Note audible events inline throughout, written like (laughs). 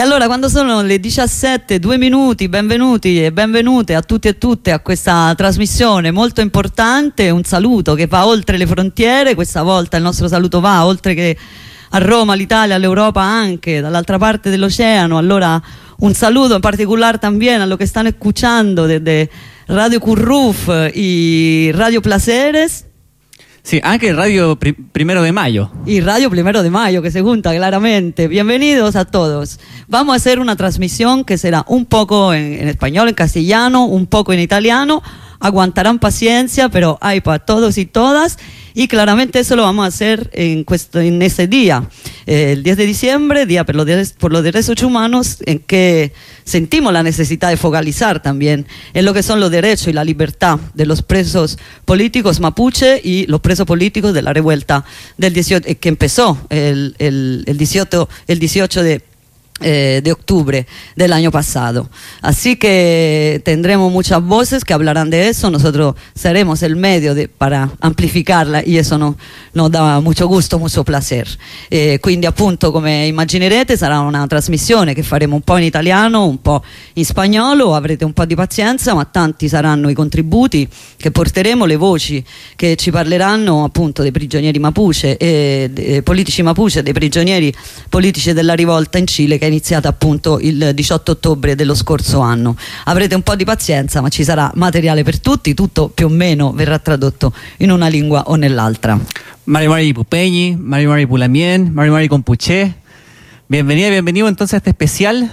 allora, quando sono le 17, due minuti, benvenuti e benvenute a tutti e tutte a questa trasmissione molto importante. Un saluto che va oltre le frontiere. Questa volta il nostro saluto va oltre che a Roma, all'Italia, all'Europa anche, dall'altra parte dell'oceano. Allora, un saluto in particolare también a lo que están escuchando desde Radio Curruf y Radio Placeres. Sí, anche Radio Pri- Primero de Mayo. Y Radio Primero de Mayo, que se junta claramente. Bienvenidos a todos. Vamos a hacer una transmisión que será un poco en español, en castellano, un poco en italiano. Aguantarán paciencia, pero hay para todos y todas. Y claramente eso lo vamos a hacer en, en ese día, eh, el 10 de diciembre, Día por los, los Derechos Humanos, en que sentimos la necesidad de focalizar también en lo que son los derechos y la libertad de los presos políticos mapuche y los presos políticos de la revuelta del 18, eh, que empezó el 18, el 18 de eh, de octubre del año pasado. Así que tendremos muchas voces que hablarán de eso, nosotros seremos el medio de- para amplificarla y eso no- nos dà mucho gusto, mucho placer. Eh, quindi appunto come immaginerete sarà una trasmissione che faremo un po' in italiano, un po' in spagnolo, avrete un po' di pazienza, ma tanti saranno i contributi che porteremo, le voci che ci parleranno appunto dei prigionieri Mapuche, e, eh, politici Mapuche, dei prigionieri politici della rivolta in Cile che iniziata appunto il 18 ottobre dello scorso anno. Avrete un po' di pazienza, ma ci sarà materiale per tutti, tutto più o meno verrà tradotto in una lingua o nell'altra. Mari Mari Pupeñi, Mari Mari Pulamien, Mari Mari Compuché. Bienvenida y bienvenido entonces a este especial,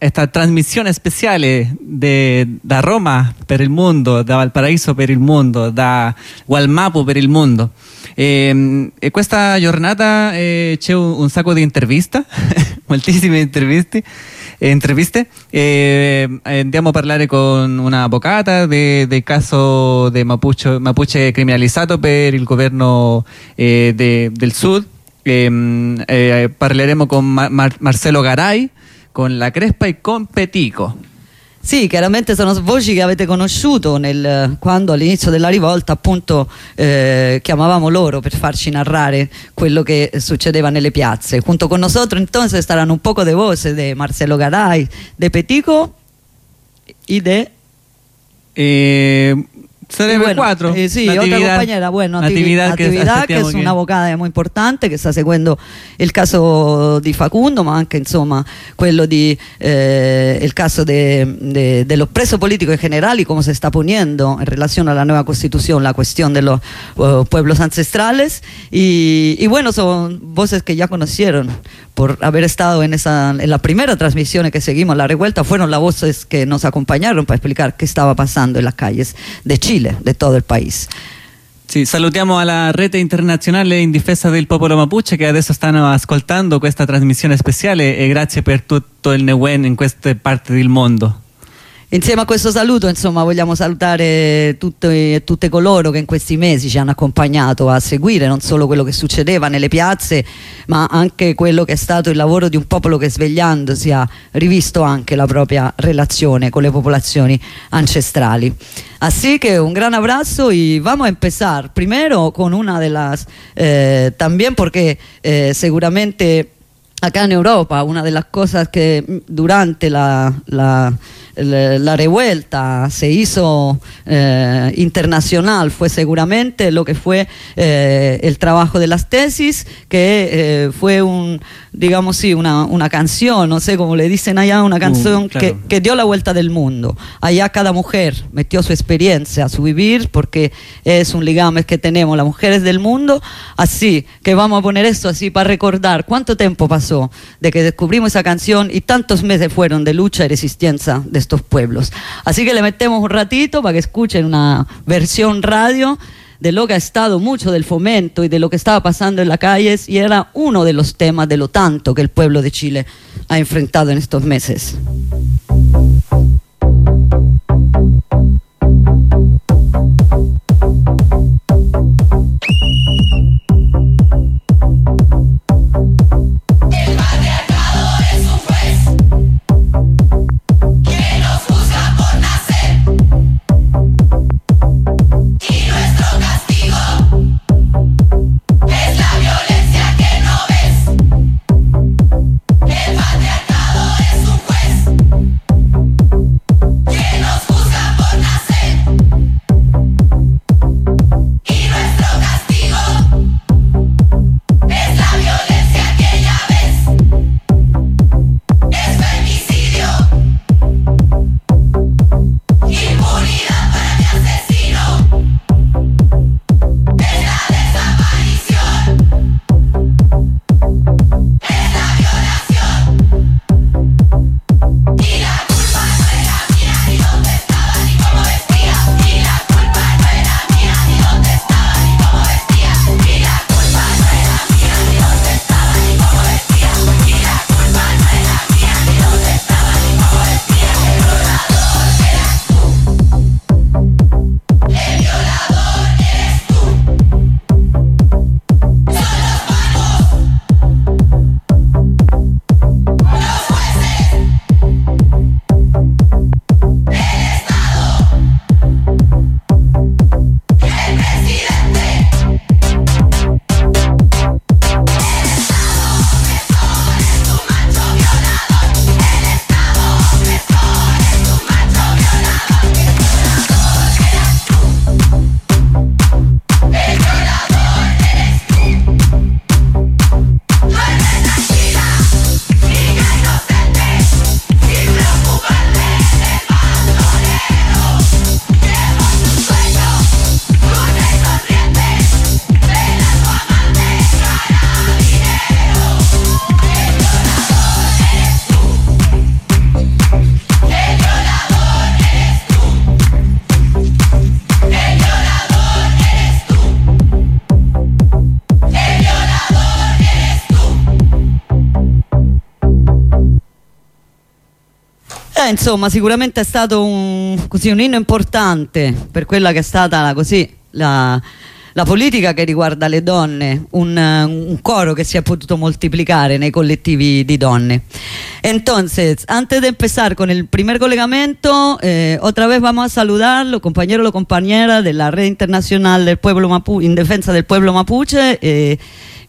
esta transmisión especial eh, de, da Roma per il mondo, da Valparaíso per il mondo, da Gualmapu per il mondo. Eh, e questa giornata eh, c'è un, un sacco di interviste, (laughs) moltissime interviste. eh, interviste. Eh, andiamo a parlare con una avvocata de- del caso de Mapuche, Mapuche criminalizzato per il governo eh, de- del Sud. Eh, eh, parleremo con Ma- Mar- Marcelo Garay, con La Crespa e con Petico. Sì, chiaramente sono voci che avete conosciuto nel- quando all'inizio della rivolta appunto eh, chiamavamo loro per farci narrare quello che succedeva nelle piazze. Junto con nosotros entonces estarán un poco de voces de Marcelo Garay, de Petico y de Eh, sarebbe Y bueno, quattro. eh, sí, Natividad- otra compañera, bueno, Natividad, Natividad, che, aspettiamo es una avvocata molto importante che sta seguendo il caso di Facundo, ma anche insomma quello di eh, el caso de, de- de los presos políticos en general y cómo se está poniendo en relación a la nueva constitución la cuestión de los eh, pueblos ancestrales. Y, y bueno, son voces que ya conocieron por haber estado en, esa, en las primeras transmisiones que seguimos, la revuelta, fueron las voces que nos acompañaron para explicar qué estaba pasando en las calles de Chile, de todo el país. Sì, salutiamo alla rete internazionale in difesa del popolo mapuche che adesso stanno ascoltando questa trasmissione speciale e grazie per tutto il Newen in queste parti del mondo. Insieme a questo saluto, insomma, vogliamo salutare tutte, e tutte coloro che in questi mesi ci hanno accompagnato a seguire non solo quello che succedeva nelle piazze, ma anche quello che è stato il lavoro di un popolo che svegliandosi ha rivisto anche la propria relazione con le popolazioni ancestrali. Así que un gran abrazo y vamos a empezar primero con una de las, eh, también porque eh, seguramente acá en Europa, una de las cosas que durante la, la, la- revuelta se hizo eh, internacional fue seguramente lo que fue eh, el trabajo de las tesis, que eh, fue un, digamos sí, una, una canción, no sé cómo le dicen allá, una canción claro. que, que dio la vuelta del mundo. Allá cada mujer metió su experiencia, su vivir, porque es un ligame que tenemos las mujeres del mundo. Así que vamos a poner esto así para recordar cuánto tiempo pasó de que descubrimos esa canción y tantos meses fueron de lucha y resistencia de estos pueblos. Así que le metemos un ratito para que escuchen una versión radio de lo que ha estado mucho del fomento y de lo que estaba pasando en las calles y era uno de los temas de lo tanto que el pueblo de Chile ha enfrentado en estos meses. Insomma, sicuramente è stato un, così, un inno importante per quella che è stata così, la, la politica che riguarda le donne, un, un, coro que se ha potuto moltiplicare nei collettivi di donne. Entonces, antes de empezar con el primer colegamiento, eh, otra vez vamos a saludar los compañeros y compañeras de la Red Internacional del Pueblo Mapu en Defensa del Pueblo Mapuche. Eh,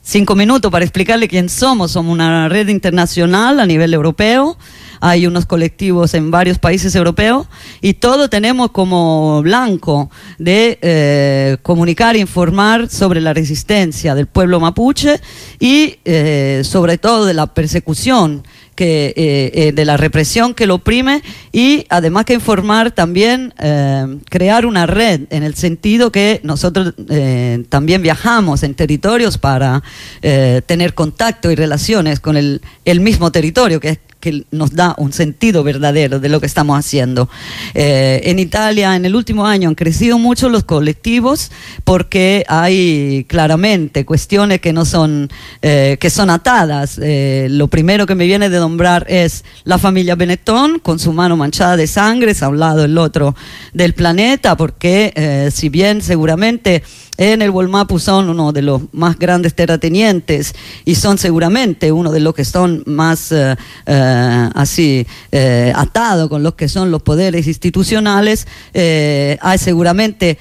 cinco minutos para explicarle quién somos. Somos una red internacional a nivel europeo hay unos colectivos en varios países europeos y todo tenemos como blanco de eh, comunicar, informar sobre la resistencia del pueblo mapuche y eh, sobre todo de la persecución que, eh, de la represión que lo oprime y además que informar también crear una red en el sentido que nosotros también viajamos en territorios para tener contacto y relaciones con el, el mismo territorio que es que nos da un sentido verdadero de lo que estamos haciendo. Eh, en Italia, en el último año, han crecido mucho los colectivos porque hay claramente cuestiones que no son, eh, que son atadas. Eh, lo primero que me viene de nombrar es la familia Benetton con su mano manchada de sangre, se ha hablado el otro del planeta, porque si bien seguramente en el Volmapu son uno de los más grandes terratenientes y son seguramente uno de los que son más eh, eh, así eh, atados con los que son los poderes institucionales. hay seguramente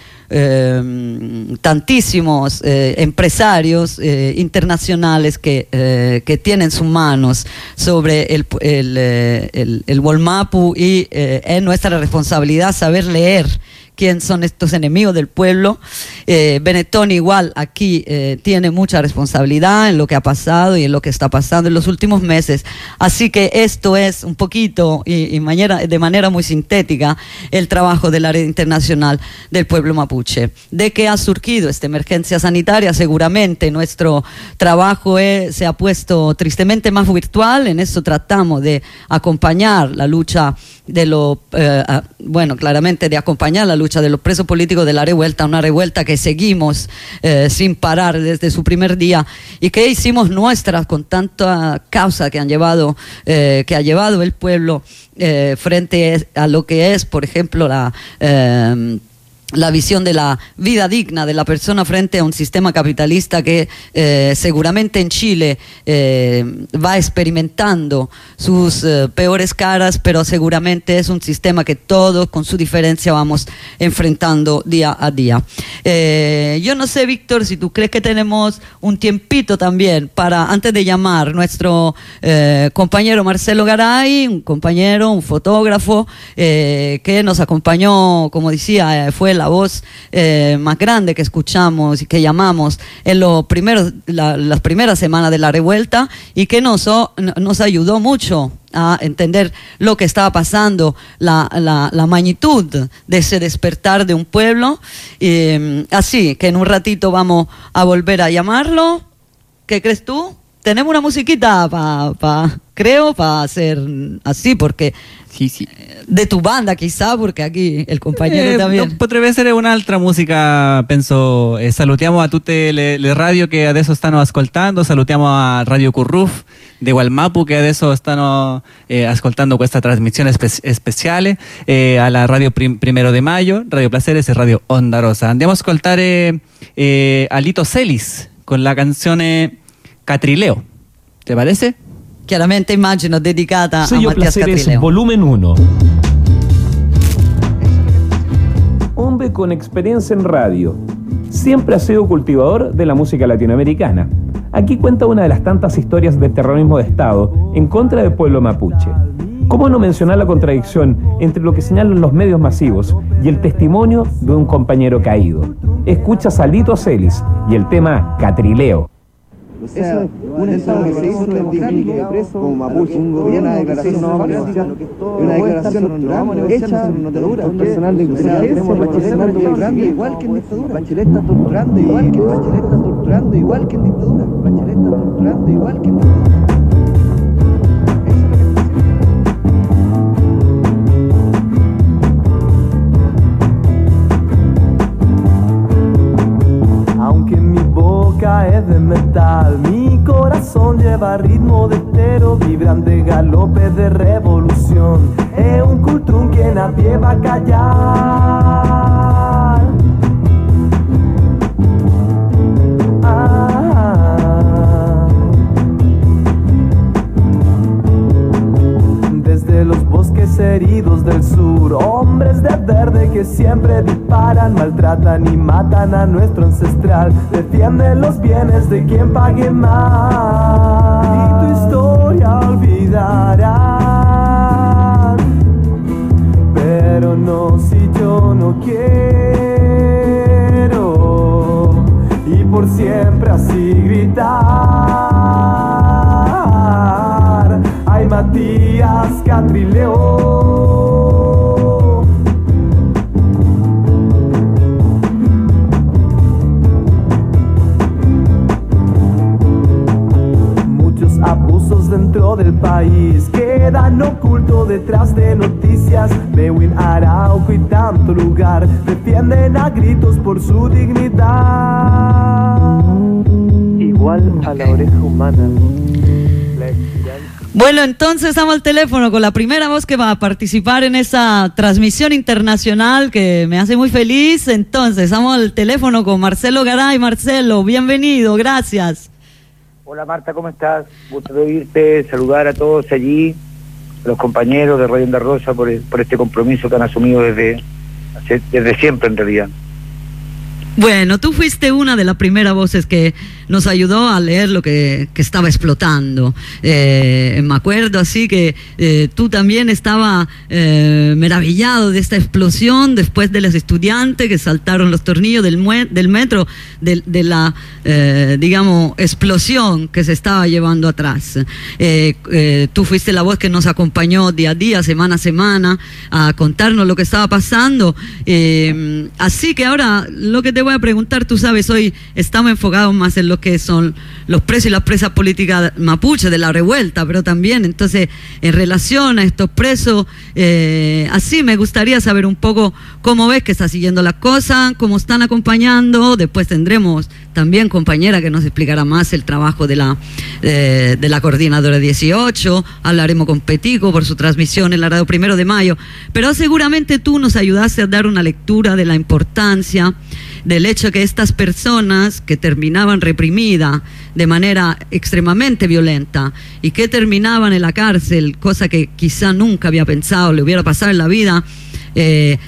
tantísimos empresarios internacionales que, que, tienen sus manos sobre el, el, el, el Volmapu y es nuestra responsabilidad saber leer quién son estos enemigos del pueblo. Eh, Benetton igual aquí eh, tiene mucha responsabilidad en lo que ha pasado y en lo que está pasando en los últimos meses. Así que esto es un poquito y, de manera muy sintética el trabajo de la red internacional del pueblo mapuche. ¿De qué ha surgido esta emergencia sanitaria? Seguramente nuestro trabajo se ha puesto tristemente más virtual. En eso tratamos de acompañar la lucha de lo, eh, bueno, claramente de acompañar la lucha de los presos políticos de la revuelta, una revuelta que seguimos eh, sin parar desde su primer día. Y que hicimos nuestra con tanta causa que han llevado, eh, que ha llevado el pueblo frente a lo que es, por ejemplo, la la visión de la vida digna de la persona frente a un sistema capitalista que eh, seguramente en Chile eh, va experimentando sus eh, peores caras, pero seguramente es un sistema que todos con su diferencia vamos enfrentando día a día. yo no sé, Víctor, si tú crees que tenemos un tiempito también para, antes de llamar nuestro compañero Marcelo Garay, un compañero, un fotógrafo que nos acompañó, como decía, fue la voz eh, más grande que escuchamos y que llamamos en los primeros, las primeras semanas de la revuelta y que nos, nos ayudó mucho a entender lo que estaba pasando, la, la, magnitud de ese despertar de un pueblo. así que en un ratito vamos a volver a llamarlo. ¿Qué crees tú? Tenemos una musiquita para, creo, para hacer así, porque Sì, sì. De tu banda, chissà, perché aquí il compagnero eh, también. Potrebbe essere un'altra musica, penso. Eh, salutiamo a tutte le, le, radio che adesso stanno ascoltando, salutiamo a Radio Curruf di Gualmapu che adesso stanno eh, ascoltando questa trasmissione spe speciale, eh, alla Radio Prim Primero de Mayo, Radio Placeres e Radio Onda Rosa. Andiamo a ascoltare eh, a Lito Celis con la canzone Catrileo. ¿Te parece? Chiaramente immagino dedicata Sello a Matías Placeres Catrileo. Volumen 1. Hombre con experiencia en radio. Siempre ha sido cultivador de la música latinoamericana. Aquí cuenta una de las tantas historias de terrorismo de Estado en contra del pueblo mapuche. ¿Cómo no mencionar la contradicción entre lo que señalan los medios masivos y el testimonio de un compañero caído? Escucha Salito Celis y el tema Catrileo. O sea, un Estado que se hizo democrático, como Mapuche, un gobierno una declaración no democrática, una declaración hecha por personal de inteligencia, Bachelet está torturando igual que en dictadura. Bachelet está torturando igual que Bachelet está torturando igual que en dictadura. Bachelet está torturando igual que en dictadura. De metal. Mi corazón lleva ritmo de estero, vibrante galope de revolución. Es un cultrum que nadie va a callar. Desde los bosques heridos del sur, hombres de verde que siempre disparan, maltratan y matan a nuestro ancestral, defienden los bienes de quien pague más. Y tu historia olvidarán, pero no si yo no quiero, y por siempre así gritar. Matías Catrileo. Muchos abusos dentro del país quedan ocultos detrás de noticias. Mewin Arauco y tanto lugar defienden a gritos por su dignidad. Igual a la oreja humana. Bueno, entonces estamos al teléfono con la primera voz que va a participar en esa transmisión internacional que me hace muy feliz. Entonces, estamos al teléfono con Marcelo Garay. Marcelo, bienvenido, gracias. Hola Marta, ¿cómo estás? Gusto de oírte, saludar a todos allí, a los compañeros de Radio Onda Rosa por, por este compromiso que han asumido desde, desde siempre en realidad. Bueno, tú fuiste una de las primeras voces que nos ayudó a leer lo que, que estaba explotando. Eh, me acuerdo así que eh, tú también estabas eh, maravillado de esta explosión después de los estudiantes que saltaron los tornillos del, del metro, de, de la, eh, digamos, explosión que se estaba llevando atrás. Eh, eh, tú fuiste la voz que nos acompañó día a día, semana a semana, a contarnos lo que estaba pasando. Así que ahora lo que te voy a preguntar, tú sabes, hoy estamos enfocados más en lo que son los presos y las presas políticas mapuche de la revuelta, pero también entonces en relación a estos presos, eh, así me gustaría saber un poco cómo ves que está siguiendo las cosas, cómo están acompañando, después tendremos también compañera que nos explicará más el trabajo de la, eh, de la coordinadora 18, hablaremos con Petico por su transmisión en la radio primero de mayo, pero seguramente tú nos ayudaste a dar una lectura de la importancia del hecho que estas personas que terminaban reprimidas de manera extremadamente violenta y que terminaban en la cárcel, cosa que quizá nunca había pensado le hubiera pasado en la vida, eh,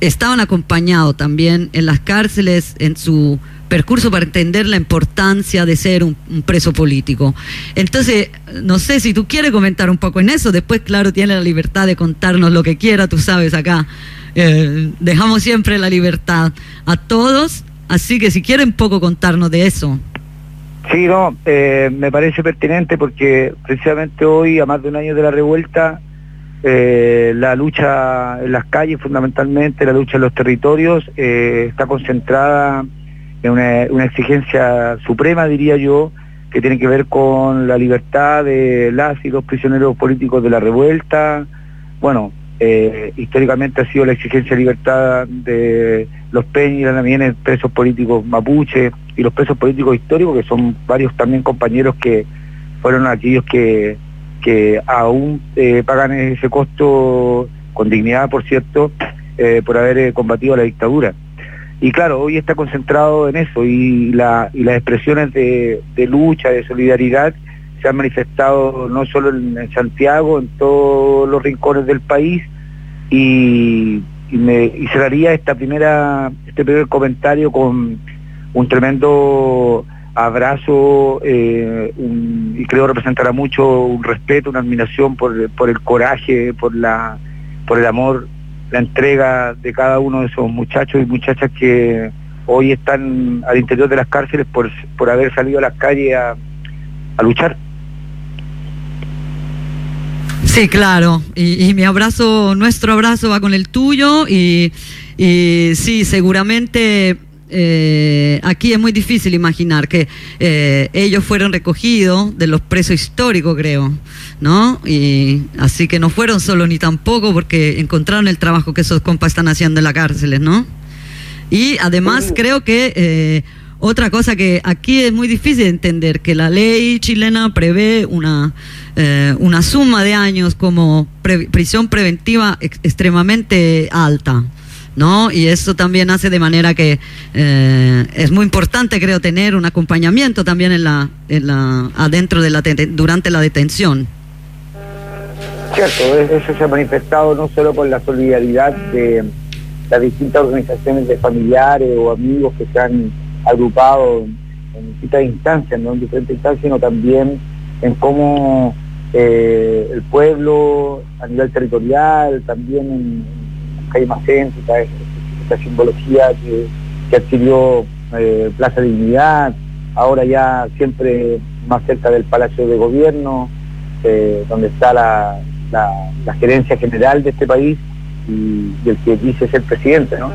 estaban acompañados también en las cárceles en su percurso para entender la importancia de ser un, un preso político. Entonces, no sé si tú quieres comentar un poco en eso, después, claro, tiene la libertad de contarnos lo que quiera, tú sabes, acá eh, dejamos siempre la libertad a todos, así que si quieren poco contarnos de eso. Sí, no, eh, me parece pertinente porque precisamente hoy, a más de un año de la revuelta, eh, la lucha en las calles, fundamentalmente la lucha en los territorios, está concentrada en una, una exigencia suprema, diría yo, que tiene que ver con la libertad de las y los prisioneros políticos de la revuelta. Bueno, eh, históricamente ha sido la exigencia de libertad de los peñas, también presos políticos mapuche y los presos políticos históricos, que son varios también compañeros que fueron aquellos que, que aún eh, pagan ese costo con dignidad, por cierto, eh, por haber combatido la dictadura. Y claro, hoy está concentrado en eso y, la, y las expresiones de lucha, de solidaridad, se han manifestado no solo en, Santiago, en todos los rincones del país y, me cerraría esta primera, este primer comentario con un tremendo abrazo eh, y creo representará mucho un respeto, una admiración por, por el coraje, por la por el amor, la entrega de cada uno de esos muchachos y muchachas que hoy están al interior de las cárceles por, por haber salido a las calles a luchar. Sí, claro. Y, y mi abrazo, nuestro abrazo va con el tuyo y, y sí, seguramente eh, aquí es muy difícil imaginar que eh, ellos fueron recogidos de los presos históricos, creo, ¿no? Y así que no fueron solo ni tampoco porque encontraron el trabajo que esos compas están haciendo en las cárceles, ¿no? Y además creo que eh, otra cosa que aquí es muy difícil de entender, que la ley chilena prevé una, eh, una suma de años como pre- prisión preventiva ex- extremadamente alta. ¿No? Y eso también hace de manera que eh, es muy importante, creo, tener un acompañamiento también en la, en la, adentro de la durante la detención. Cierto, eso se ha manifestado no solo con la solidaridad de las distintas organizaciones de familiares o amigos que se han agrupado en distintas instancias, ¿no? en diferentes instancias, sino también en cómo eh, el pueblo a nivel territorial, también en, calle más céntrica, es- esta simbología que, que adquirió eh, Plaza Dignidad, ahora ya siempre más cerca del Palacio de Gobierno, eh, donde está la, la- la gerencia general de este país y, y el que dice ser presidente, ¿no?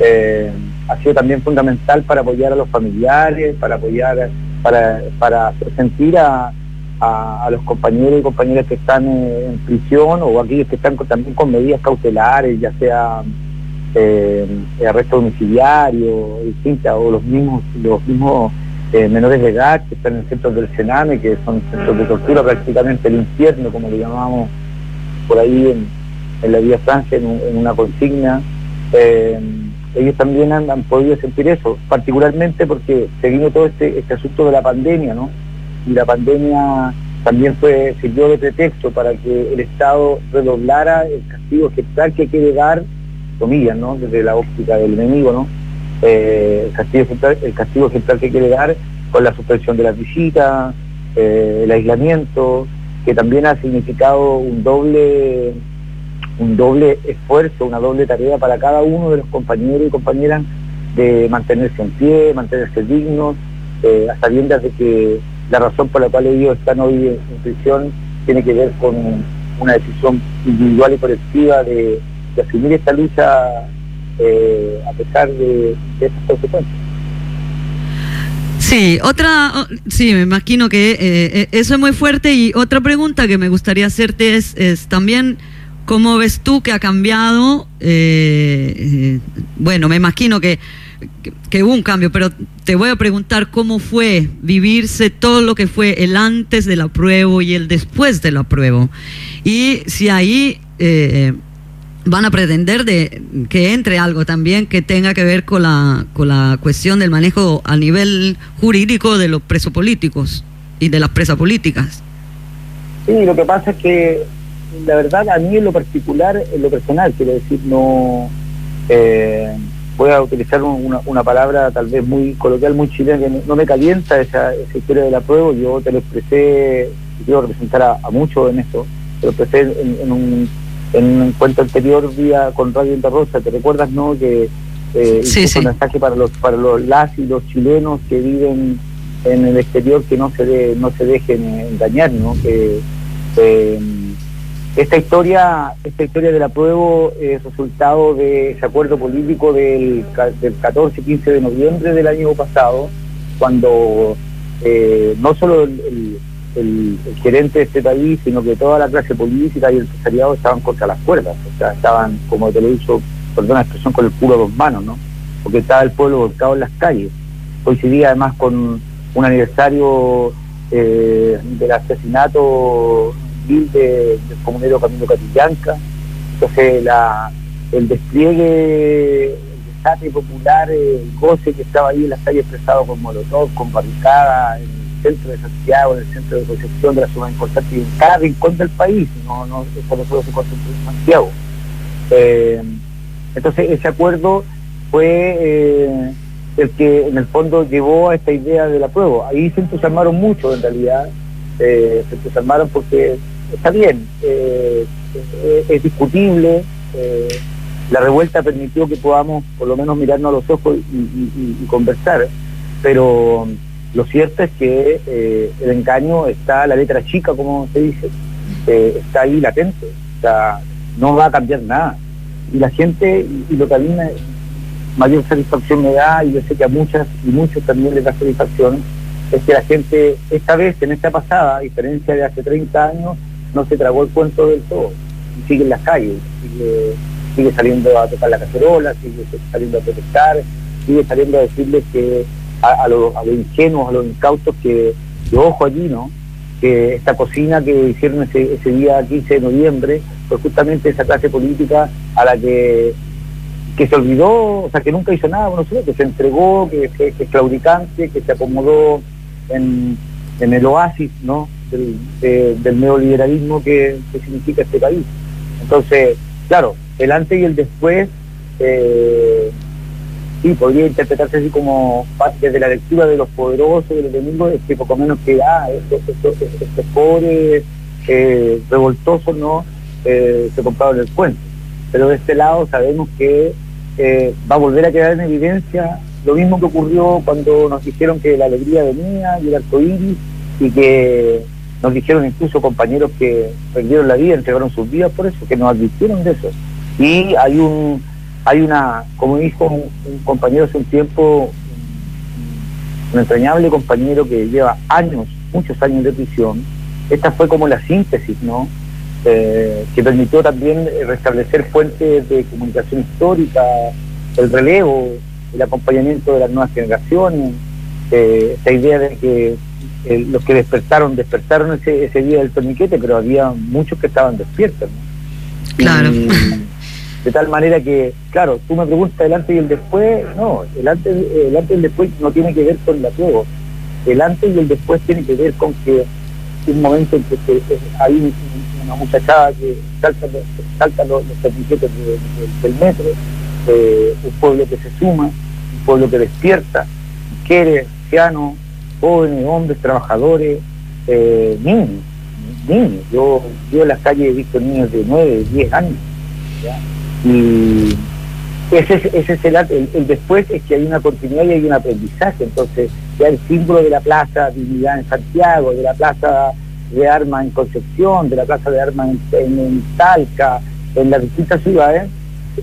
Eh, ha sido también fundamental para apoyar a los familiares, para apoyar, para, para hacer sentir a, a- a los compañeros y compañeras que están eh, en prisión o aquellos que están con- también con medidas cautelares, ya sea eh, arresto domiciliario, distintas, o los mismos, los mismos eh, menores de edad que están en centros del Sename, que son centros de tortura, prácticamente el infierno, como le llamamos por ahí en, en la Vía Francia, en, un- en una consigna. Eh, ellos también han, han podido sentir eso, particularmente porque se vino todo este, este asunto de la pandemia, ¿no? Y la pandemia también fue, sirvió de pretexto para que el Estado redoblara el castigo ejemplar que quiere dar, comillas, ¿no? Desde la óptica del enemigo, ¿no? Eh, el, castigo ejemplar, el castigo que quiere dar con la suspensión de las visitas, eh, el aislamiento, que también ha significado un doble un doble esfuerzo, una doble tarea para cada uno de los compañeros y compañeras de mantenerse en pie, mantenerse dignos, eh, a sabiendas de que la razón por la cual ellos están hoy en, prisión tiene que ver con una decisión individual y colectiva de, asumir esta lucha eh, a pesar de, de esas consecuencias. Sí, otra, sí, me imagino que eh, eh, eso es muy fuerte y otra pregunta que me gustaría hacerte es, es también cómo ves tú que ha cambiado, eh, eh, bueno, me imagino que, que, hubo un cambio, pero te voy a preguntar cómo fue vivirse todo lo que fue el antes del apruebo y el después del apruebo y si ahí... eh, van a pretender de que entre algo también que tenga que ver con la, con la cuestión del manejo a nivel jurídico de los presos políticos y de las presas políticas. Sí, lo que pasa es que la verdad a mí en lo particular, en lo personal, quiero decir, no eh, voy a utilizar un- una, una palabra tal vez muy coloquial, muy chilena, que no, me calienta esa, esa historia del apruebo, yo te lo expresé, quiero representar a, a muchos en esto, te lo expresé en, en un, en un encuentro anterior vía con Radio Interrosa, ¿te recuerdas, no? Que eh, Sí, sí. un mensaje para los, para los las y los chilenos que viven en el exterior que no se de- no se dejen engañar, ¿no? Que, eh, esta historia, esta historia del apruebo es resultado de ese acuerdo político del, ca- del 14-15 de noviembre del año pasado, cuando eh, no solo el gerente de este país, sino que toda la clase política y el empresariado estaban contra las cuerdas, o sea, estaban, como te lo he dicho, perdón la expresión, con el culo a dos manos, ¿no? Porque estaba el pueblo volcado en las calles. Coincidía además con un aniversario eh, del asesinato de- del comunero Camilo Catillanca. Entonces la, el despliegue, el desate popular, el goce que estaba ahí en las calles expresado con molotov, con barricada, en el centro de Santiago, en el centro de Concepción de la ciudad importante y en cada rincón del país, no, no, solo se concentró en Santiago. Eh, entonces ese acuerdo fue eh, el que en el fondo llevó a esta idea del apruebo. Ahí se entusiasmaron mucho en realidad, eh, se entusiasmaron porque está bien, eh, eh, es discutible, eh, la revuelta permitió que podamos por lo menos mirarnos a los ojos y, conversar, pero lo cierto es que el engaño está, la letra chica, como se dice, está ahí latente, sea, no va a cambiar nada. Y la gente, y, y lo que a mí mayor satisfacción me da, y yo sé que a muchas y muchos también les da satisfacción, es que la gente, esta vez, en esta pasada, a diferencia de hace 30 años, no se tragó el cuento del todo, sigue en las calles, sigue, sigue saliendo a tocar la cacerola, sigue saliendo a protestar, sigue saliendo a decirles que a, los, a los ingenuos, a los incautos que, ojo allí, ¿no? Que esta cocina que hicieron ese, ese día 15 de noviembre fue justamente esa clase política a la que que se olvidó, o sea, que nunca hizo nada, bueno, sí, que se entregó, que, que- que es claudicante, que se acomodó en, en el oasis, ¿no? Del, de- del neoliberalismo que, significa este país. Entonces, claro, el antes y el después, eh, sí, podría interpretarse así como desde la lectura de los poderosos, de los enemigos, es que poco menos que, ah, estos, estos pobres eh, revoltosos, ¿no? Eh, se compraron el cuento. Pero de este lado sabemos que eh, va a volver a quedar en evidencia lo mismo que ocurrió cuando nos dijeron que la alegría venía y el arco iris y que nos dijeron incluso compañeros que perdieron la vida, entregaron sus vidas por eso, que nos advirtieron de eso. Y hay un, hay una, como dijo un, un compañero hace un tiempo, un, entrañable compañero que lleva años, muchos años de prisión, esta fue como la síntesis, ¿no? Eh, que permitió también restablecer fuentes de comunicación histórica, el relevo, el acompañamiento de las nuevas generaciones, eh, esta idea de que eh, los que despertaron, despertaron ese, ese día del torniquete, pero había muchos que estaban despiertos. ¿no? Claro. Y de tal manera que, claro, tú me preguntas el antes y el después, no, el antes, el antes y el después no tiene que ver con la prueba. El antes y el después tiene que ver con que un momento en que hay un- una muchachada que salta, los- salta los, los torniquetes de- de- del metro, eh, un pueblo que se suma, un pueblo que despierta, mujeres, ancianos, jóvenes, hombres, trabajadores, eh, niños, niños. Yo, yo en las calles he visto niños de 9, 10 años. Y ese, es- ese es el, el, el después es que hay una continuidad y hay un aprendizaje. Entonces, ya el símbolo de la Plaza Dignidad en Santiago, de la Plaza de Armas en Concepción, de la Plaza de Armas en, Talca, en las distintas ciudades,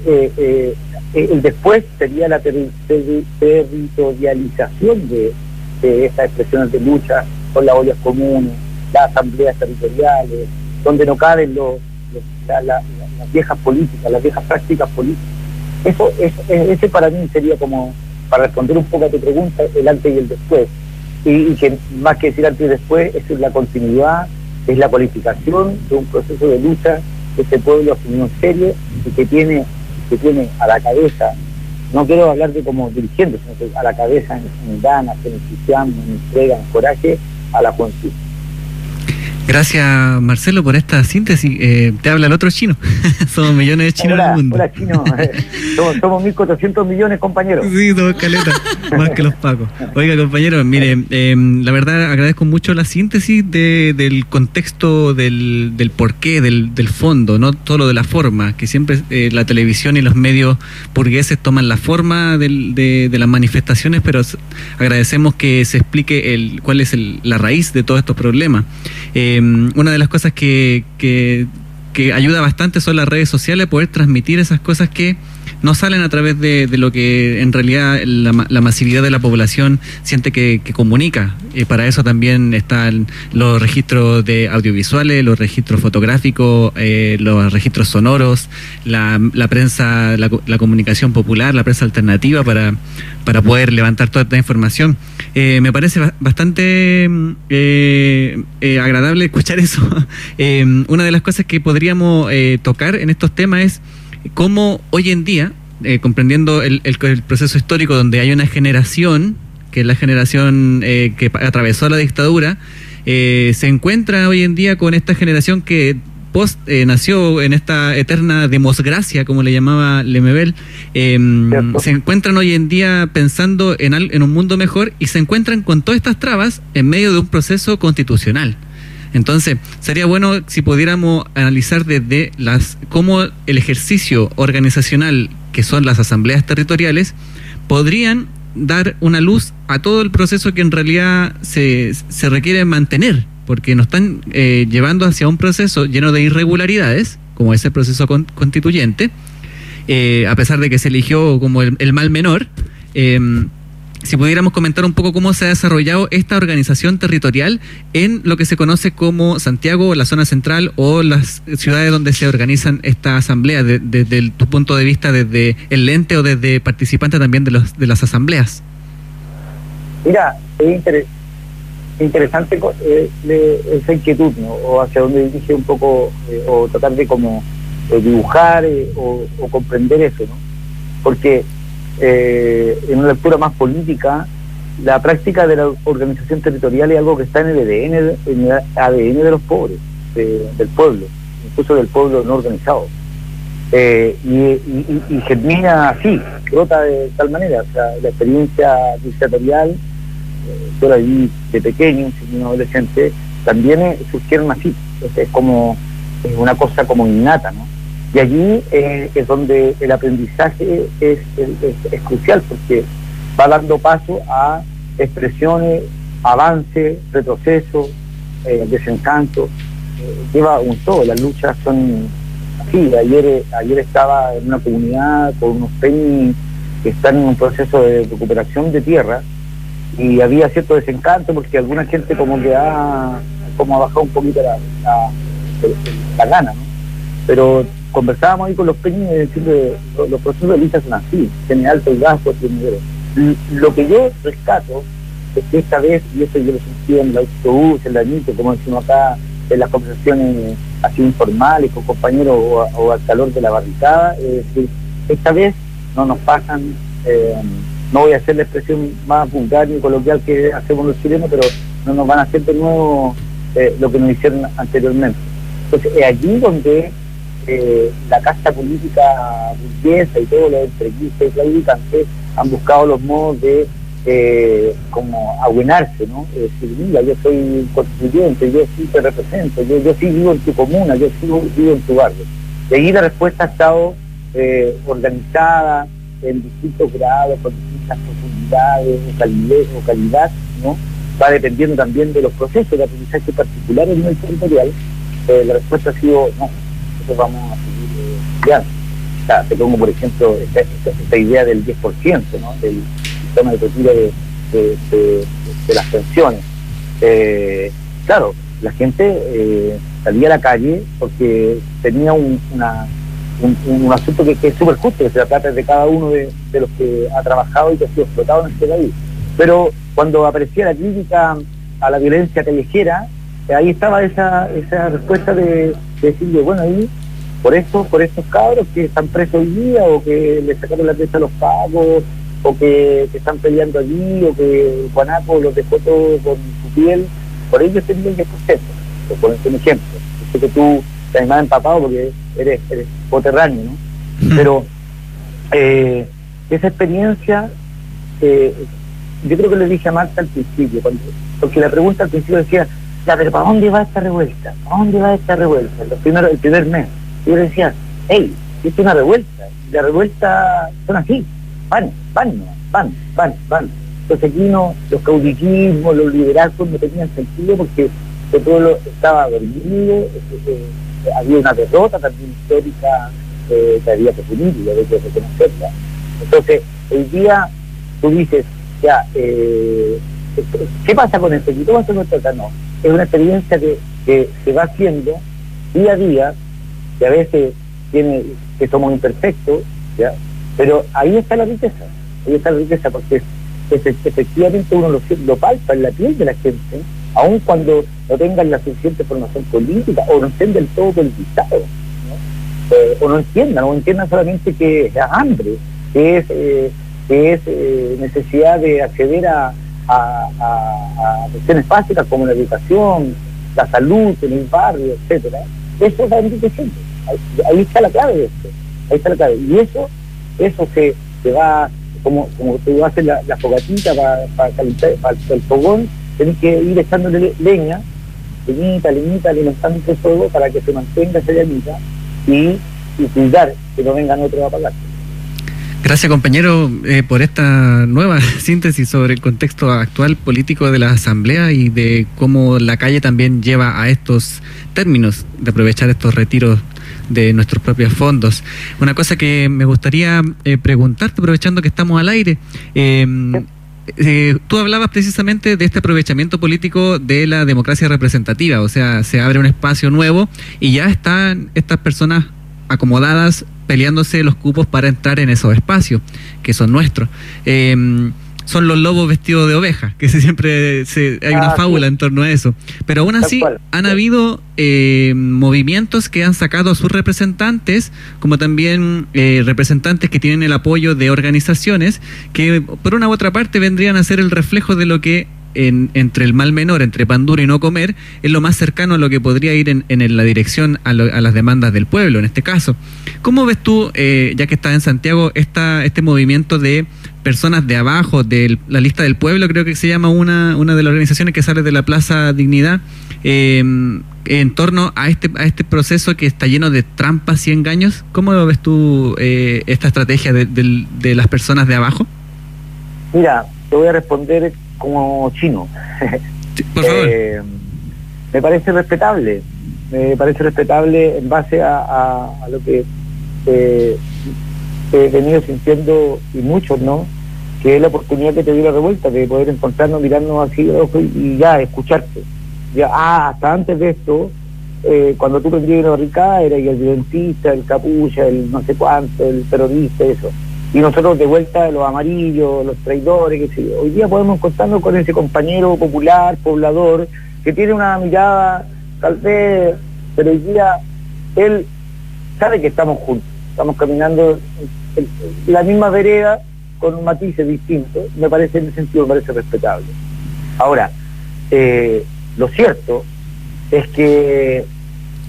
eh, eh, el después sería la terri- terri- territorialización de, de estas expresiones de lucha con las ollas comunes, las asambleas territoriales, donde no caben los, los- la- la- la- las viejas políticas, las viejas prácticas políticas. Eso, eso- e- ese para mí sería como, para responder un poco a tu pregunta, el antes y el después. Y, y que más que decir antes y después, es la continuidad, es la cualificación de un proceso de lucha que este pueblo asumió en serio y que tiene, que tiene a la cabeza, no quiero hablar de como dirigente, sino que a la cabeza en, en ganas, en entusiasmo, en entrega, en coraje, a la juventud. Gracias, Marcelo, por esta síntesis. Eh, te habla el otro chino. (laughs) Somos millones de chinos en el mundo. hola chino, (laughs) somos, somos 1.400 millones compañeros. Sí, somos caleta, más que los pacos. (laughs) Oiga, compañero, mire, eh, la verdad agradezco mucho la síntesis de- del contexto, del, del porqué, del, del fondo, no solo de la forma, que siempre eh, la televisión y los medios burgueses toman la forma del- de, de las manifestaciones, pero agradecemos que se explique el, cuál es el- la raíz de todos estos problemas. Eh, una de las cosas que, que, que ayuda bastante son las redes sociales, poder transmitir esas cosas que no salen a través de, lo que en realidad la, la masividad de la población siente que, que comunica. Y para eso también están los registros de audiovisuales, los registros fotográficos, eh, los registros sonoros, la, la prensa, la, co- la comunicación popular, la prensa alternativa para, para poder levantar toda esta información. Eh, me parece ba- bastante mm, eh, eh, agradable escuchar eso. (laughs) Eh, una de las cosas que podríamos eh, tocar en estos temas es cómo hoy en día, eh, comprendiendo el, el- el proceso histórico donde hay una generación, que es la generación eh, que atravesó la dictadura, eh, se encuentra hoy en día con esta generación que post eh, nació en esta eterna demosgracia, como le llamaba Lemebel, eh, Cierto. se encuentran hoy en día pensando en, al- en un mundo mejor y se encuentran con todas estas trabas en medio de un proceso constitucional. Entonces, sería bueno si pudiéramos analizar desde las cómo el ejercicio organizacional que son las asambleas territoriales podrían dar una luz a todo el proceso que en realidad se, se requiere mantener, porque nos están eh, llevando hacia un proceso lleno de irregularidades, como ese proceso con- constituyente, eh, a pesar de que se eligió como el, el mal menor. eh, si pudiéramos comentar un poco cómo se ha desarrollado esta organización territorial en lo que se conoce como Santiago, la zona central o las ciudades donde se organizan estas asambleas, de- desde tu punto de vista, desde el ente o desde participante también de, los, de las asambleas. Mira, es inter- interesante eh, esa inquietud, ¿no? O hacia dónde dirige un poco, eh, o tratar de como eh, dibujar o, o comprender eso, ¿no? Porque eh, en una lectura más política, la práctica de la organización territorial es algo que está en el ADN, de- en el ADN de los pobres, de- del pueblo, incluso del pueblo no organizado. Eh, y, y- germina así, brota de tal manera, o sea, la experiencia dictatorial, eh, yo la viví de pequeño, siendo adolescente, también surgieron así, es, como, una cosa como innata. Y allí eh, es donde el aprendizaje es, crucial, porque va dando paso a expresiones, avance, retroceso, eh, desencanto, eh, lleva un todo, las luchas son así, ayer, ayer estaba en una comunidad con unos peñis que están en un proceso de recuperación de tierra y había cierto desencanto porque alguna gente como que ha, como ha bajado un poquito la, la, la gana. Pero conversábamos ahí con los peñis y decirle, los, procesos de lucha son así, tiene alto el gasto, tiene dinero. L- Lo que yo rescato es que esta vez, y eso yo lo sentí en el autobús, en la NITE, como decimos acá, en las conversaciones así informales con compañeros o, al calor de la barricada, es decir, esta vez no nos pasan, eh, no voy a hacer la expresión más vulgar y coloquial que hacemos los chilenos, pero no nos van a hacer de nuevo eh, lo que nos hicieron anteriormente. Entonces, es allí donde eh, la casta política burguesa y todos los entreguistas y claudicantes han buscado los modos de eh, como abuenarse, ¿no? Decir, mira, yo soy constituyente, yo sí te represento, yo, yo sí vivo en tu comuna, yo sí vivo en tu barrio. Y ahí la respuesta ha estado eh, organizada en distintos grados, con distintas profundidades, o calidad, ¿no? Va dependiendo también de los procesos de aprendizaje particulares a nivel territorial. La respuesta ha sido, no, vamos a seguir eh, estudiando. O sea, te pongo, por ejemplo, esta, idea del 10%, ¿no? Del sistema de retiro de, de- las pensiones. Eh, claro, la gente eh, salía a la calle porque tenía un, un, un- un asunto que, es súper justo, que se es de cada uno de, de los que ha trabajado y que ha sido explotado en este país. Pero cuando aparecía la crítica a la violencia callejera, eh, ahí estaba esa, esa respuesta de decirle, bueno, ahí por estos, por estos cabros que están presos hoy día o que le sacaron la pieza a los pagos o que, que están peleando allí o que Guanaco los dejó todo con su piel, por ellos tendría el 10%, por ponerte un ejemplo. Yo sé que tú estás más empapado porque eres, eres coterráneo, ¿no? Pero eh, esa experiencia, eh, yo creo que le dije a Marta al principio, cuando- porque la pregunta al principio decía, ya, pero ¿para dónde va esta revuelta? ¿Para dónde va esta revuelta? Los primeros, el primer mes. Yo decía, hey, esto es una revuelta. La revuelta son así, van, van, van, van, van. Entonces aquí no, los caudillismos, los liderazgos no tenían sentido porque el pueblo estaba dormido, eh, eh, había una derrota también histórica eh, que había que punir y había que reconocerla. Entonces, hoy día tú dices, ya, eh, ¿qué pasa con esto? ¿Y ¿Qué pasa con esto? No, es una experiencia que, que se va haciendo día a día, que a veces tiene, que somos imperfectos, ¿ya? pero ahí está la riqueza, ahí está la riqueza, porque efe- efectivamente uno lo, lo palpa en la piel de la gente, aun cuando no tengan la suficiente formación política o no estén del todo politizados, ¿no? Eh, o no entiendan, o entiendan solamente que es hambre, que es, eh, que es eh, necesidad de acceder a, a, a- cuestiones básicas como la educación, la salud en el barrio, etcétera. Eso va enriqueciendo. Ahí, ahí está la clave de esto. Ahí está la clave. Y eso, eso se, se va, como, como tú haces la, la fogatita para calentar para el fogón, tenés que ir echándole le- leña, leñita, leñita, alimentando ese fuego para que se mantenga esa llamita y, cuidar que no vengan otros a apagar. Gracias compañero eh, por esta nueva (laughs) síntesis sobre el contexto actual político de la Asamblea y de cómo la calle también lleva a estos términos de aprovechar estos retiros de nuestros propios fondos. Una cosa que me gustaría eh, preguntarte, aprovechando que estamos al aire, eh, eh, tú hablabas precisamente de este aprovechamiento político de la democracia representativa, o sea, se abre un espacio nuevo y ya están estas personas acomodadas peleándose los cupos para entrar en esos espacios que son nuestros. Eh, son los lobos vestidos de oveja, que se- (laughs) siempre se- hay una Ah, sí. fábula en torno a eso. Pero aún así cual. han habido eh, movimientos que han sacado a sus representantes, como también eh, representantes que tienen el apoyo de organizaciones que por una u otra parte vendrían a ser el reflejo de lo que en- entre el mal menor, entre pan duro y no comer, es lo más cercano a lo que podría ir en, en la dirección a, lo- a las demandas del pueblo, en este caso. ¿Cómo ves tú, eh, ya que estás en Santiago, esta, este movimiento de personas de abajo, de la lista del pueblo, creo que se llama una, una de las organizaciones que sale de la Plaza Dignidad, eh, en torno a este, a este proceso que está lleno de trampas y engaños? ¿Cómo ves tú eh, esta estrategia de, las personas de abajo? Mira, te voy a responder como chino. Sí, Por (laughs) favor. Eh, me parece respetable, me parece respetable en base a, a- a lo que eh, he venido sintiendo y muchos, ¿no? Que es la oportunidad que te dio la revuelta de poder encontrarnos, mirarnos así de ojo y, y ya escucharte. Ya, ah, hasta antes de esto, eh, cuando tú prendías una barricada era el violentista, el capucha, el no sé cuánto, el terrorista, eso. Y nosotros de vuelta los amarillos, los traidores, que. Hoy día podemos encontrarnos con ese compañero popular, poblador, que tiene una mirada, tal vez, pero hoy día él sabe que estamos juntos, estamos caminando en la misma vereda con matices distintos, me parece en ese sentido, me parece respetable. Ahora, eh, lo cierto es que,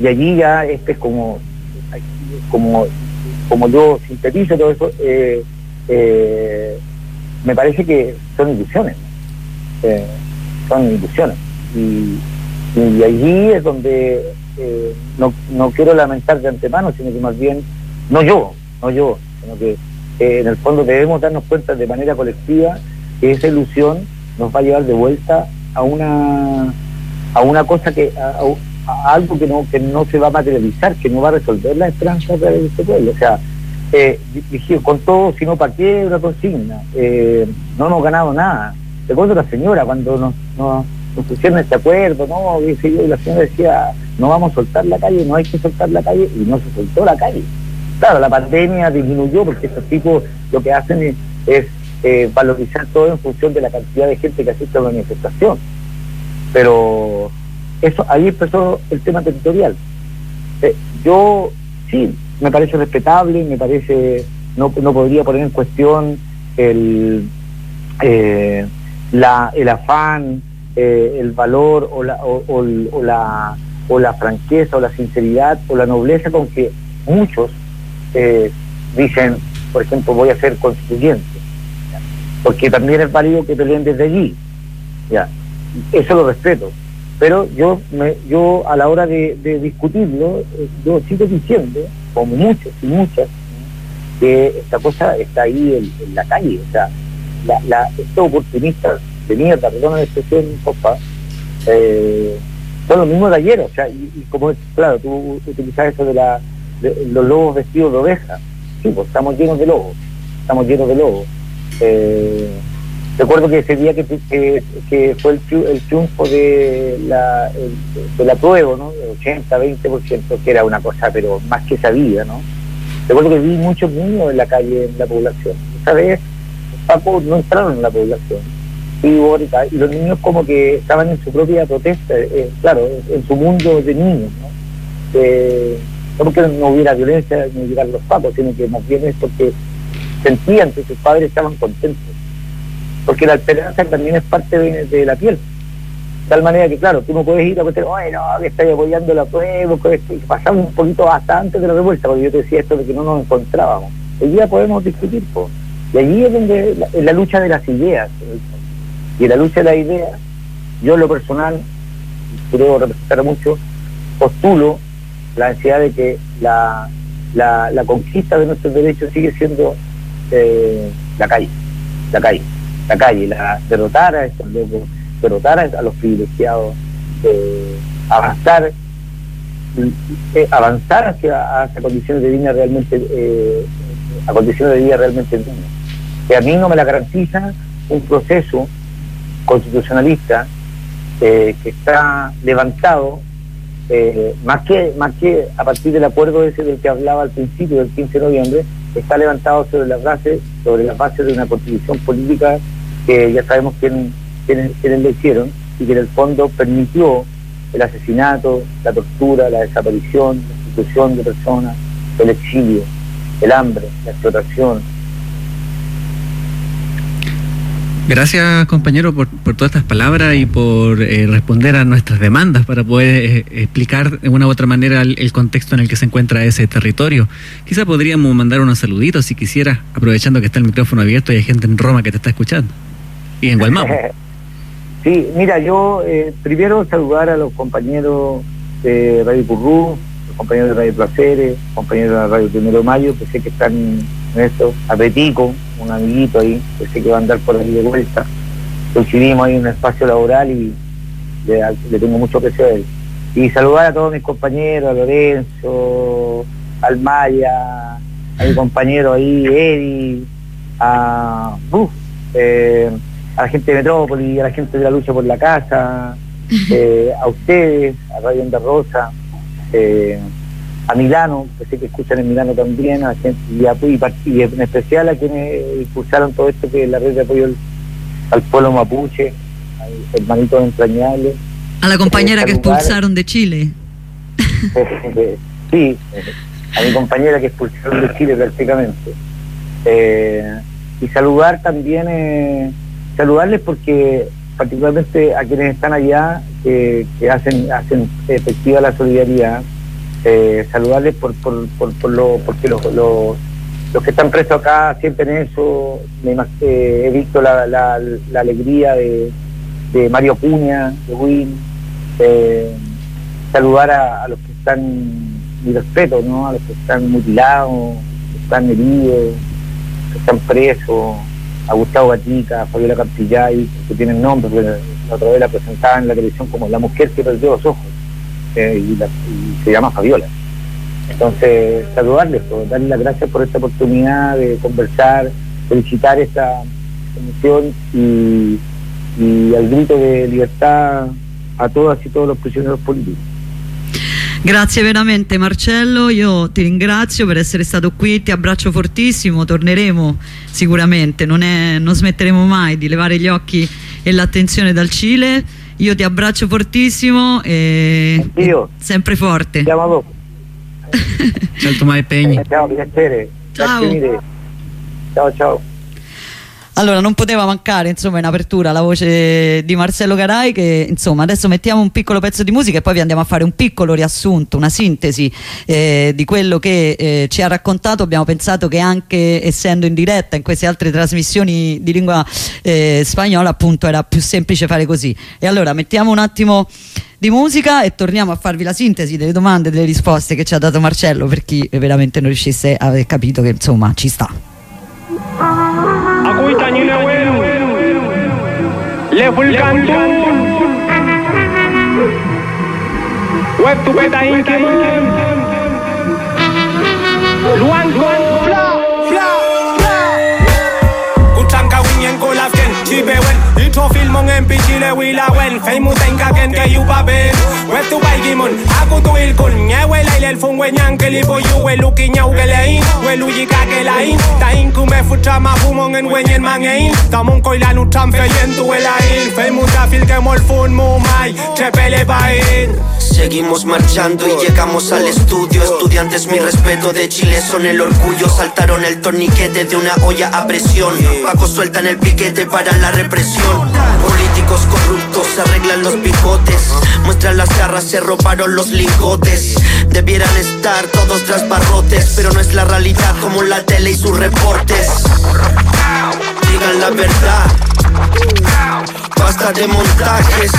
y allí ya este es como, como, como yo sintetizo todo eso, eh, eh, me parece que son ilusiones. Eh, son ilusiones. Y, allí es donde no, no quiero lamentar de antemano, sino que más bien, no yo, no yo, sino que en el fondo debemos darnos cuenta de manera colectiva que esa ilusión nos va a llevar de vuelta a una a una cosa que a algo que no que no se va a materializar, que no va a resolver la esperanza de este pueblo. O sea, eh, con todo, si no para qué una consigna, eh, no hemos ganado nada. Recuerdo la señora cuando nos, nos, nos pusieron este acuerdo, ¿no? Y, y la señora decía, no vamos a soltar la calle, no hay que soltar la calle, y no se soltó la calle. Claro, la pandemia disminuyó porque estos tipos lo que hacen es, es, eh, valorizar todo en función de la cantidad de gente que asiste a la manifestación. Pero eso ahí empezó el tema territorial. Eh, yo sí, me parece respetable, me parece, no, no podría poner en cuestión el, eh, la, el afán, eh, el valor o la, o, la, o la franqueza o la sinceridad o la nobleza con que muchos dicen, por ejemplo, voy a ser constituyente. Porque también es válido que peleen desde allí. Ya, eso lo respeto. Pero yo, me, yo a la hora de, discutirlo, eh, yo sigo diciendo, como muchos y muchas, que esta cosa está ahí en, la calle. O sea, la, la, estos oportunistas de mierda, perdón la expresión, compa, eh, son los mismos de ayer. O sea, y, y como, claro, tú utilizas eso de, la, los lobos vestidos de oveja. Sí, pues estamos llenos de lobos. Estamos llenos de lobos. Eh, recuerdo que ese día que, que, fue el, el triunfo de la, el- del apruebo, ¿no? De 80, 20%, que era una cosa, pero más que sabida, ¿no? Recuerdo que vi muchos niños en la calle, en la población. Esa vez, los pacos no entraron en la población. Y, y los niños como que estaban en su propia protesta, eh, claro, en su mundo de niños, ¿no? Eh, no porque no hubiera violencia ni llegar los pacos, sino que más bien es porque sentían que sus padres estaban contentos. Porque la esperanza también es parte de, la piel. De tal manera que, claro, tú no puedes ir a meter, oye, no, que estáis apoyando la prueba, que esto", y pasaba un poquito hasta antes de la revuelta, porque yo te decía esto de que no nos encontrábamos. Hoy día podemos discutir, po. y allí es donde la, es la lucha de las ideas. Y la lucha de las ideas, yo en lo personal, creo representar mucho, postulo la necesidad de que la, la, la conquista de nuestros derechos sigue siendo eh, la calle, la calle, la calle, la, derrotar a estos locos, derrotar a, los privilegiados, eh, avanzar, avanzar hacia, hacia condiciones de vida realmente, eh, a condiciones de vida realmente dignas. Que a mí no me la garantiza un proceso constitucionalista eh, que está levantado eh, más que más que a partir del acuerdo ese del que hablaba al principio del 15 de noviembre está levantado sobre las bases sobre las bases de una constitución política que ya sabemos quién, quiénes, quiénes lo hicieron y que en el fondo permitió el asesinato, la tortura, la desaparición, la institución de personas, el exilio, el hambre, la explotación, Gracias, compañero, por, por todas estas palabras y por eh, responder a nuestras demandas para poder eh, explicar de una u otra manera el, el contexto en el que se encuentra ese territorio. Quizá podríamos mandar unos saluditos si quisiera, aprovechando que está el micrófono abierto y hay gente en Roma que te está escuchando. Y en Gualmamo. (laughs) Sí, mira, yo eh, primero saludar a los compañeros de Radio Currú, los compañeros de Radio Placeres, compañeros de Radio Primero Mayo, que sé que están en esto, a un amiguito ahí, que sé que va a andar por ahí de vuelta. Coincidimos ahí en un espacio laboral y le, tengo mucho aprecio a él. Y saludar a todos mis compañeros, a Lorenzo, al Maya, a mi compañero ahí, Eddie, a, uf, eh, a la gente de Metrópoli, a la gente de la lucha por la casa, eh, a ustedes, a Radio Onda Rosa, eh, a Milano, que sé que escuchan en Milano también, a la gente, y, a- y en especial a quienes impulsaron todo esto que es la red de apoyo al, al pueblo mapuche, a hermanitos entrañables. A la compañera que saludar- expulsaron de Chile. (laughs) sí, a mi compañera que expulsaron de Chile prácticamente. Eh, y saludar también, eh, saludarles porque particularmente a quienes están allá, que, hacen, hacen efectiva la solidaridad, eh, saludarles por, por, por, por lo, porque los, los, que están presos acá sienten eso, eh, he visto la, la, alegría de, de Mario Puña, de Win, eh, saludar a, a los que están, mi respeto, ¿no? A los que están mutilados, que están heridos, que están presos, a Gustavo Gatica, a Fabiola Campillay, que tienen nombre, porque la otra vez la presentaban en la televisión como la mujer que perdió los ojos, eh, y, se llama Fabiola. Entonces, saludarles, pues, darles las gracias por esta oportunidad de conversar, felicitar esta comisión y, y al grito de libertad a todas y todos los prisioneros políticos. Grazie veramente Marcello, io ti ringrazio per essere stato qui, ti abbraccio fortissimo, torneremo sicuramente, non, è- non smetteremo mai di levare gli occhi e l'attenzione dal Cile, io ti abbraccio fortissimo e, e sempre forte. Andiamo a dopo. Ciao Tomás Peña. Ciao, piacere. Ciao. Ciao, ciao. Allora, non poteva mancare, insomma, in apertura la voce di Marcello Garai che, insomma, adesso mettiamo un piccolo pezzo di musica e poi vi andiamo a fare un piccolo riassunto, una sintesi eh, di quello che eh, ci ha raccontato. Abbiamo pensato che anche essendo in diretta in queste altre trasmissioni di lingua eh, spagnola, appunto, era più semplice fare così. E allora mettiamo un attimo di musica e torniamo a farvi la sintesi delle domande e delle risposte che ci ha dato Marcello per chi veramente non riuscisse a aver capito che, insomma, ci sta. Level Cantu. Web to Beta Inky. Ito filmong empi chile wila wen. Feimu tenga ken ke yu baben Web tu baigimun Aku tu ilkun Nyewe laile el fun wenyan ke lipo yu Welu ki nyau ke lein Welu yika ke lain Ta inkume futra mafumong en wenyen mangein Tamon koilan utram feyen tu elain Feimu ta fil ke mol fun mumai Trepele bain Seguimos marchando y llegamos al estudio. Estudiantes, mi respeto de Chile son el orgullo. Saltaron el torniquete de una olla a presión. Paco sueltan el piquete para la represión. Políticos corruptos arreglan los picotes. Muestran las garras, se robaron los lingotes. Debieran estar todos tras barrotes, pero no es la realidad como la tele y sus reportes. Digan la verdad. Basta de montajes.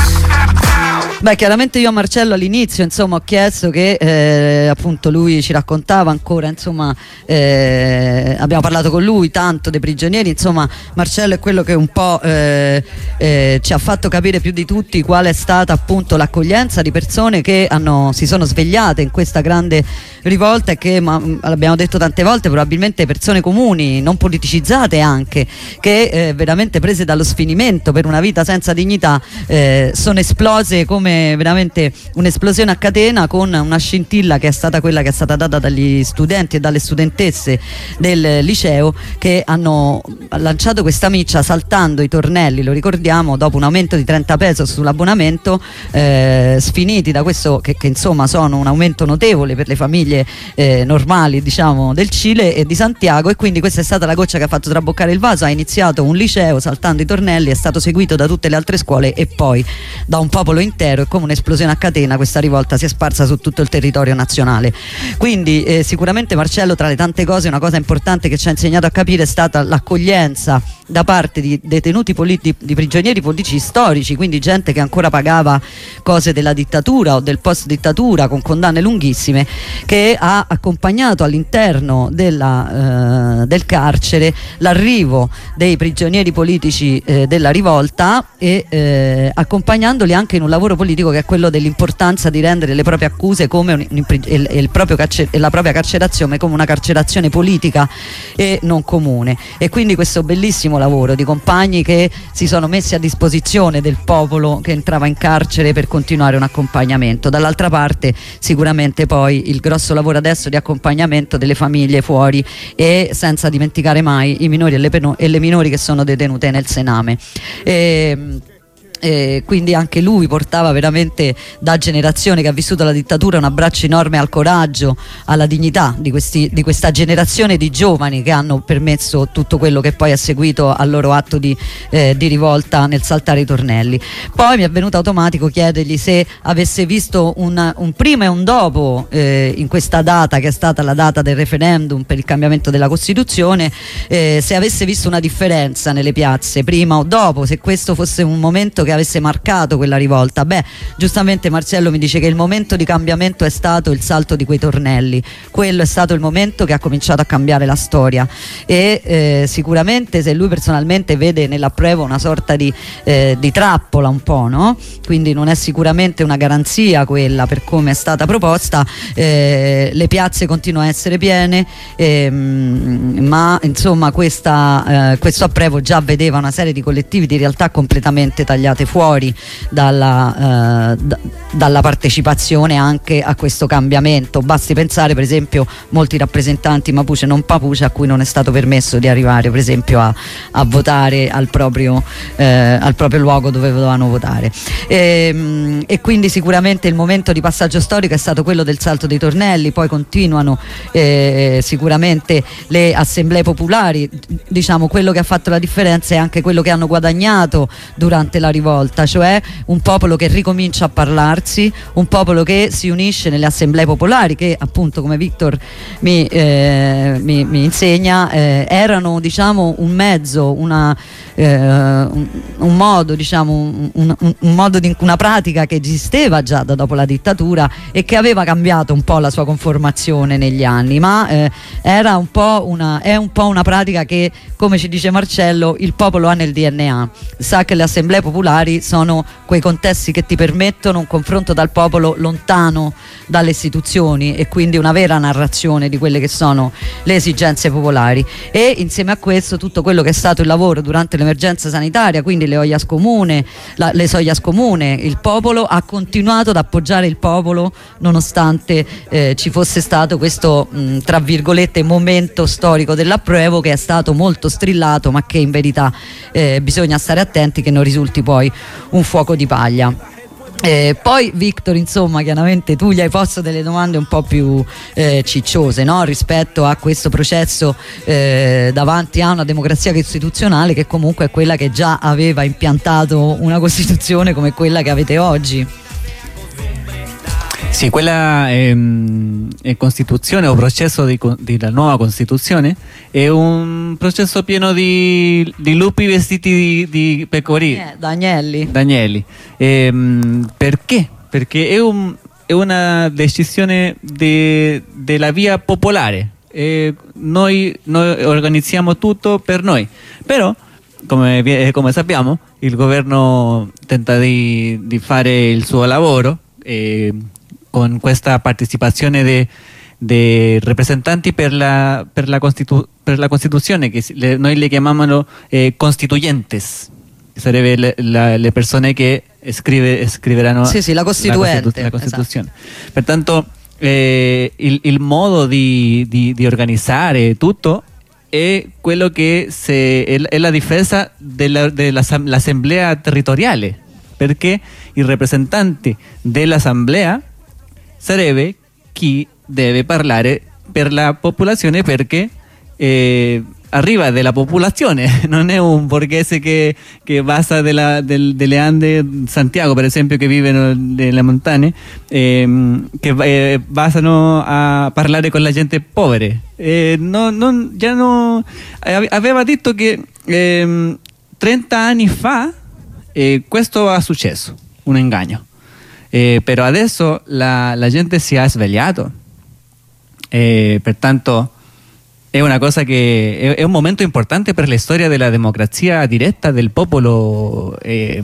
Beh, chiaramente io a Marcello all'inizio insomma ho chiesto che eh, appunto lui ci raccontava ancora, insomma eh, abbiamo parlato con lui tanto dei prigionieri, insomma Marcello è quello che un po' eh, eh, ci ha fatto capire più di tutti qual è stata appunto l'accoglienza di persone che hanno, si sono svegliate in questa grande rivolta e che, ma, mh, l'abbiamo detto tante volte, probabilmente persone comuni, non politicizzate anche, che eh, veramente prese dallo sfinimento per una vita senza dignità eh, sono esplose come veramente un'esplosione a catena con una scintilla che è stata quella che è stata data dagli studenti e dalle studentesse del liceo che hanno lanciato questa miccia saltando i tornelli, lo ricordiamo, dopo un aumento di 30 pesos sull'abbonamento, eh, sfiniti da questo che, che, insomma sono un aumento notevole per le famiglie eh, normali diciamo del Cile e di Santiago. E quindi questa è stata la goccia che ha fatto traboccare il vaso, ha iniziato un liceo saltando i tornelli, è stato seguito da tutte le altre scuole e poi da un popolo intero. E come un'esplosione a catena questa rivolta si è sparsa su tutto il territorio nazionale. Quindi eh, sicuramente Marcello tra le tante cose una cosa importante che ci ha insegnato a capire è stata l'accoglienza da parte di detenuti politi- di prigionieri politici storici, quindi gente che ancora pagava cose della dittatura o del post dittatura con condanne lunghissime, che ha accompagnato all'interno della, eh, del carcere l'arrivo dei prigionieri politici eh, della rivolta e eh, accompagnandoli anche in un lavoro politico che è quello dell'importanza di rendere le proprie accuse un, un, il, il carcer- la propria carcerazione come una carcerazione politica e non comune. E quindi questo bellissimo lavoro di compagni che si sono messi a disposizione del popolo che entrava in carcere per continuare un accompagnamento. Dall'altra parte sicuramente poi il grosso lavoro adesso di accompagnamento delle famiglie fuori e senza dimenticare mai i minori e le, e le minori che sono detenute nel Sename. E, eh, quindi anche lui portava veramente da generazione che ha vissuto la dittatura un abbraccio enorme al coraggio, alla dignità di, questi, di, questa generazione di giovani che hanno permesso tutto quello che poi ha seguito al loro atto di, eh, di rivolta nel saltare i tornelli. Poi mi è venuto automatico chiedergli se avesse visto un, un prima e un dopo eh, in questa data che è stata la data del referendum per il cambiamento della Costituzione, eh, se avesse visto una differenza nelle piazze prima o dopo, se questo fosse un momento che avesse marcato quella rivolta. Beh, giustamente Marcello mi dice che il momento di cambiamento è stato il salto di quei tornelli, quello è stato il momento che ha cominciato a cambiare la storia e eh, sicuramente se lui personalmente vede nella prova una sorta di, eh, di trappola un po', no? quindi non è sicuramente una garanzia quella per come è stata proposta, eh, le piazze continuano a essere piene, ehm, ma insomma questa, eh, questo apprevo già vedeva una serie di collettivi di realtà completamente tagliati tagliate fuori dalla, eh, d- dalla partecipazione anche a questo cambiamento. Basti pensare per esempio molti rappresentanti Mapuche e non Papuche a cui non è stato permesso di arrivare per esempio a, a votare al proprio, eh, al proprio, luogo dove dovevano votare. E, ehm, e, quindi sicuramente il momento di passaggio storico è stato quello del salto dei tornelli, poi continuano eh, sicuramente le assemblee popolari, diciamo quello che ha fatto la differenza è anche quello che hanno guadagnato durante la rivoluzione rivolta, cioè un popolo che ricomincia a parlarsi, un popolo che si unisce nelle assemblee popolari che appunto come Victor mi, eh, mi, mi insegna eh, erano diciamo un mezzo, una, un, un, modo, diciamo, un, un modo di, una pratica che esisteva già da dopo la dittatura e che aveva cambiato un po' la sua conformazione negli anni, ma eh, era un po' una, è un po' una pratica che, come ci dice Marcello, il popolo ha nel DNA. Sa che le assemblee popolari sono quei contesti che ti permettono un confronto dal popolo lontano dalle istituzioni e quindi una vera narrazione di quelle che sono le esigenze popolari. E insieme a questo tutto quello che è stato il lavoro durante le l'emergenza sanitaria, quindi le Oias Comune, la, le Soias Comune, il popolo ha continuato ad appoggiare il popolo nonostante eh, ci fosse stato questo mh, tra virgolette momento storico dell'approvo che è stato molto strillato ma che in verità eh, bisogna stare attenti che non risulti poi un fuoco di paglia. Eh, poi Victor, insomma, chiaramente tu gli hai posto delle domande un po' più eh, cicciose no? rispetto a questo processo eh, davanti a una democrazia costituzionale che comunque è quella che già aveva impiantato una Costituzione come quella che avete oggi. Sì, quella ehm, Costituzione o processo di, di, la nuova Costituzione è un processo pieno di, di lupi vestiti di, di pecorino. Eh, Danielli. Danielli. Ehm, perché? Perché è, un, è una decisione della via popolare. Eh, noi, noi organizziamo tutto per noi. Però come, come, sappiamo, il governo tenta di, di fare il suo lavoro, eh, con questa partecipazione de, de rappresentanti per la, per la, Costitu, per la Costituzione, che le, noi le chiamiamo eh, constituyentes, sarebbe le, la, le persone che scrive, scriveranno Sì, sì, la Costituente, la Costituzione. Pertanto eh, il, il modo di, di- di organizzare tutto è quello che se, è, la difesa della- dell'assemblea territoriale, perché il rappresentante dell'assemblea sarebbe chi deve parlare per la popolazione perché eh, arriva della popolazione, (laughs) non è un borghese che, che basa della, del, delle Ande, Santiago per esempio, che vivono nelle montagne, ehm, che eh, basano a parlare con la gente povera. Eh, no, non- no, ave- aveva detto che ehm, 30 anni fa eh, questo è successo, un inganno. Eh, però adesso la, la gente si è svegliato. Eh, pertanto è una cosa che è, un momento importante per la storia della democrazia diretta del popolo eh,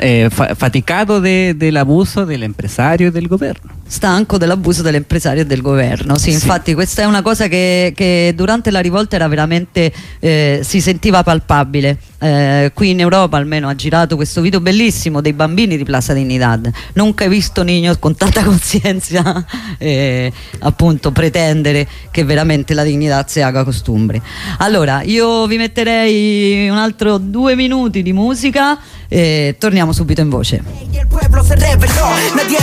eh, fa- faticato de- dell'abuso dell'impresario e del governo. stanco dell'abuso dell'impresario e del governo. Sì, Sì. infatti questa è una cosa che, che durante la rivolta era veramente eh, si sentiva palpabile. Eh, qui in Europa almeno ha girato questo video bellissimo dei bambini di Plaza Dignidad. Nunca he visto niños con tanta (laughs) coscienza eh, appunto pretendere che veramente la dignità si haga costumbre. Allora, io vi metterei un altro due minuti di musica e torniamo subito in voce. Pueblo nadie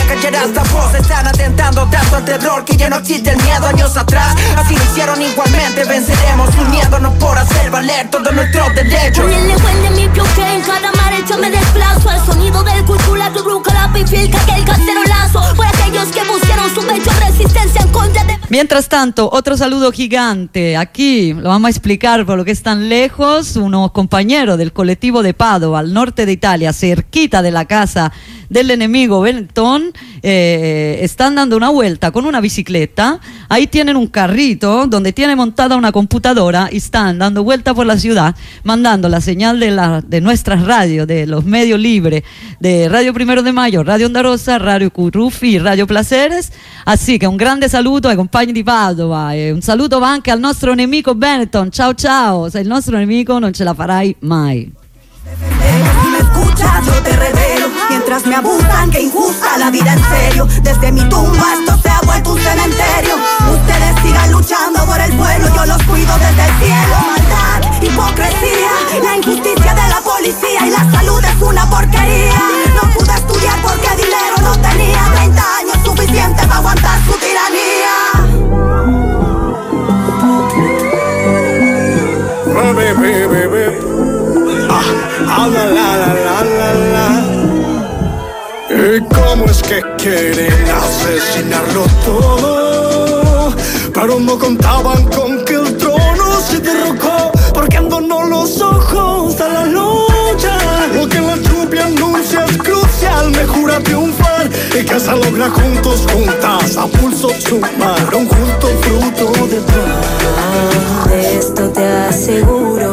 esta voz. Están atentando tanto al terror que ya no existe el miedo. Años atrás Así lo hicieron igualmente, venceremos uniéndonos por hacer valer todos nuestros derechos Con el legüen de mi pioque en cada marcha me desplazo. Al sonido del cultura que ruca la pifilca que el cacerolazo Por aquellos que pusieron su pecho resistencia en contra de Mientras tanto, otro saludo gigante. Aquí lo vamos a explicar por lo que están lejos. Unos compañeros del colectivo de Padova, al norte de Italia, cerquita de la casa del enemigo Benetton, eh, están dando una vuelta con una bicicleta. Ahí tienen un carrito donde tiene montada una computadora y están dando vuelta por la ciudad, mandando la señal de, la, de nuestras radios, de los medios libres, de Radio Primero de Mayo, Radio Onda Rossa, Radio Currufi Radio Placeres. Así que un grande saluto ai compagni di Padova e un saluto va anche al nostro nemico Benetton. Ciao ciao, sei il nostro nemico non ce la farai mai. Yo te revelo. Mientras me abusan que injusta la vida en serio. Desde mi tumba esto se ha vuelto un cementerio. Ustedes sigan luchando por el pueblo Yo los cuido desde el cielo. Maldad, hipocresía La injusticia de la policía Y la salud es una porquería. No pude estudiar porque dinero no tenía 30 años suficiente para aguantar su tiranía quieren asesinarlo todo? Pero no contaban con que el trono se derrocó, porqueándonos los ojos a la lucha. Lo que la lluvia anuncia es crucial, me jura triunfar y que se logra juntos, juntas, a pulso sumar un junto fruto de paz. Esto te aseguro,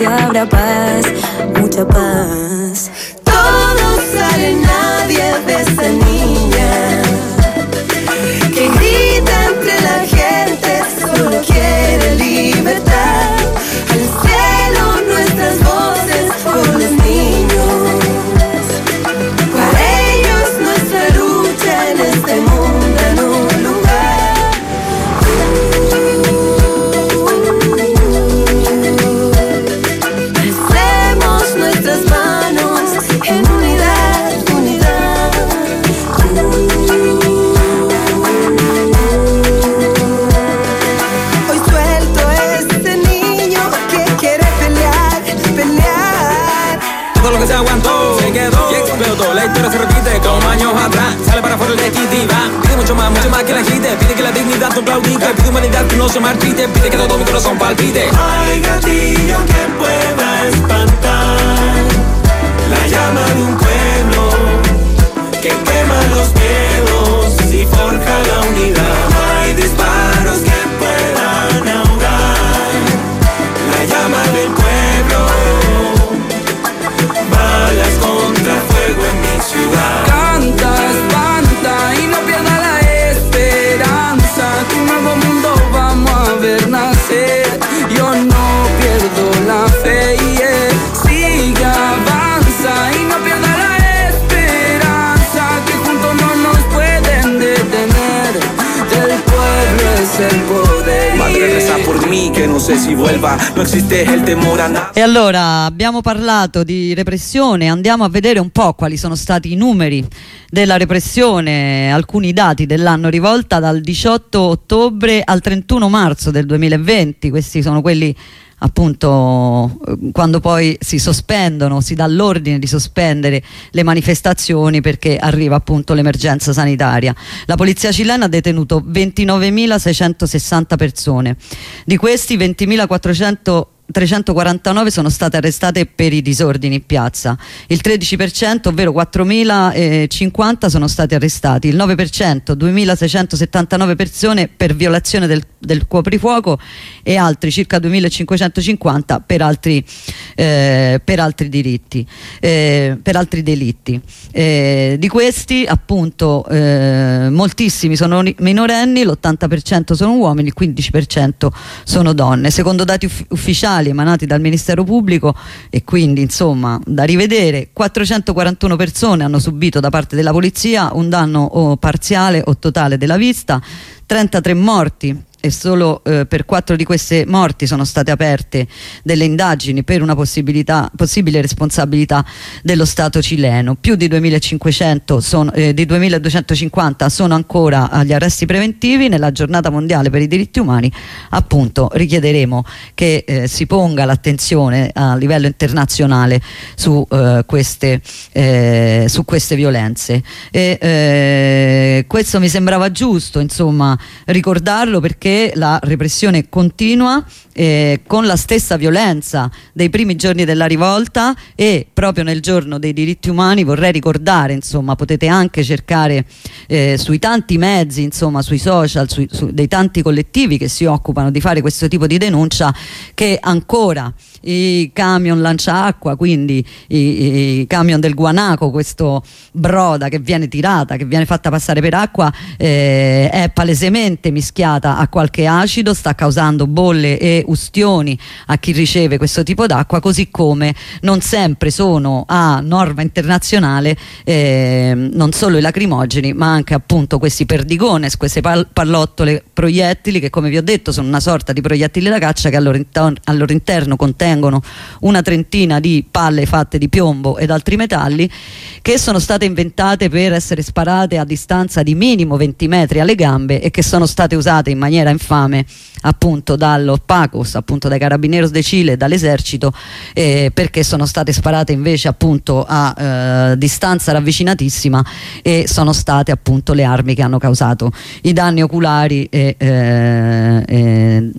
y habrá paz, mucha paz Dignidad no claudique. Pide humanidad que no se marchite. Pide que todo mi corazón palpite. Hay gatillo que pueda espantar la llama de un pueblo E allora abbiamo parlato di repressione, andiamo a vedere un po' quali sono stati i numeri della repressione, alcuni dati dell'anno rivolta dal 18 ottobre al 31 marzo del 2020, questi sono quelli appunto eh, quando poi si sospendono, si dà l'ordine di sospendere le manifestazioni perché arriva appunto l'emergenza sanitaria. La polizia cilena ha detenuto 29.660 persone, di questi 20.400 349 sono state arrestate per i disordini in piazza, il 13% ovvero 4.050 sono stati arrestati, il 9% 2.679 persone per violazione del, del coprifuoco e altri circa 2.550 per altri, eh, per altri diritti, eh, per altri delitti. Eh, di questi appunto eh, moltissimi sono ni- minorenni, l'80% sono uomini, il 15% sono donne. Secondo dati uff- ufficiali emanati dal Ministero Pubblico e quindi insomma da rivedere 441 persone hanno subito da parte della polizia un danno o parziale o totale della vista 33 morti e solo eh, per quattro di queste morti sono state aperte delle indagini per una possibile responsabilità dello Stato cileno. Più di 2500 sono, eh, di 2250 sono ancora agli arresti preventivi. Nella giornata mondiale per i diritti umani appunto richiederemo che eh, si ponga l'attenzione a livello internazionale su, eh, queste, eh, su queste violenze. E, eh, questo mi sembrava giusto insomma ricordarlo perché la repressione continua eh, con la stessa violenza dei primi giorni della rivolta e proprio nel giorno dei diritti umani vorrei ricordare, insomma, potete anche cercare eh, sui tanti mezzi, insomma, sui social, sui, su, dei tanti collettivi che si occupano di fare questo tipo di denuncia che ancora i camion lancia acqua, quindi i, i camion del guanaco, questo broda che viene tirata, che viene fatta passare per acqua, eh, è palesemente mischiata a qualche acido, sta causando bolle e ustioni a chi riceve questo tipo d'acqua, così come non sempre sono a norma internazionale eh, non solo i lacrimogeni, ma anche appunto questi perdigones, queste pal- pallottole proiettili che come vi ho detto sono una sorta di proiettili da caccia che al loro, al loro interno contengono una trentina di palle fatte di piombo ed altri metalli che sono state inventate per essere sparate a distanza di minimo 20 metri alle gambe e che sono state usate in maniera infame appunto dallo PACOS, appunto dai Carabineros de Cile dall'esercito eh, perché sono state sparate invece appunto a eh, distanza ravvicinatissima e sono state appunto le armi che hanno causato i danni oculari e eh,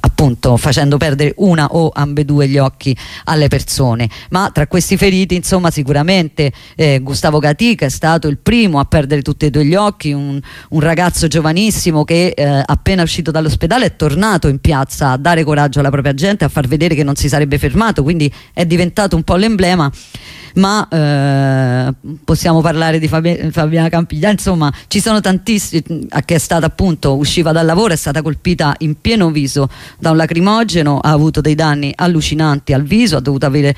appunto facendo perdere una o ambedue gli occhi alle persone. Ma tra questi feriti insomma sicuramente eh, Gustavo Gatica è stato il primo a perdere tutti e due gli occhi un, un ragazzo giovanissimo che eh, appena uscito dall'ospedale è tornato in piazza a dare coraggio alla propria gente a far vedere che non si sarebbe fermato quindi è diventato un po' l'emblema. Ma eh, possiamo parlare di Fabi- Fabiana Campiglia, insomma ci sono tantissimi, che è stata appunto, usciva dal lavoro, è stata colpita in pieno viso da un lacrimogeno, ha avuto dei danni allucinanti al viso, ha dovuto avere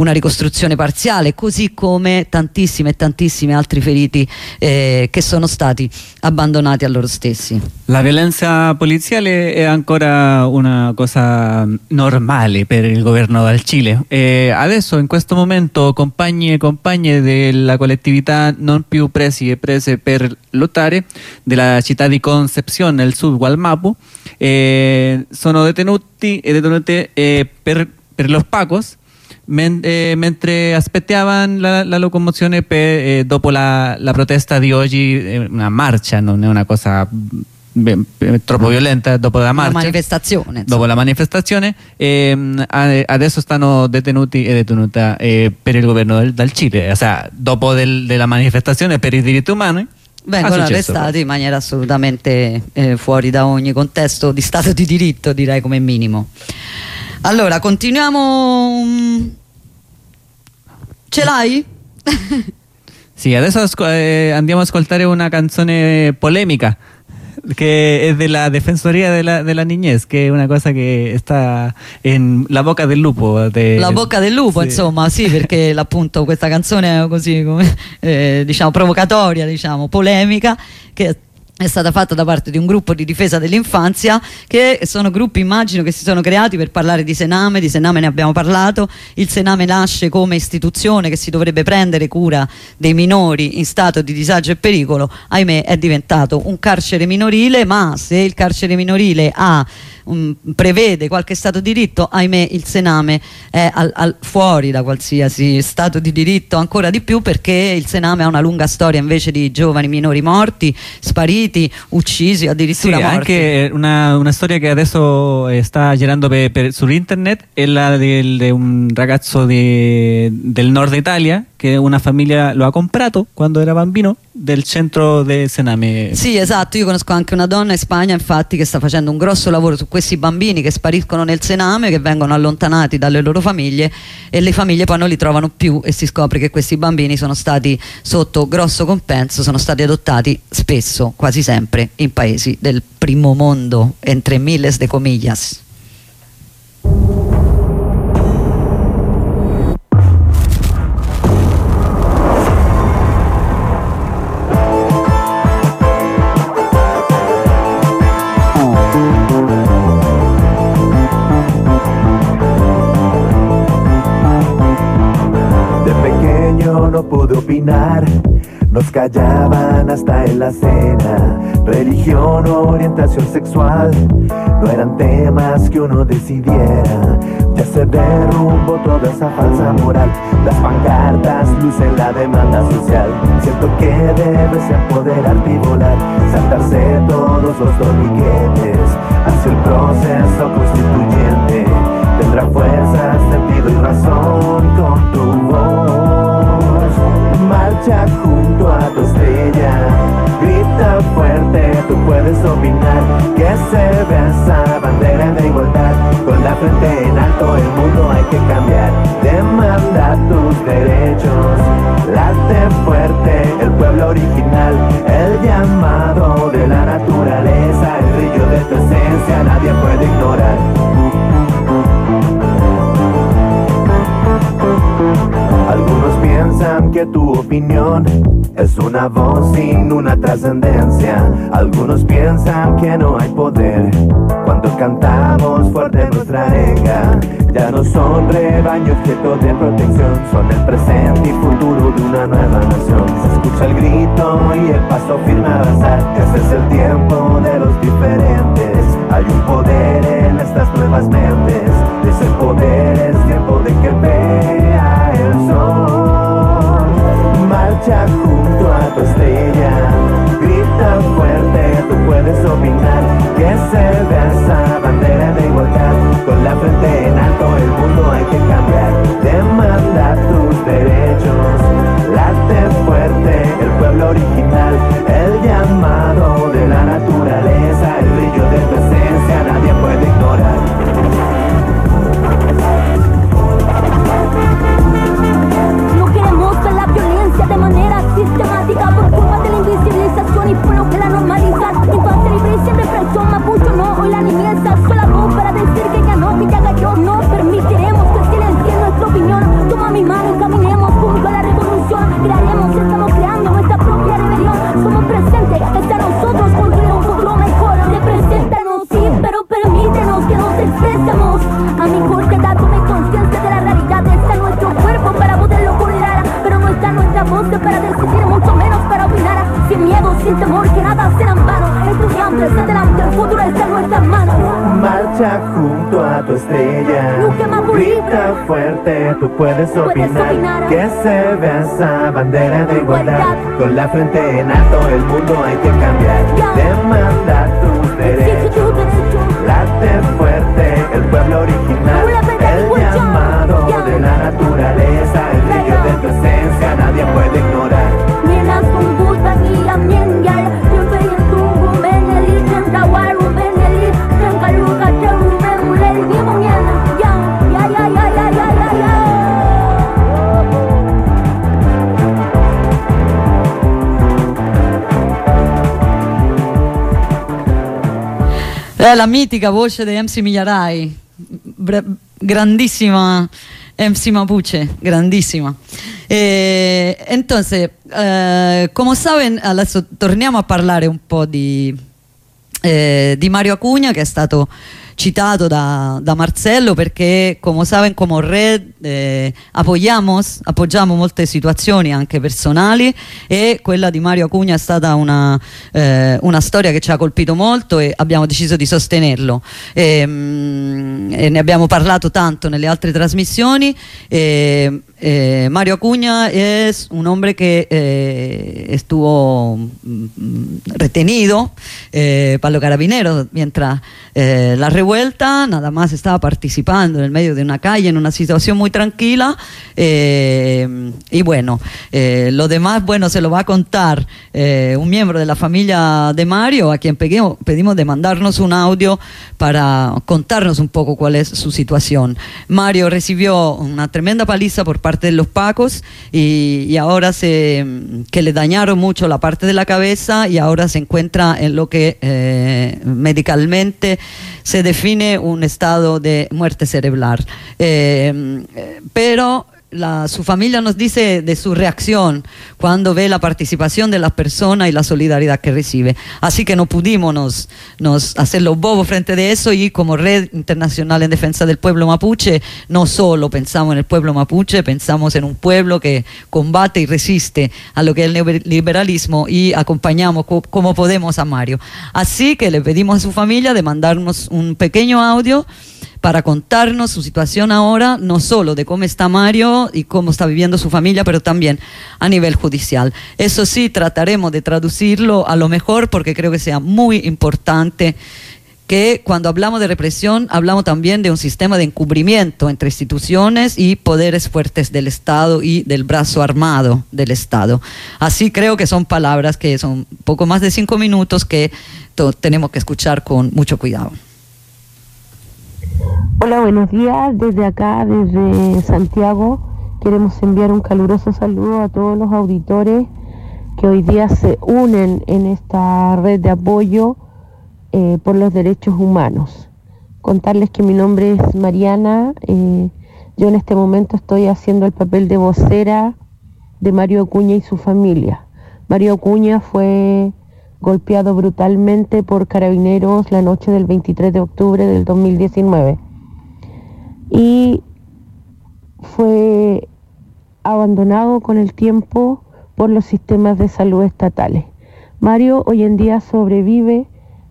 una ricostruzione parziale, così come tantissimi e tantissimi altri feriti eh, che sono stati abbandonati a loro stessi. La violenza poliziale è ancora una cosa normale per il governo del Cile. E adesso, in questo momento, compagni e compagne della collettività non più presi e prese per lottare della città di Concepción nel sud Gualmapu eh, sono detenuti e detenute eh, per, per los pacos men- eh, mentre aspettavano la, la locomozione per, eh, dopo la, la protesta di oggi, una marcia, non è una cosa troppo violenta dopo la marcia. manifestazione. Dopo la manifestazione, ehm, adesso stanno detenuti e detenuta eh, per il governo del, del Cile, o sea, dopo del- della manifestazione per i diritti umani. Vengono arrestati in maniera assolutamente eh, fuori da ogni contesto di Stato di diritto, direi come minimo. Allora, continuiamo. Ce l'hai? (laughs) Sì, adesso eh, andiamo a ascoltare una canzone polemica che è della Defensoría de la, de la Niñez, che è una cosa che sta in La Boca del Lupo. de- La bocca del lupo, sì. insomma, sì, perché (laughs) appunto questa canzone è così come, eh, diciamo provocatoria, diciamo, polemica, che è stata fatta da parte di un gruppo di difesa dell'infanzia che sono gruppi immagino che si sono creati per parlare di Sename, di Sename ne abbiamo parlato, il Sename nasce come istituzione che si dovrebbe prendere cura dei minori in stato di disagio e pericolo, ahimè è diventato un carcere minorile, ma se il carcere minorile ha um, prevede qualche stato di diritto, ahimè il Sename è al, al- fuori da qualsiasi stato di diritto ancora di più perché il Sename ha una lunga storia invece di giovani minori morti, spariti, uccisi, Sì, addirittura morti. anche una, una storia che adesso eh, sta girando per, per- su internet è la del- de un ragazzo de- del nord Italia che una famiglia lo ha comprato quando era bambino del centro de Sename. Sì, esatto, io conosco anche una donna in Spagna, infatti, che sta facendo un grosso lavoro su questi bambini che spariscono nel Sename, che vengono allontanati dalle loro famiglie e le famiglie poi non li trovano più e si scopre che questi bambini sono stati sotto grosso compenso, sono stati adottati spesso, quasi sempre, in paesi del primo mondo, entre miles de comillas. Nos callaban hasta en la cena. Religión o orientación sexual no eran temas que uno decidiera. Ya se derrumbó toda esa falsa moral. Las pancartas lucen la demanda social. Siento que debes empoderarte y volar, saltarse todos los torniquetes hacia el proceso constituyente. Tendrá fuerza, sentido y razón con tu voz. Junto a tu estrella, grita fuerte, tú puedes opinar. Que se vea esa bandera de igualdad, con la frente en alto el mundo hay que cambiar. Demanda tus derechos, late fuerte el pueblo original, el llamado de la naturaleza, el brillo de tu esencia nadie puede ignorar. Piensan que tu opinión es una voz sin una trascendencia. Algunos piensan que no hay poder cuando cantamos fuerte nuestra arenga. Ya no son rebaño objeto de protección, son el presente y futuro de una nueva nación. Se escucha el grito y el paso firme avanzar. Ese es el tiempo de los diferentes. Hay un poder en estas nuevas mentes. Ese poder es tiempo de que vea el sol. Junto a tu estrella. Grita fuerte, tú puedes opinar. Que se vea esa bandera de igualdad. Con la frente en alto, el mundo hay que cambiar. Demanda tus derechos. Late fuerte, el pueblo original. El llamado de la naturaleza. El brillo de tu esencia, nadie puede sistemática por culpa de la invisibilización y por la normalizan. Infancia libre y sin represión, mapucho no, hoy la niñez Marcha junto a tu estrella. Grita fuerte, tú puedes opinar. opinar. Que se vea esa bandera de igualdad. Con la frente en alto, el mundo hay que cambiar. Demanda tus derechos. Late fuerte, el pueblo original. El llamado de la naturaleza. El brillo de tu esencia, nadie puede ignorar. È la mitica voce di MC Migliarai, Bra- grandissima MC Mapuche, grandissima. Eh, entonces, eh, come saben, adesso torniamo a parlare un po' di, eh, di Mario Acugna, che è stato citato da, da Marcello perché, come saben, come Red eh, appoggiamo molte situazioni anche personali e quella di Mario Acugna è stata una, eh, una storia che ci ha colpito molto e abbiamo deciso di sostenerlo. E, mm, e ne abbiamo parlato tanto nelle altre trasmissioni. E, eh, Mario Acuña es un hombre que eh, estuvo mm, retenido eh, para los carabineros mientras eh, la revuelta, nada más estaba participando en el medio de una calle en una situación muy tranquila eh, y bueno, eh, lo demás, bueno, se lo va a contar eh, un miembro de la familia de Mario a quien pedimos, pedimos de mandarnos un audio para contarnos un poco cuál es su situación. Mario recibió una tremenda paliza por parte de los pacos y, ahora se que le dañaron mucho la parte de la cabeza y ahora se encuentra en lo que medicalmente se define un estado de muerte cerebral. Eh, eh, pero su familia nos dice de su reacción cuando ve la participación de las personas y la solidaridad que recibe. Así que no pudimos nos, nos hacer los bobos frente de eso y como Red Internacional en Defensa del Pueblo Mapuche, no solo pensamos en el pueblo mapuche, pensamos en un pueblo que combate y resiste a lo que es el neoliberalismo y acompañamos co- como podemos a Mario. Así que le pedimos a su familia de mandarnos un pequeño audio para contarnos su situación ahora, no solo de cómo está Mario y cómo está viviendo su familia, pero también a nivel judicial. Eso sí, trataremos de traducirlo a lo mejor porque creo que sea muy importante que cuando hablamos de represión hablamos también de un sistema de encubrimiento entre instituciones y poderes fuertes del Estado y del brazo armado del Estado. Así creo que son palabras que son poco más de cinco minutos que tenemos que escuchar con mucho cuidado. Hola, buenos días. Desde acá, desde Santiago, queremos enviar un caluroso saludo a todos los auditores que hoy día se unen en esta red de apoyo eh, por los derechos humanos. Contarles que mi nombre es Mariana. eh, yo en este momento estoy haciendo el papel de vocera de Mario Acuña y su familia. Mario Acuña fue golpeado brutalmente por carabineros la noche del 23 de octubre del 2019 y fue abandonado con el tiempo por los sistemas de salud estatales. Mario hoy en día sobrevive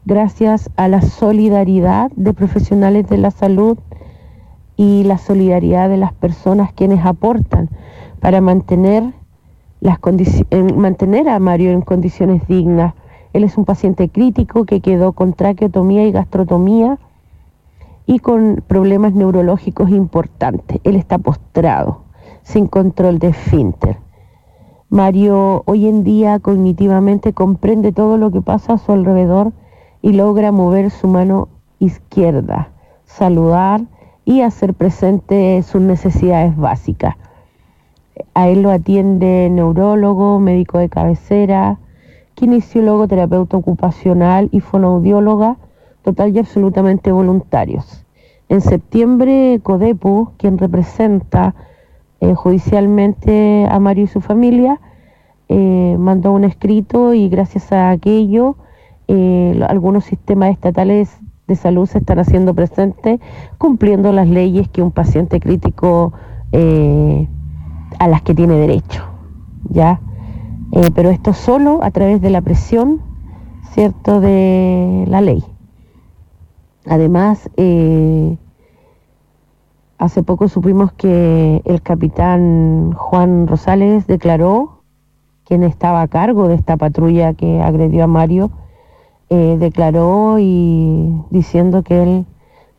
gracias a la solidaridad de profesionales de la salud y la solidaridad de las personas quienes aportan para mantener las mantener a Mario en condiciones dignas. Él es un paciente crítico que quedó con traqueotomía y gastrotomía y con problemas neurológicos importantes. Él está postrado, sin control de esfínter. Mario hoy en día cognitivamente comprende todo lo que pasa a su alrededor y logra mover su mano izquierda, saludar y hacer presente sus necesidades básicas. A él lo atiende neurólogo, médico de cabecera, kinesiólogo, terapeuta ocupacional y fonoaudióloga, total y absolutamente voluntarios. En septiembre, Codepu, quien representa eh, judicialmente a Mario y su familia, eh, mandó un escrito y gracias a aquello eh, algunos sistemas estatales de salud se están haciendo presentes cumpliendo las leyes que un paciente crítico a las que tiene derecho, ¿ya? Pero esto solo a través de la presión, ¿cierto?, de la ley. Además, eh, hace poco supimos que el capitán Juan Rosales declaró, quien estaba a cargo de esta patrulla que agredió a Mario, eh, declaró y diciendo que él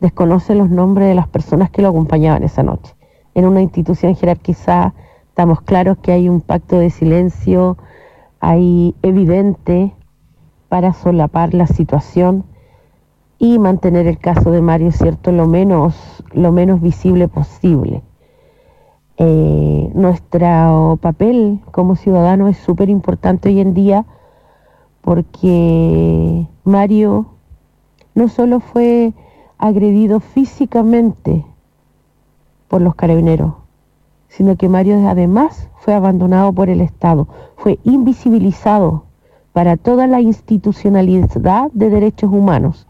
desconoce los nombres de las personas que lo acompañaban esa noche. En una institución jerarquizada estamos claros que hay un pacto de silencio, hay evidente para solapar la situación y mantener el caso de Mario cierto lo menos lo menos visible posible. Eh, nuestro papel como ciudadano es súper importante hoy en día porque Mario no solo fue agredido físicamente por los carabineros, sino que Mario además fue abandonado por el Estado, fue invisibilizado para toda la institucionalidad de derechos humanos.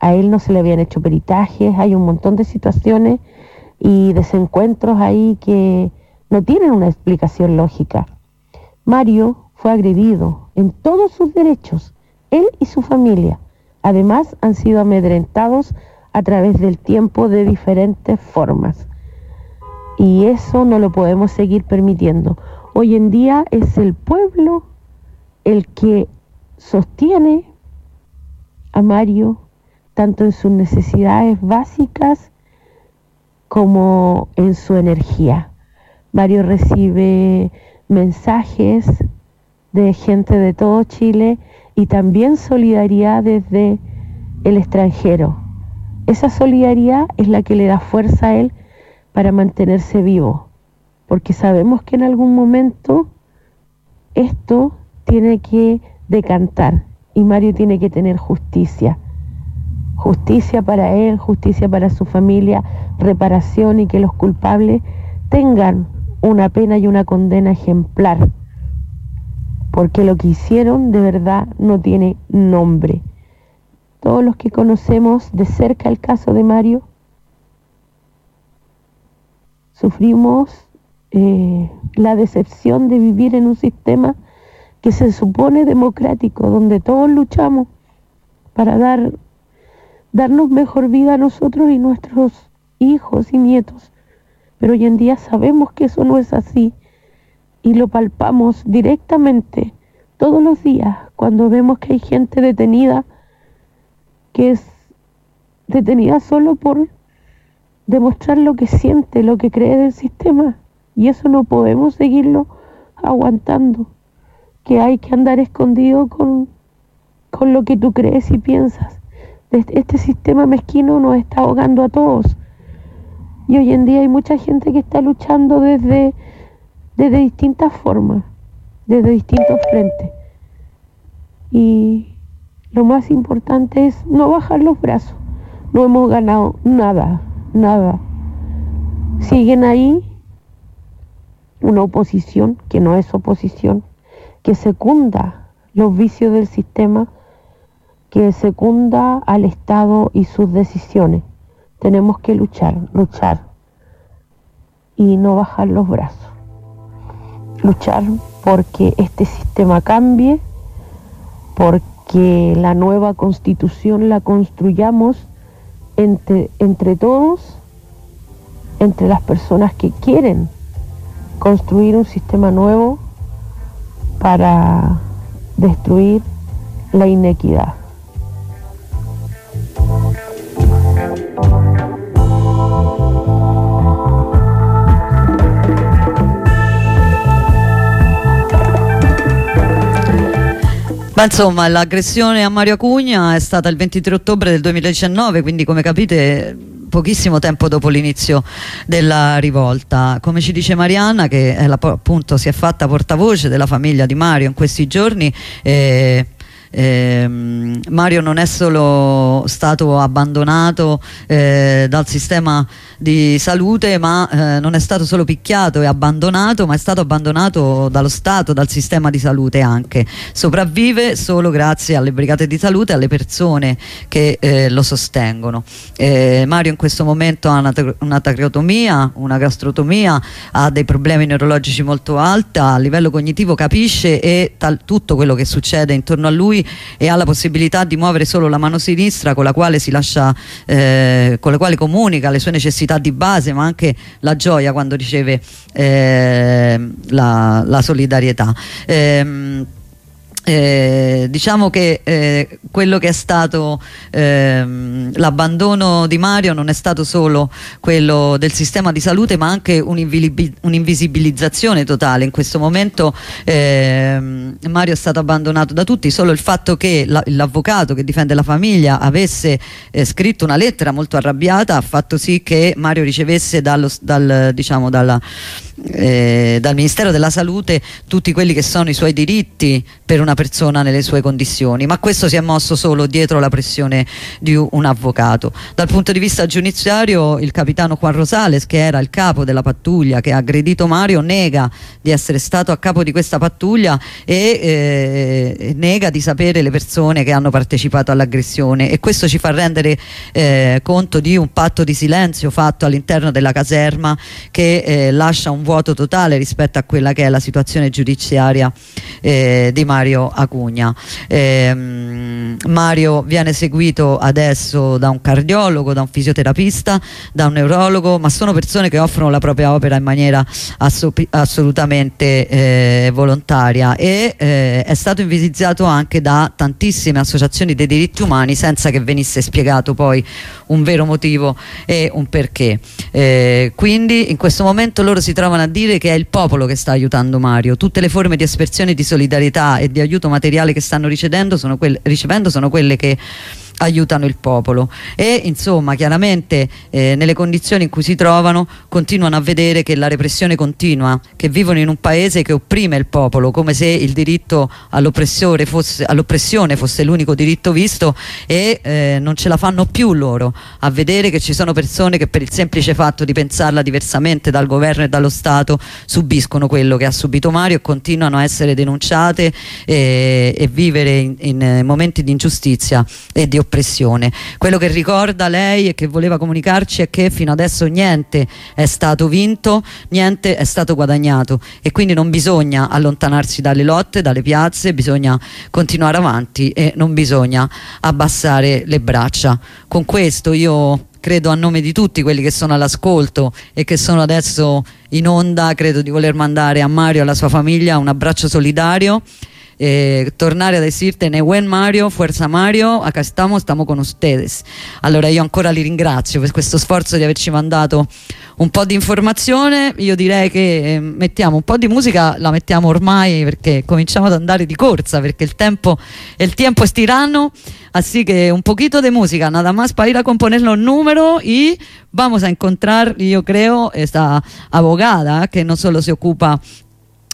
A él no se le habían hecho peritajes, hay un montón de situaciones y desencuentros ahí que no tienen una explicación lógica. Mario fue agredido en todos sus derechos, él y su familia. Además, han sido amedrentados a través del tiempo de diferentes formas. Y eso no lo podemos seguir permitiendo. Hoy en día es el pueblo el que sostiene a Mario tanto en sus necesidades básicas como en su energía. Mario recibe mensajes de gente de todo Chile y también solidaridad desde el extranjero. Esa solidaridad es la que le da fuerza a él para mantenerse vivo, porque sabemos que en algún momento esto tiene que decantar y Mario tiene que tener justicia. Justicia para él, justicia para su familia, reparación y que los culpables tengan una pena y una condena ejemplar, porque lo que hicieron de verdad no tiene nombre. Todos los que conocemos de cerca el caso de Mario, sufrimos eh, la decepción de vivir en un sistema que se supone democrático, donde todos luchamos para dar, darnos mejor vida a nosotros y nuestros hijos y nietos. Pero hoy en día sabemos que eso no es así y lo palpamos directamente todos los días cuando vemos que hay gente detenida que es detenida solo por demostrar lo que siente, lo que cree del sistema. Y eso no podemos seguirlo aguantando que hay que andar escondido con, con lo que tú crees y piensas. Este, este sistema mezquino nos está ahogando a todos. Y hoy en día hay mucha gente que está luchando desde, desde distintas formas, desde distintos frentes. Y lo más importante es no bajar los brazos. No hemos ganado nada, nada. Siguen ahí una oposición que no es oposición, que secunda los vicios del sistema, que secunda al Estado y sus decisiones. Tenemos que luchar, luchar y no bajar los brazos. Luchar porque este sistema cambie, porque la nueva constitución la construyamos entre, entre todos, entre las personas que quieren construir un sistema nuevo para destruir la inequidad. Ma insomma, l'aggressione a Mario Acugna è stata il 23 ottobre del 2019, quindi come capite pochissimo tempo dopo l'inizio della rivolta. Come ci dice Marianna, che è la, appunto si è fatta portavoce della famiglia di Mario in questi giorni, eh, eh, Mario non è solo stato abbandonato eh, dal sistema di salute ma eh, non è stato solo picchiato e abbandonato ma è stato abbandonato dallo Stato, dal sistema di salute anche. Sopravvive solo grazie alle brigate di salute e alle persone che eh, lo sostengono. Eh, Mario in questo momento ha una, tracheotomia, una gastrotomia ha dei problemi neurologici molto alti a livello cognitivo capisce e tutto quello che succede intorno a lui e ha la possibilità di muovere solo la mano sinistra con la quale si lascia eh, con la quale comunica le sue necessità di base ma anche la gioia quando riceve eh, la, la, solidarietà. Eh, eh, diciamo che eh, quello che è stato ehm, l'abbandono di Mario non è stato solo quello del sistema di salute ma anche un'invisibilizzazione totale. In questo momento ehm, Mario è stato abbandonato da tutti solo il fatto che l'avvocato che difende la famiglia avesse eh, scritto una lettera molto arrabbiata ha fatto sì che Mario ricevesse dallo, dal, diciamo, dalla eh, dal Ministero della Salute tutti quelli che sono i suoi diritti per una persona nelle sue condizioni, ma questo si è mosso solo dietro la pressione di un avvocato. Dal punto di vista giudiziario il capitano Juan Rosales, che era il capo della pattuglia che ha aggredito Mario, nega di essere stato a capo di questa pattuglia e eh, nega di sapere le persone che hanno partecipato all'aggressione e questo ci fa rendere eh, conto di un patto di silenzio fatto all'interno della caserma che eh, lascia un vuoto totale rispetto a quella che è la situazione giudiziaria eh, di Mario Acugna. Ehm, Mario viene seguito adesso da un cardiologo, da un fisioterapista, da un neurologo, ma sono persone che offrono la propria opera in maniera asso- assolutamente eh, volontaria e eh, è stato invisizzato anche da tantissime associazioni dei diritti umani senza che venisse spiegato poi un vero motivo e un perché. Eh, quindi in questo momento loro si trovano a dire che è il popolo che sta aiutando Mario, tutte le forme di espressione di solidarietà e di aiuto materiale che stanno ricevendo sono quelle, ricevendo sono quelle che aiutano il popolo. E insomma chiaramente eh, nelle condizioni in cui si trovano continuano a vedere che la repressione continua, che vivono in un paese che opprime il popolo come se il diritto all'oppressore fosse, all'oppressione fosse l'unico diritto visto e eh, non ce la fanno più loro a vedere che ci sono persone che per il semplice fatto di pensarla diversamente dal governo e dallo Stato subiscono quello che ha subito Mario e continuano a essere denunciate e, e vivere in, in momenti di ingiustizia e di oppressione oppressione. Quello che ricorda lei e che voleva comunicarci è che fino adesso niente è stato vinto, niente è stato guadagnato e quindi non bisogna allontanarsi dalle lotte, dalle piazze, bisogna continuare avanti e non bisogna abbassare le braccia. Con questo io credo a nome di tutti quelli che sono all'ascolto e che sono adesso in onda, credo di voler mandare a Mario e alla sua famiglia un abbraccio solidario eh, tornare a decirte Neuen Mario, Fuerza Mario, acá estamos, estamos con ustedes. Allora io ancora li ringrazio per questo sforzo di averci mandato un po' di informazione, io direi che eh, mettiamo un po' di musica, la mettiamo ormai perché cominciamo ad andare di corsa, perché il tempo, el tiempo es tirano, así que un poquito de música, nada más para ir a componer los números y vamos a encontrar, yo creo, esta abogada que no solo se ocupa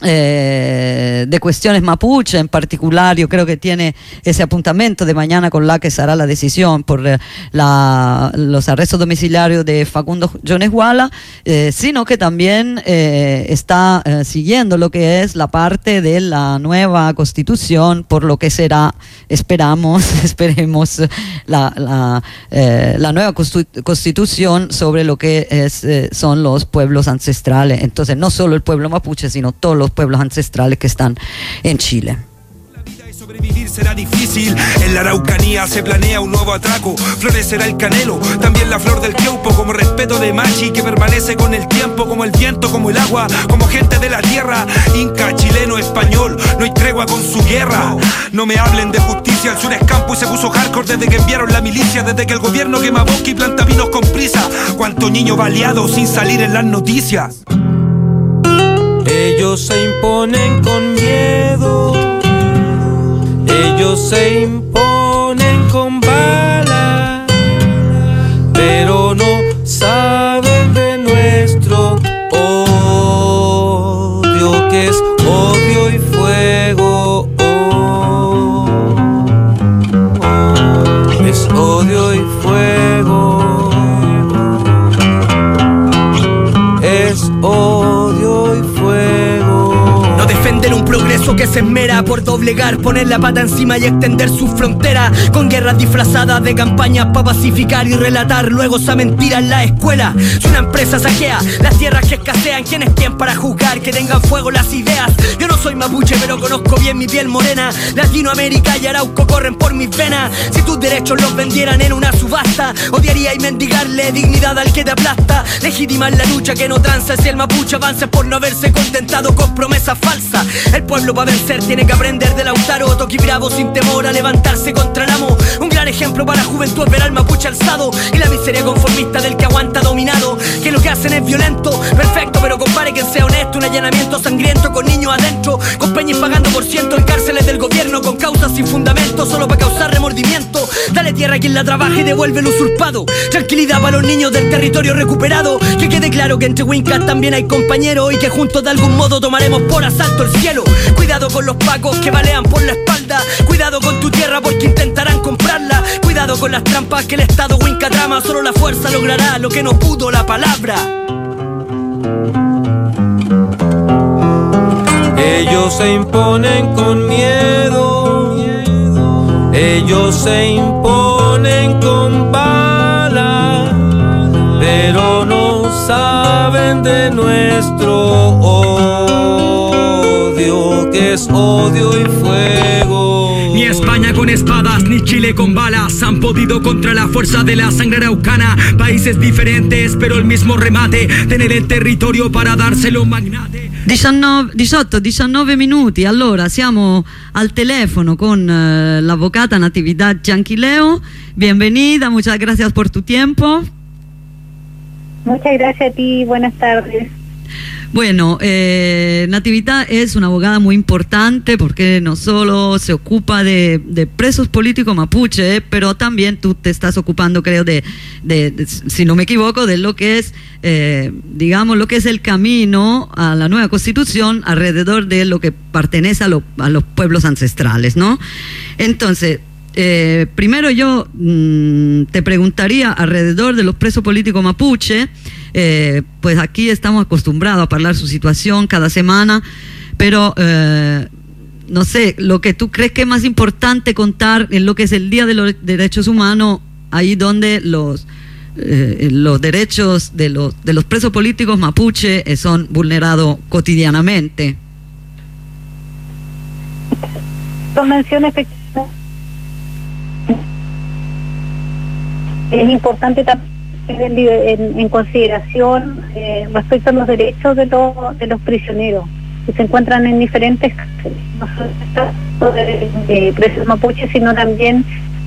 eh, de cuestiones mapuche en particular, yo creo que tiene ese apuntamiento de mañana con la que será la decisión por eh, la, los arrestos domiciliarios de Facundo Jones Walla, eh, sino que también está siguiendo lo que es la parte de la nueva constitución, por lo que será, esperamos, (laughs) esperemos, la, la, la nueva constitu- constitución sobre lo que es, son los pueblos ancestrales. Entonces, no solo el pueblo mapuche, sino todos los pueblos ancestrales que están en Chile. Sobrevivir será difícil. En la Araucanía se planea un nuevo atraco. Florecerá el canelo, también la flor del tiempo, como respeto de Machi que permanece con el tiempo, como el viento, como el agua, como gente de la tierra. Inca, chileno, español, no hay tregua con su guerra. No me hablen de justicia, el sur es campo y se puso hardcore desde que enviaron la milicia, desde que el gobierno quema bosque y planta vinos con prisa. Cuánto niño baleado sin salir en las noticias. Ellos se imponen con miedo. Ellos se imponen que se esmera por doblegar, poner la pata encima y extender su frontera con guerras disfrazadas de campañas para pacificar y relatar luego esa mentira en la escuela. Si una empresa saquea las tierras que escasean, ¿quién es quién para juzgar que tengan fuego las ideas? Yo no soy mapuche, pero conozco bien mi piel morena. Latinoamérica y Arauco corren por mis venas. Si tus derechos los vendieran en una subasta, odiaría y mendigarle dignidad al que te aplasta. Legitimar la lucha que no tranza si el mapuche avanza por no haberse contentado con promesas falsas. El pueblo para vencer tiene que aprender de Lautaro, Toki Bravo sin temor a levantarse contra el amo. Un gran ejemplo para la juventud ver al mapuche alzado y la miseria conformista del que aguanta dominado. Que lo que hacen es violento, perfecto, pero compare que sea honesto. Una allanamiento sangriento con niños adentro, con peñas pagando por ciento en cárceles del gobierno con causas sin fundamento, solo para causar remordimiento. Dale tierra a quien la trabaje y devuelve el usurpado. Tranquilidad para los niños del territorio recuperado. Que quede claro que entre Wincas también hay compañeros y que juntos de algún modo tomaremos por asalto el cielo. Cuidado con los pacos que balean por la espalda. Cuidado con tu tierra porque intentarán comprarla. Cuidado con las trampas que el Estado Winca trama. Solo la fuerza logrará lo que no pudo la palabra. Ellos se imponen con miedo, ellos se imponen con bala, pero no saben de nuestro odio, que es odio y fuego. Ni España con espadas, ni Chile con balas han podido contra la fuerza de la sangre araucana. Países diferentes, pero el mismo remate: tener el territorio para un magnate. 19, 18, 19 minuti, allora siamo al telefono con eh, l'avvocata Natividad Gianquileo. Bienvenida, muchas gracias por tu tiempo. Muchas gracias a ti, buenas tardes. Bueno, eh, Natividad es una abogada muy importante porque no solo se ocupa de, presos políticos mapuche, pero también tú te estás ocupando, creo, de, si no me equivoco, de lo que es, eh, digamos, lo que es el camino a la nueva constitución alrededor de lo que pertenece a los pueblos ancestrales, ¿no? Entonces, eh, primero yo mm, te preguntaría alrededor de los presos políticos mapuche, eh, pues aquí estamos acostumbrados a hablar su situación cada semana, pero eh, no sé, lo que tú crees que es más importante contar en lo que es el Día de los Derechos Humanos, ahí donde los eh, los derechos de los de los presos políticos mapuche eh, son vulnerados cotidianamente. Es importante también en, en consideración eh, respecto a los derechos de, los de los prisioneros que se encuentran en diferentes no solo de, de presos mapuches, sino también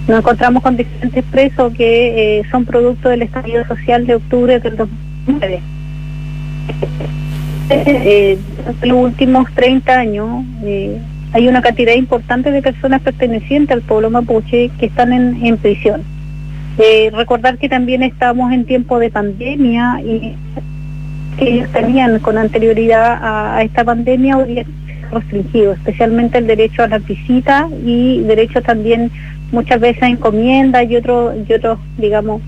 nos encontramos con diferentes presos que eh, son producto del estallido social de octubre del 2009. Eh, durante los últimos 30 años eh, hay una cantidad importante de personas pertenecientes al pueblo mapuche que están en, en prisión. Eh, recordar que también estamos en tiempo de pandemia y que ellos tenían con anterioridad a, esta pandemia hoy día restringido, especialmente el derecho a la visita y derecho también muchas veces a encomienda y otros y otros digamos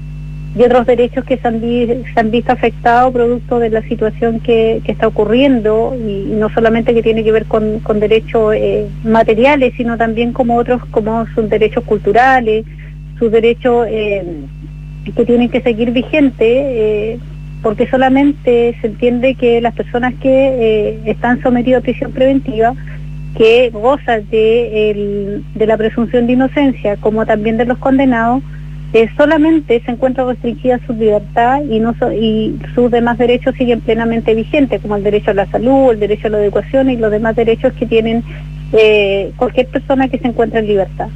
y otros derechos que se han, visto afectados producto de la situación que, está ocurriendo y, no solamente que tiene que ver con, derechos eh, materiales sino también como otros como sus derechos culturales sus derechos eh, que tienen que seguir vigentes eh, porque solamente se entiende que las personas que eh, están sometidas a prisión preventiva que gozan de, la presunción de inocencia como también de los condenados solamente se encuentra restringida su libertad y sus demás derechos siguen plenamente vigentes como el derecho a la salud, el derecho a la educación y los demás derechos que tienen cualquier persona que se encuentre en libertad.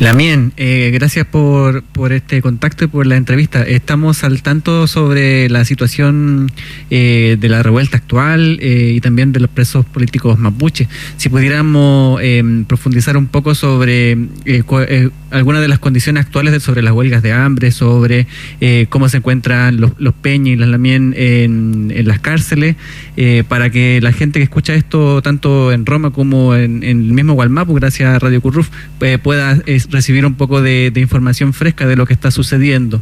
Lamien, eh, gracias por, por este contacto y por la entrevista. Estamos al tanto sobre la situación eh, de la revuelta actual eh, y también de los presos políticos mapuches. Si pudiéramos eh, profundizar un poco sobre eh, eh, algunas de las condiciones actuales de- sobre las huelgas de hambre, sobre cómo se encuentran los, los peñas y las Lamien en, en las cárceles, para que la gente que escucha esto tanto en Roma como en, el mismo Gualmapu, gracias a Radio Curruf, pueda recibir un poco de, información fresca de lo que está sucediendo.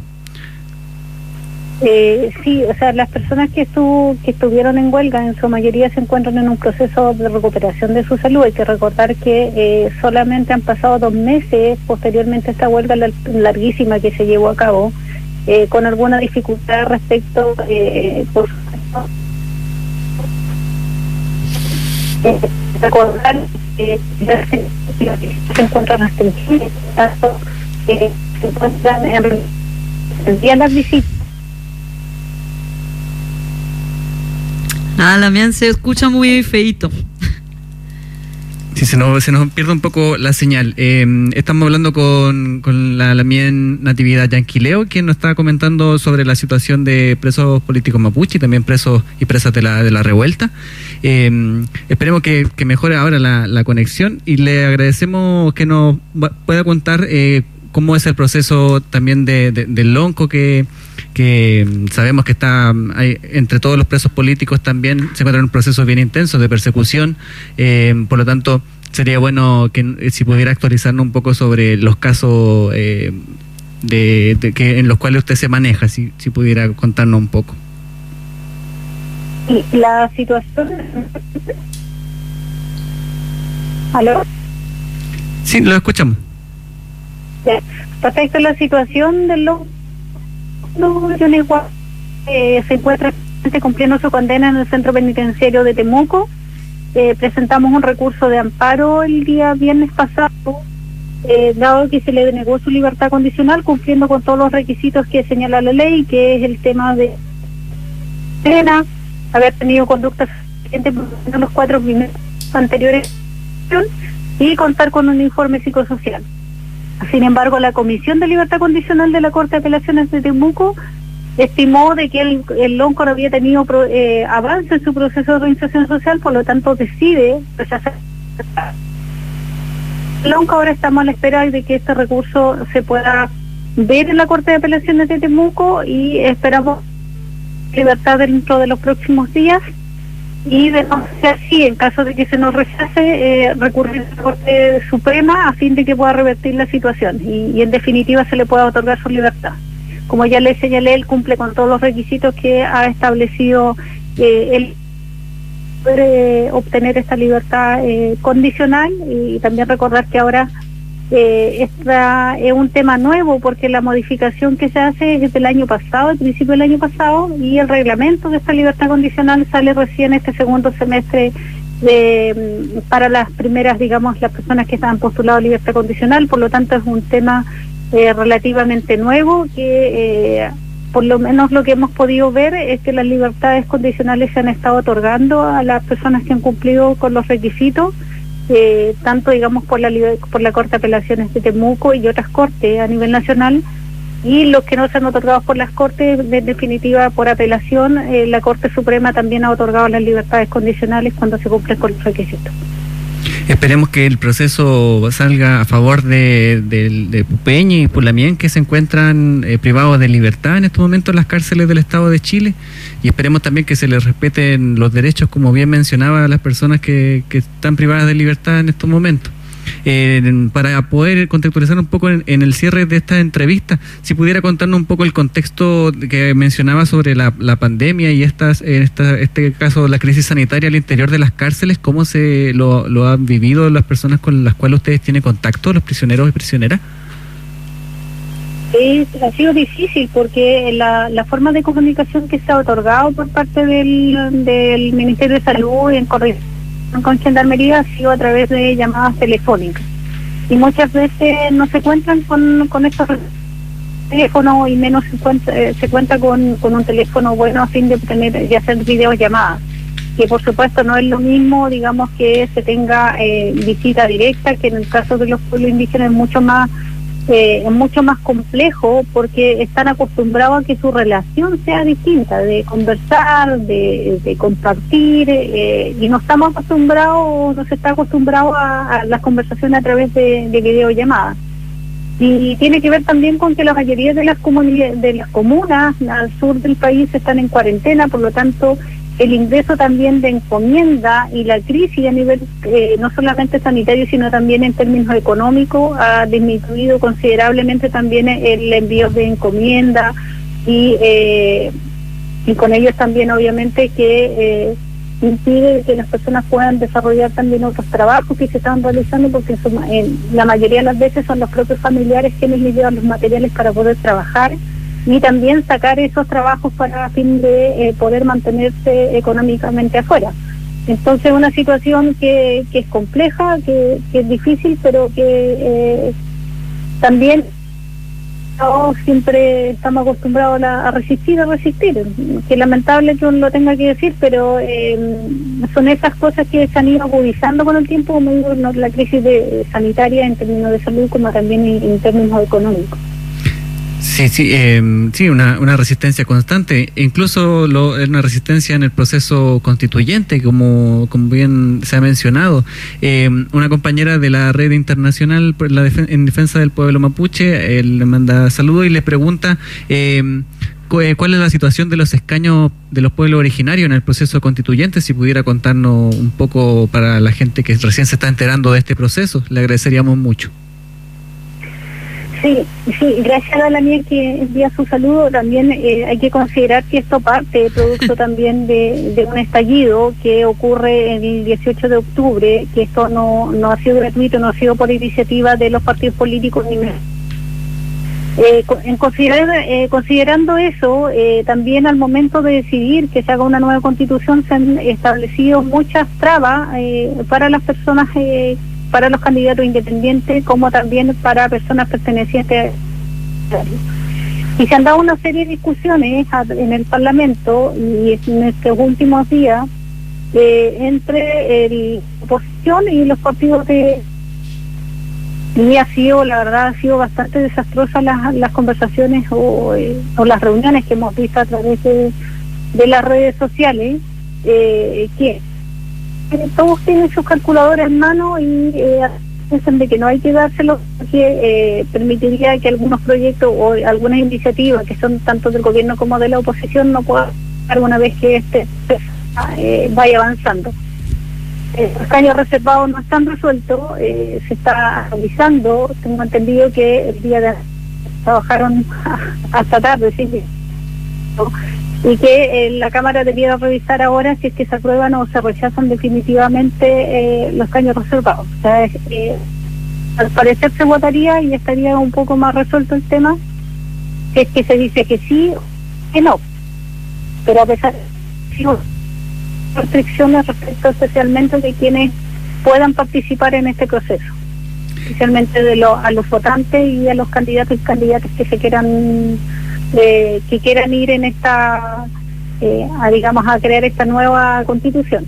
Eh, sí, o sea, las personas que, estu- que estuvieron en huelga en su mayoría se encuentran en un proceso de recuperación de su salud. Hay que recordar que eh, solamente han pasado dos meses posteriormente a esta huelga lar- larguísima que se llevó a cabo, eh, con alguna dificultad respecto, por recordar que se encuentran restringidas, tanto que se encuentran en, en día las visitas Ah, mía se escucha muy feito. Sí, se nos, se nos pierde un poco la señal. Eh, estamos hablando con, con la Lamien Natividad Yanquileo, quien nos está comentando sobre la situación de presos políticos mapuche y también presos y presas de la, de la revuelta. Eh, esperemos que, mejore ahora la, la conexión y le agradecemos que nos pueda contar eh, cómo es el proceso también de, de- del lonco que, que sabemos que está hay- entre todos los presos políticos también se encuentra en un proceso bien intenso de persecución eh, por lo tanto sería bueno que eh, si pudiera actualizarnos un poco sobre los casos eh, de, de que en los cuales usted se maneja si, si pudiera contarnos un poco. Y la situación... ¿Aló? sí lo escuchamos. A la situación de los Johnny Walker, eh, se encuentra cumpliendo su condena en el centro penitenciario de Temuco. Eh, presentamos un recurso de amparo el día viernes pasado, eh, dado que se le denegó su libertad condicional, cumpliendo con todos los requisitos que señala la ley, que es el tema de pena, haber tenido conductas menos los cuatro primeros anteriores y contar con un informe psicosocial. Sin embargo, la Comisión de Libertad Condicional de la Corte de Apelaciones de Temuco estimó de que el, el lonco no había tenido eh, avance en su proceso de reinserción social, por lo tanto decide rechazar. El lonco ahora estamos a la espera de que este recurso se pueda ver en la Corte de Apelaciones de Temuco y esperamos libertad dentro de los próximos días y de no ser así, en caso de que se nos rechace, eh, recurrir a la Corte Suprema a fin de que pueda revertir la situación y, en definitiva se le pueda otorgar su libertad. Como ya le señalé, él cumple con todos los requisitos que ha establecido eh, poder obtener esta libertad eh, condicional y también recordar que ahora eh, es un tema nuevo porque la modificación que se hace es del año pasado, al principio del año pasado, y el reglamento de esta libertad condicional sale recién este segundo semestre mm, para las primeras, digamos, las personas que están postulado libertad condicional, por lo tanto es un tema eh, relativamente nuevo que eh, por lo menos lo que hemos podido ver es que las libertades condicionales se han estado otorgando a las personas que han cumplido con los requisitos tanto digamos por la por la Corte de Apelaciones de Temuco y otras cortes a nivel nacional y los que no se han otorgado por las cortes de definitiva por apelación eh, la Corte Suprema también ha otorgado las libertades condicionales cuando se cumplen con los requisitos Esperemos que el proceso salga a favor de, de, Pupeña y Pulamien, que se encuentran eh, privados de libertad en estos momentos en las cárceles del Estado de Chile. Y esperemos también que se les respeten los derechos, como bien mencionaba, a las personas que están privadas de libertad en estos momentos. Eh, para poder contextualizar un poco en, el cierre de esta entrevista, si pudiera contarnos un poco el contexto que mencionaba sobre la, pandemia y estas, en esta, este caso la crisis sanitaria al interior de las cárceles, cómo se lo, han vivido las personas con las cuales ustedes tienen contacto, los prisioneros y prisioneras. Sí, ha sido difícil porque la, la forma de comunicación que se ha otorgado por parte del, Ministerio de Salud en coordinación con Gendarmería ha sido a través de llamadas telefónicas. Y muchas veces no se cuentan con, con estos teléfonos y menos se cuenta, eh, se cuenta con, con un teléfono bueno a fin de obtener y hacer videollamadas. Que por supuesto no es lo mismo, digamos, que se tenga eh, visita directa, que en el caso de los pueblos indígenas es mucho más es mucho más complejo porque están acostumbrados a que su relación sea distinta, de conversar, de, compartir, eh, y no estamos acostumbrados, no se está acostumbrado a, las conversaciones a través de, de videollamadas. Y tiene que ver también con que la mayoría de las de las comunas al sur del país están en cuarentena, por lo tanto el ingreso también de encomienda y la crisis a nivel eh, no solamente sanitario, sino también en términos económicos ha disminuido considerablemente también el envío de encomienda y, eh, con ellos también obviamente que eh, impide que las personas puedan desarrollar también otros trabajos que se están realizando porque en la mayoría de las veces son los propios familiares quienes les llevan los materiales para poder trabajar y también sacar esos trabajos para fin de eh, poder mantenerse económicamente afuera. Entonces una situación que, que es compleja, que, es difícil, pero que eh, también no, siempre estamos acostumbrados a, resistir, a resistir. Que lamentable que uno lo tenga que decir, pero eh, son esas cosas que se han ido agudizando con el tiempo, como la crisis sanitaria en términos de salud, como también en términos económicos. Sí, sí, eh, sí, una, una resistencia constante, incluso lo, una resistencia en el proceso constituyente, como, bien se ha mencionado. Eh, una compañera de la red internacional por la defen- en defensa del pueblo mapuche eh, le manda saludos y le pregunta cu- eh, cuál es la situación de los escaños de los pueblos originarios en el proceso constituyente, si pudiera contarnos un poco para la gente que recién se está enterando de este proceso, le agradeceríamos mucho. Sí, sí, gracias a la mía que envía su saludo, también eh, hay que considerar que esto parte producto (laughs) también de, de un estallido que ocurre el 18 de octubre, que esto no, no ha sido gratuito, no ha sido por iniciativa de los partidos políticos ni. Eh, en considerar, eh, considerando eso, eh, también al momento de decidir que se haga una nueva constitución se han establecido muchas trabas para las personas, para los candidatos independientes, como también para personas pertenecientes a y se han dado una serie de discusiones a- en el Parlamento y en estos últimos días eh, entre la oposición y los partidos de y ha sido, la verdad, ha sido bastante desastrosa las, conversaciones o, eh, o las reuniones que hemos visto a través de, las redes sociales, eh, todos tienen sus calculadores en mano y eh, piensan de que no hay que dárselo porque eh, permitiría que algunos proyectos o algunas iniciativas que son tanto del gobierno como de la oposición no puedan una vez que este eh, vaya avanzando. Los escaños reservados no están resueltos, eh, se está revisando, tengo entendido que el día de trabajaron (laughs) hasta tarde, sí, sí. Y que eh, la Cámara debiera revisar ahora si es que se aprueban o se rechazan definitivamente eh, los escaños reservados. O sea, eh, al parecer se votaría y estaría un poco más resuelto el tema, es que se dice que sí que no. Pero a pesar de restricciones respecto especialmente de quienes puedan participar en este proceso, especialmente de lo- a los votantes y a los candidatos y candidatas que se quieran eh, que quieran ir en esta eh, a digamos a crear esta nueva constitución.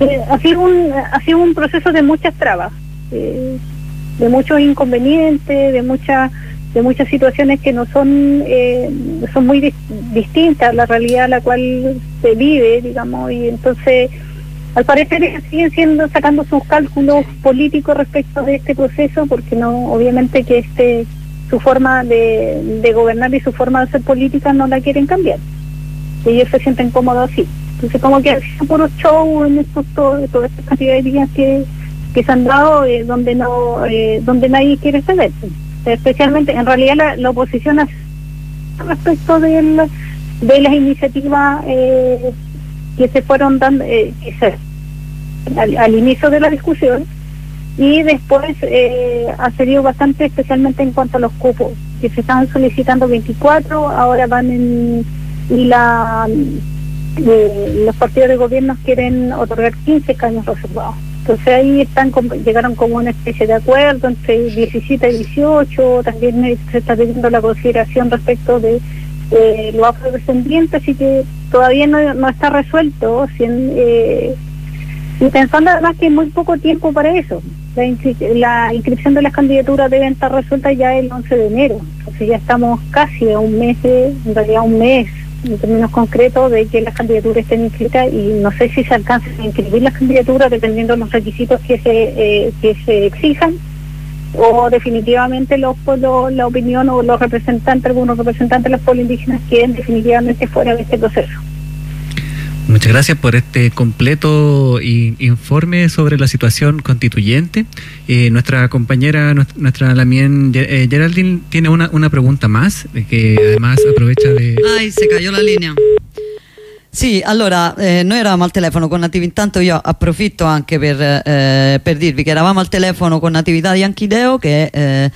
Eh, ha sido un ha sido un proceso de muchas trabas, eh, de muchos inconvenientes, de muchas de muchas situaciones que no son son muy dis- distintas a la realidad a la cual se vive, digamos, y entonces al parecer siguen siendo sacando sus cálculos políticos respecto de este proceso, porque no obviamente que este su forma de, de gobernar y su forma de hacer política no la quieren cambiar. Ellos se sienten cómodos así. Entonces como que sido puro show en estos todas estas cantidades de días que, que se han dado eh, donde no eh, donde nadie quiere ceder. Especialmente, en realidad la, la oposición hace respecto de las iniciativas eh, que se fueron dando al, al inicio de la discusión y después eh, ha seguido bastante especialmente en cuanto a los cupos que se estaban solicitando 24 ahora van en y la eh, los partidos de gobierno quieren otorgar 15 escaños reservados entonces ahí están llegaron como una especie de acuerdo entre 17 y 18 también se está teniendo la consideración respecto de eh, los afrodescendientes así que todavía no, no está resuelto sin, eh, y pensando además que hay muy poco tiempo para eso. La, inscri- la inscripción de las candidaturas debe estar resuelta ya el 11 de enero. Entonces ya estamos casi a un mes, en realidad un mes en términos concretos de que las candidaturas estén inscritas y no sé si se alcanzan a inscribir las candidaturas dependiendo de los requisitos que se, eh, que se exijan o definitivamente los pueblos, la opinión o los representantes, algunos representantes de los pueblos indígenas queden definitivamente fuera de este proceso. Muchas gracias por este completo informe sobre la situación constituyente. Eh, nuestra compañera, nuestra, Lamien eh, Geraldine, tiene una, una pregunta más, eh, que además aprovecha de... Ai, se cayó la linea. Sì, allora, eh, noi eravamo al telefono con Nativi, intanto io approfitto anche per, eh, per dirvi che eravamo al telefono con Natività di Anchideo che eh,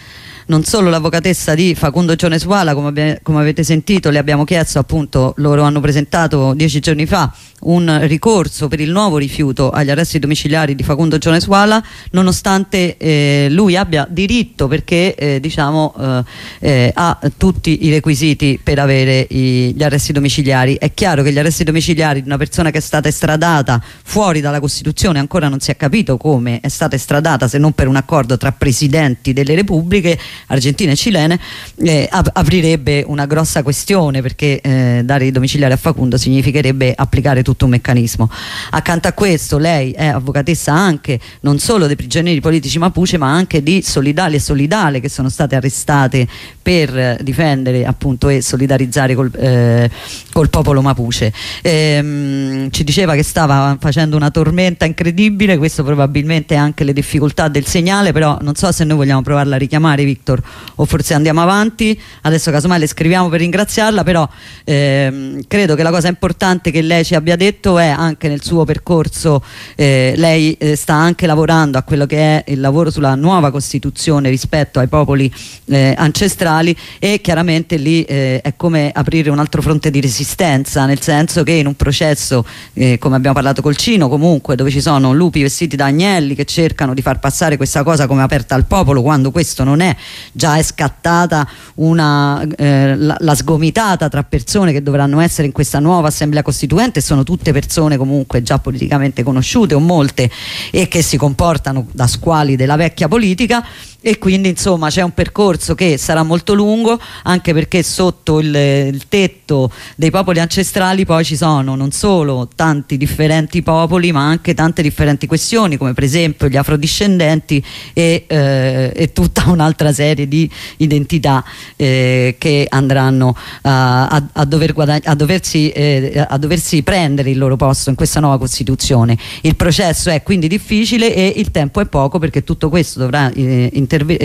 non solo l'avvocatessa di Facundo Cionesuala, come, come avete sentito, le abbiamo chiesto appunto, loro hanno presentato dieci giorni fa un ricorso per il nuovo rifiuto agli arresti domiciliari di Facundo Cionesuala, nonostante eh, lui abbia diritto perché eh, diciamo, eh, eh, ha tutti i requisiti per avere i- gli arresti domiciliari. È chiaro che gli arresti domiciliari di una persona che è stata estradata fuori dalla Costituzione, ancora non si è capito come è stata estradata se non per un accordo tra presidenti delle repubbliche argentine e cilene, eh, ap- aprirebbe una grossa questione perché eh, dare i domiciliari a Facundo significherebbe applicare tutto un meccanismo. Accanto a questo lei è avvocatessa anche non solo dei prigionieri politici Mapuche ma anche di Solidali e Solidale che sono state arrestate per eh, difendere appunto e solidarizzare col, eh, col popolo Mapuche. Ehm, ci diceva che stava facendo una tormenta incredibile, questo probabilmente anche le difficoltà del segnale, però non so se noi vogliamo provarla a richiamare Victor o forse andiamo avanti, adesso casomai le scriviamo per ringraziarla, però ehm, credo che la cosa importante che lei ci abbia detto è anche nel suo percorso, eh, lei eh, sta anche lavorando a quello che è il lavoro sulla nuova Costituzione rispetto ai popoli eh, ancestrali e chiaramente lì eh, è come aprire un altro fronte di resistenza, nel senso che in un processo, eh, come abbiamo parlato col Cino, comunque dove ci sono lupi vestiti da agnelli che cercano di far passare questa cosa come aperta al popolo, quando questo non è, già è scattata una, eh, la, la sgomitata tra persone che dovranno essere in questa nuova assemblea costituente, sono tutte persone comunque già politicamente conosciute o molte e che si comportano da squali della vecchia politica e quindi insomma c'è un percorso che sarà molto lungo anche perché sotto il, il tetto dei popoli ancestrali poi ci sono non solo tanti differenti popoli ma anche tante differenti questioni come per esempio gli afrodiscendenti e, eh, e tutta un'altra serie di identità eh, che andranno a, a- a dover a, doversi, eh, a doversi prendere il loro posto in questa nuova Costituzione. Il processo è quindi difficile e il tempo è poco perché tutto questo dovrà, eh, eh,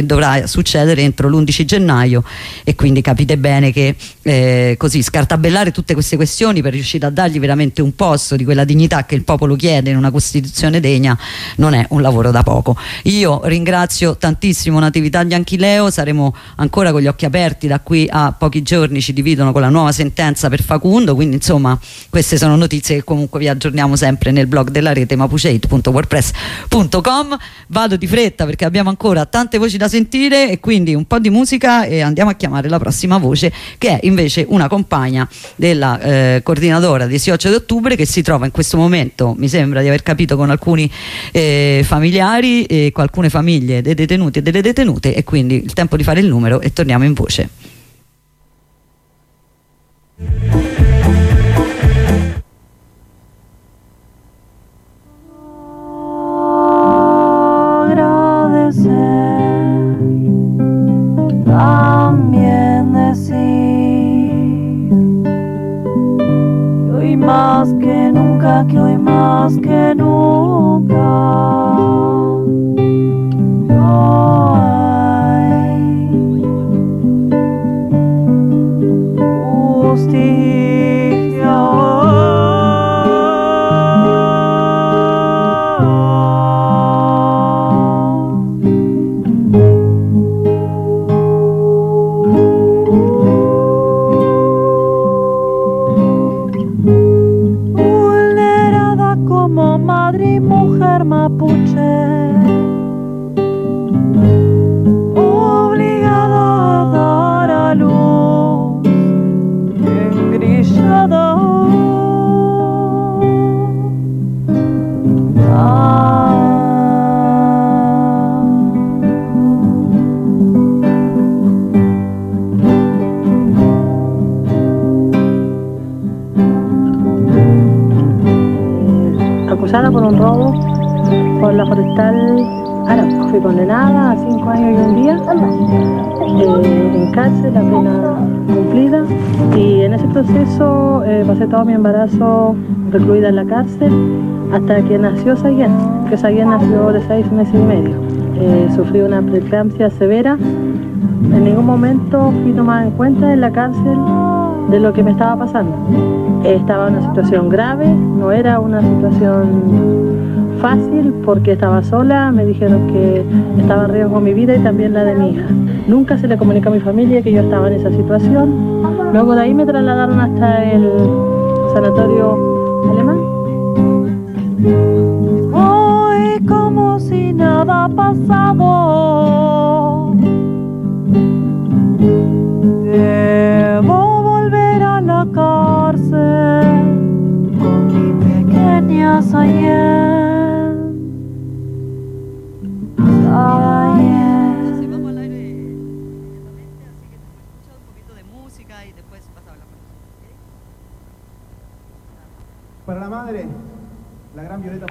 dovrà succedere entro l'11 gennaio e quindi capite bene che eh, così scartabellare tutte queste questioni per riuscire a dargli veramente un posto di quella dignità che il popolo chiede in una Costituzione degna non è un lavoro da poco. Io ringrazio tantissimo Natividad Bianchileo, saremo ancora con gli occhi aperti da qui a pochi giorni ci dividono con la nuova sentenza per Facundo, quindi insomma queste sono notizie che comunque vi aggiorniamo sempre nel blog della rete mapuchate.wordpress.com. Vado di fretta perché abbiamo ancora tante voci da sentire e quindi un po' di musica e andiamo a chiamare la prossima voce che è invece una compagna della eh, coordinadora 18 di ottobre che si trova in questo momento, mi sembra di aver capito, con alcuni eh, familiari e alcune famiglie dei detenuti e delle detenute e quindi il tempo di fare il numero e torniamo in voce. Más que nunca, que hoy más que nunca acusada por un robo por la forestal. Fui condenada a cinco años y un día eh, en cárcel, la pena cumplida. Y en ese proceso eh, pasé todo mi embarazo recluida en la cárcel hasta que nació Sayen, que Sayen nació de seis meses y medio. Eh, sufrí una preeclampsia severa. En ningún momento fui tomada en cuenta en la cárcel de lo que me estaba pasando. Estaba en una situación grave, no era una situación fácil porque estaba sola, me dijeron que estaba en riesgo mi vida y también la de mi hija. Nunca se le comunicó a mi familia que yo estaba en esa situación. Luego de ahí me trasladaron hasta el sanatorio alemán. Hoy como si nada ha pasado. Debo Para la madre, la gran Violeta.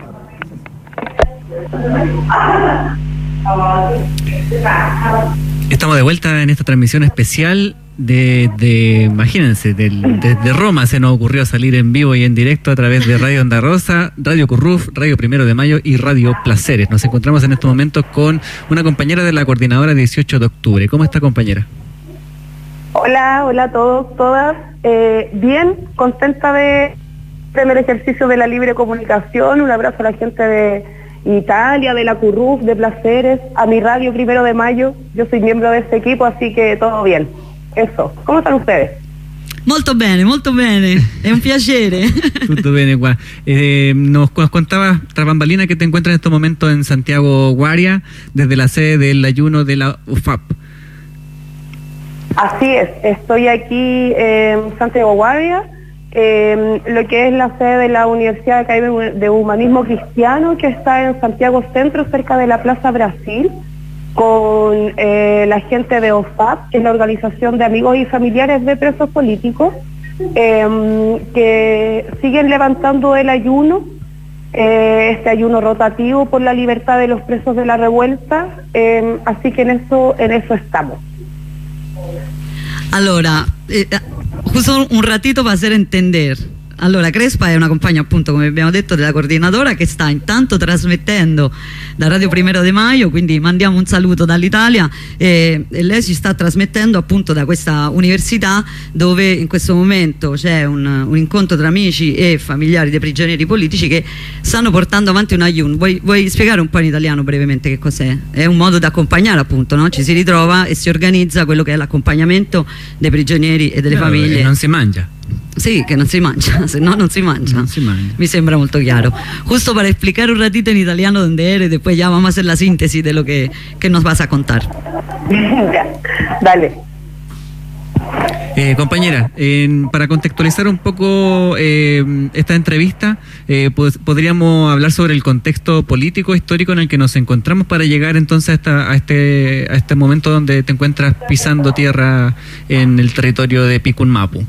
Estamos de vuelta en esta transmisión especial de, imagínense, desde Roma se nos ocurrió salir en vivo y en directo a través de Radio Onda Rosa, Radio Curruf, Radio Primero de Mayo y Radio Placeres. Nos encontramos en estos momentos con una compañera de la coordinadora 18 de octubre. ¿Cómo está compañera? Hola, hola a todos, todas. Eh, bien, contenta de tener ejercicio de la libre comunicación. Un abrazo a la gente de Italia, de la CURRUF, de Placeres, a mi radio Primero de Mayo. Yo soy miembro de este equipo, así que todo bien. Eso. ¿Cómo están ustedes? Molto bene, molto bene. È un piacere. (laughs) Tutto bene, Gua. Eh, nos, contaba tras bambalina que te encuentras en estos momentos en Santiago Guaria, desde la sede del ayuno de la UFAP. Así es, estoy aquí en Santiago Guardia, eh, lo que es la sede de la Universidad de Humanismo Cristiano, que está en Santiago Centro, cerca de la Plaza Brasil, con eh, la gente de OFAP, que es la Organización de Amigos y Familiares de Presos Políticos, eh, que siguen levantando el ayuno, eh, este ayuno rotativo por la libertad de los presos de la revuelta, eh, así que en eso, en eso estamos. Allora, eh, giusto un ratito per hacer entender. Allora, Crespa è una compagna, appunto, come abbiamo detto, della coordinadora che sta intanto trasmettendo da Radio Primero de Maio, quindi mandiamo un saluto dall'Italia e, e lei ci sta trasmettendo appunto da questa università dove in questo momento c'è un, un incontro tra amici e familiari dei prigionieri politici che stanno portando avanti un ayun. Vuoi, vuoi spiegare un po' in italiano brevemente che cos'è? È un modo di accompagnare appunto, no? ci si ritrova e si organizza quello che è l'accompagnamento dei prigionieri e delle Claro, famiglie. non si mangia. Sì, che non si mangia, se no non si mangia. Mi sembra molto chiaro. Justo para explicar un ratito en italiano dónde eres, después ya vamos a hacer la síntesis de lo que, que nos vas a contar. (laughs) Dale. Eh, compañera, en- para contextualizar un poco eh, esta entrevista, eh, pues, podríamos hablar sobre el contexto político histórico en el que nos encontramos para llegar entonces a, esta- a este, a este momento donde te encuentras pisando tierra en el territorio de Picunmapu.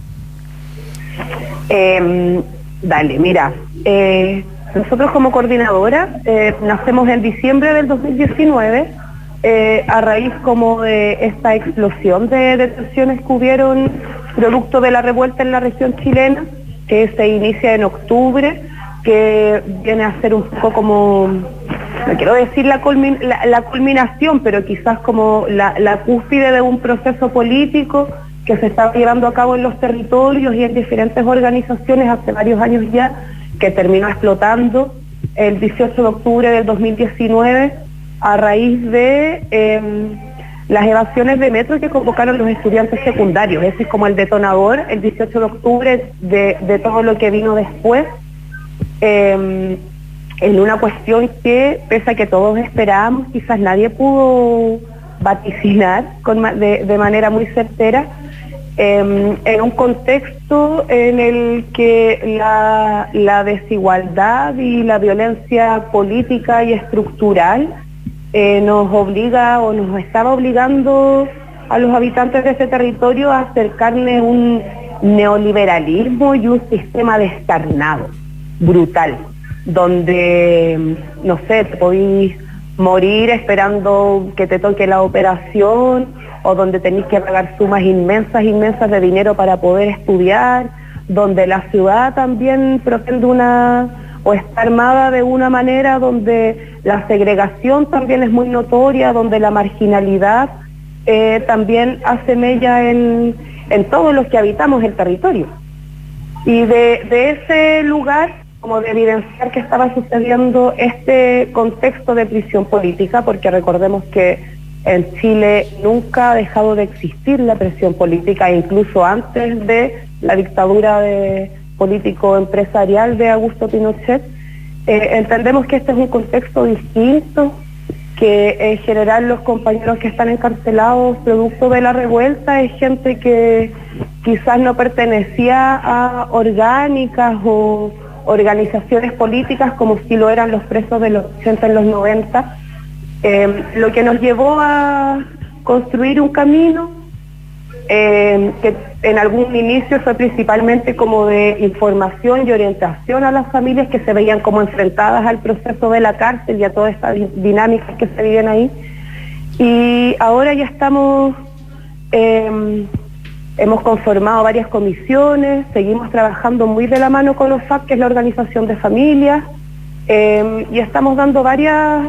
Eh, dale, mira, eh, nosotros como coordinadora eh, nacemos en diciembre del 2019 eh, a raíz como de esta explosión de detenciones que hubieron producto de la revuelta en la región chilena, que se inicia en octubre, que viene a ser un poco como, no quiero decir la, culmin- la- la culminación, pero quizás como la cúspide de un proceso político que se está llevando a cabo en los territorios y en diferentes organizaciones hace varios años ya, que terminó explotando el 18 de octubre del 2019 a raíz de em, las evasiones de metro que convocaron los estudiantes secundarios. Ese es como el detonador, el 18 de octubre, de, todo lo que vino después, em, en una cuestión que, pese a que todos esperábamos, quizás nadie pudo vaticinar con de manera muy certera, em, en un contexto en el que la, desigualdad y la violencia política y estructural eh, nos obliga o nos estaba obligando a los habitantes de ese territorio a acercarle un neoliberalismo y un sistema descarnado, brutal, donde, no sé, te podís morir esperando que te toque la operación o donde tenéis que pagar sumas inmensas, inmensas de dinero para poder estudiar, donde la ciudad también propende una o está armada de una manera donde la segregación también es muy notoria, donde la marginalidad eh, también hace mella en, en todos los que habitamos el territorio. Y de, de ese lugar como de evidenciar que estaba sucediendo este contexto de prisión política, porque recordemos que en Chile nunca ha dejado de existir la presión política, incluso antes de la dictadura de político empresarial de Augusto Pinochet. Eh, entendemos que este es un contexto distinto, que en general los compañeros que están encarcelados producto de la revuelta es gente que quizás no pertenecía a orgánicas o organizaciones políticas como si lo eran los presos de los 80 en los 90, eh, lo que nos llevó a construir un camino eh, que en algún inicio fue principalmente como de información y orientación a las familias que se veían como enfrentadas al proceso de la cárcel y a todas estas dinámicas que se viven ahí. Y ahora ya estamos eh, Hemos conformado varias comisiones, seguimos trabajando muy de la mano con OFAC, que es la organización de familias, y estamos dando varias,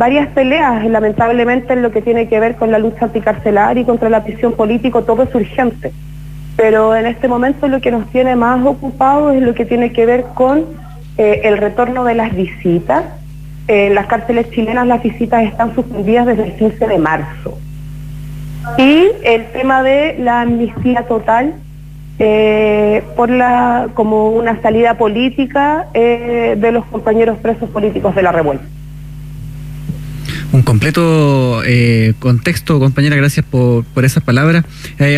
varias peleas, lamentablemente en lo que tiene que ver con la lucha anticarcelaria y contra la prisión política, todo es urgente. Pero en este momento lo que nos tiene más ocupados es lo que tiene que ver con eh, el retorno de las visitas. En las cárceles chilenas las visitas están suspendidas desde el 15 de marzo. Y el tema de la amnistía total eh, por la como una salida política eh, de los compañeros presos políticos de la revuelta. Un completo eh, contexto, compañera, gracias por, por esas palabras.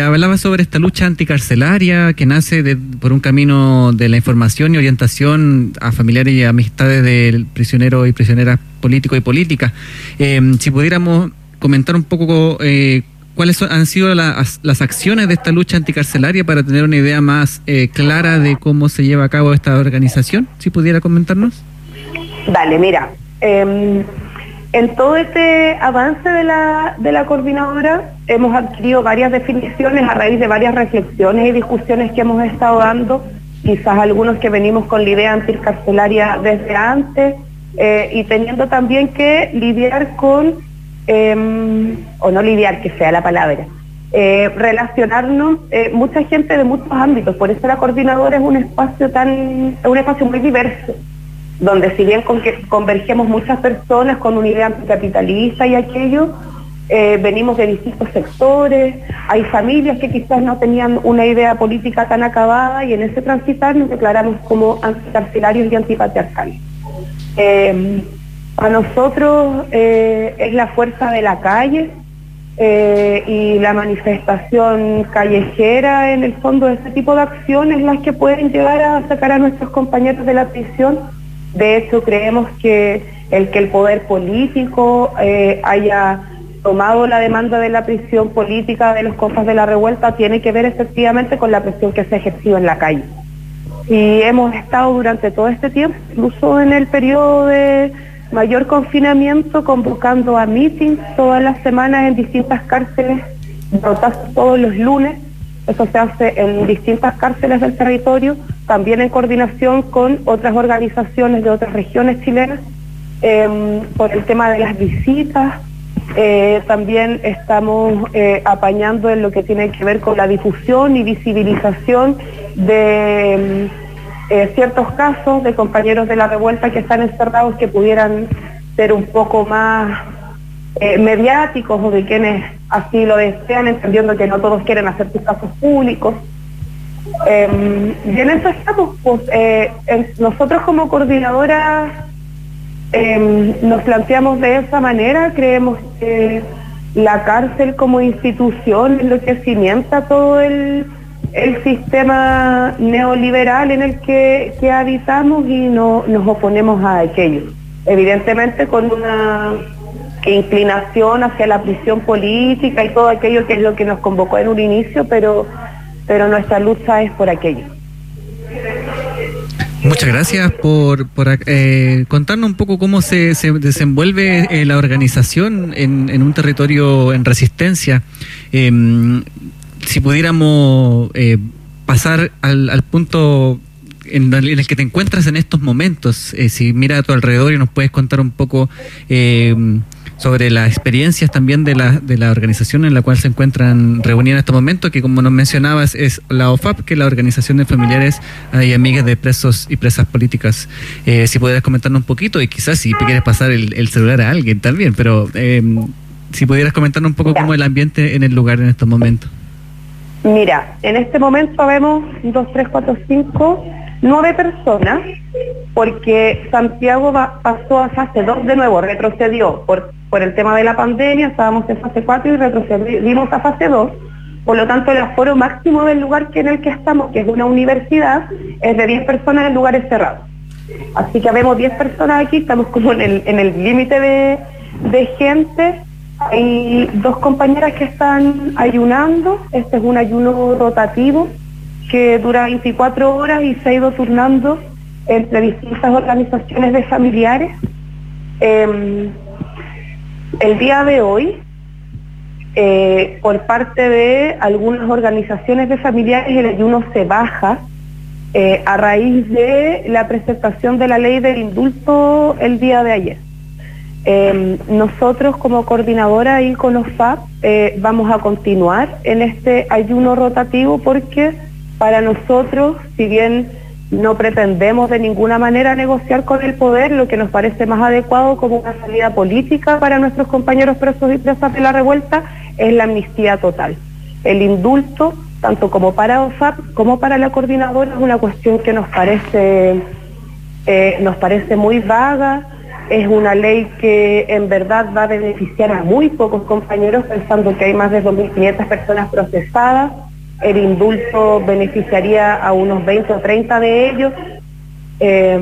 hablaba sobre esta lucha anticarcelaria que nace por un camino de la información y orientación a familiares y amistades del prisionero y prisioneras políticos y políticas. si pudiéramos comentar un poco ¿Cuáles han sido las, acciones de esta lucha anticarcelaria para tener una idea más eh, clara de cómo se lleva a cabo esta organización? Si pudiera comentarnos. Dale, mira, em, en todo este avance de la, de la coordinadora hemos adquirido varias definiciones a raíz de varias reflexiones y discusiones que hemos estado dando, quizás algunos que venimos con la idea anticarcelaria desde antes eh, y teniendo también que lidiar con Em, o no lidiar, que sea la palabra, eh, relacionarnos eh, mucha gente de muchos ámbitos, por eso la coordinadora es un espacio tan, un espacio muy diverso, donde si bien con que convergemos muchas personas con una idea anticapitalista y aquello, eh, venimos de distintos sectores, hay familias que quizás no tenían una idea política tan acabada y en ese transitar nos declaramos como anticarcelarios y antipatriarcales. Em, a nosotros eh, es la fuerza de la calle eh, y la manifestación callejera, en el fondo, ese tipo de acciones las que pueden llegar a sacar a nuestros compañeros de la prisión. De hecho, creemos que el que el poder político eh, haya tomado la demanda de la prisión política de los cosas de la revuelta tiene que ver efectivamente con la presión que se ha ejercido en la calle. Y hemos estado durante todo este tiempo, incluso en el periodo de mayor confinamiento, convocando a meetings todas las semanas en distintas cárceles, rotazos todos los lunes. Eso se hace en distintas cárceles del territorio, también en coordinación con otras organizaciones de otras regiones chilenas, em, por el tema de las visitas. Eh, también estamos eh, apañando en lo que tiene que ver con la difusión y visibilización de em, eh, ciertos casos de compañeros de la revuelta que están encerrados que pudieran ser un poco más eh, mediáticos o de quienes así lo desean, entendiendo que no todos quieren hacer sus casos públicos. Eh, y en eso estamos, pues, nosotros como coordinadora nos planteamos de esa manera, creemos que la cárcel como institución es lo que cimienta todo el el sistema neoliberal en el que, habitamos y no, nos oponemos a aquello. Evidentemente con una inclinación hacia la prisión política y todo aquello que es lo que nos convocó en un inicio, pero, pero nuestra lucha es por aquello. Muchas gracias por, eh, contarnos un poco cómo se, desenvuelve eh, la organización en, un territorio en resistencia. Em, si pudiéramos eh, pasar al, punto en, el que te encuentras en estos momentos, eh, si mira a tu alrededor y nos puedes contar un poco eh, sobre las experiencias también de la, de la organización en la cual se encuentran reunidas en este momento, que como nos mencionabas es la OFAP, que es la Organización de Familiares eh, y Amigas de Presos y Presas Políticas. Eh, si pudieras comentarnos un poquito y quizás si quieres pasar el, el celular a alguien también, pero eh, si pudieras comentarnos un poco cómo es el ambiente en el lugar en estos momentos. Mira, en este momento vemos 2, 3, 4, 5, 9 personas, porque Santiago va- pasó a fase 2 de nuevo, retrocedió por, por el tema de la pandemia, estábamos en fase 4 y retrocedimos a fase 2. Por lo tanto, el aforo máximo del lugar que en el que estamos, que es una universidad, es de 10 personas en lugares cerrados. Así que vemos 10 personas aquí, estamos como en el límite de, de gente. Hay dos compañeras que están ayunando, este es un ayuno rotativo que dura 24 horas y se ha ido turnando entre distintas organizaciones de familiares. Em, el día de hoy, eh, por parte de algunas organizaciones de familiares, el ayuno se baja eh, a raíz de la presentación de la ley del indulto el día de ayer. Eh, nosotros como coordinadora y con los FAP eh, vamos a continuar en este ayuno rotativo porque para nosotros, si bien no pretendemos de ninguna manera negociar con el poder, lo que nos parece más adecuado como una salida política para nuestros compañeros presos y presas de la revuelta es la amnistía total. El indulto, tanto como para OFAP como para la coordinadora, es una cuestión que nos parece, eh, nos parece muy vaga, es una ley que en verdad va a beneficiar a muy pocos compañeros, pensando que hay más de 2.500 personas procesadas. El indulto beneficiaría a unos 20 o 30 de ellos. Eh,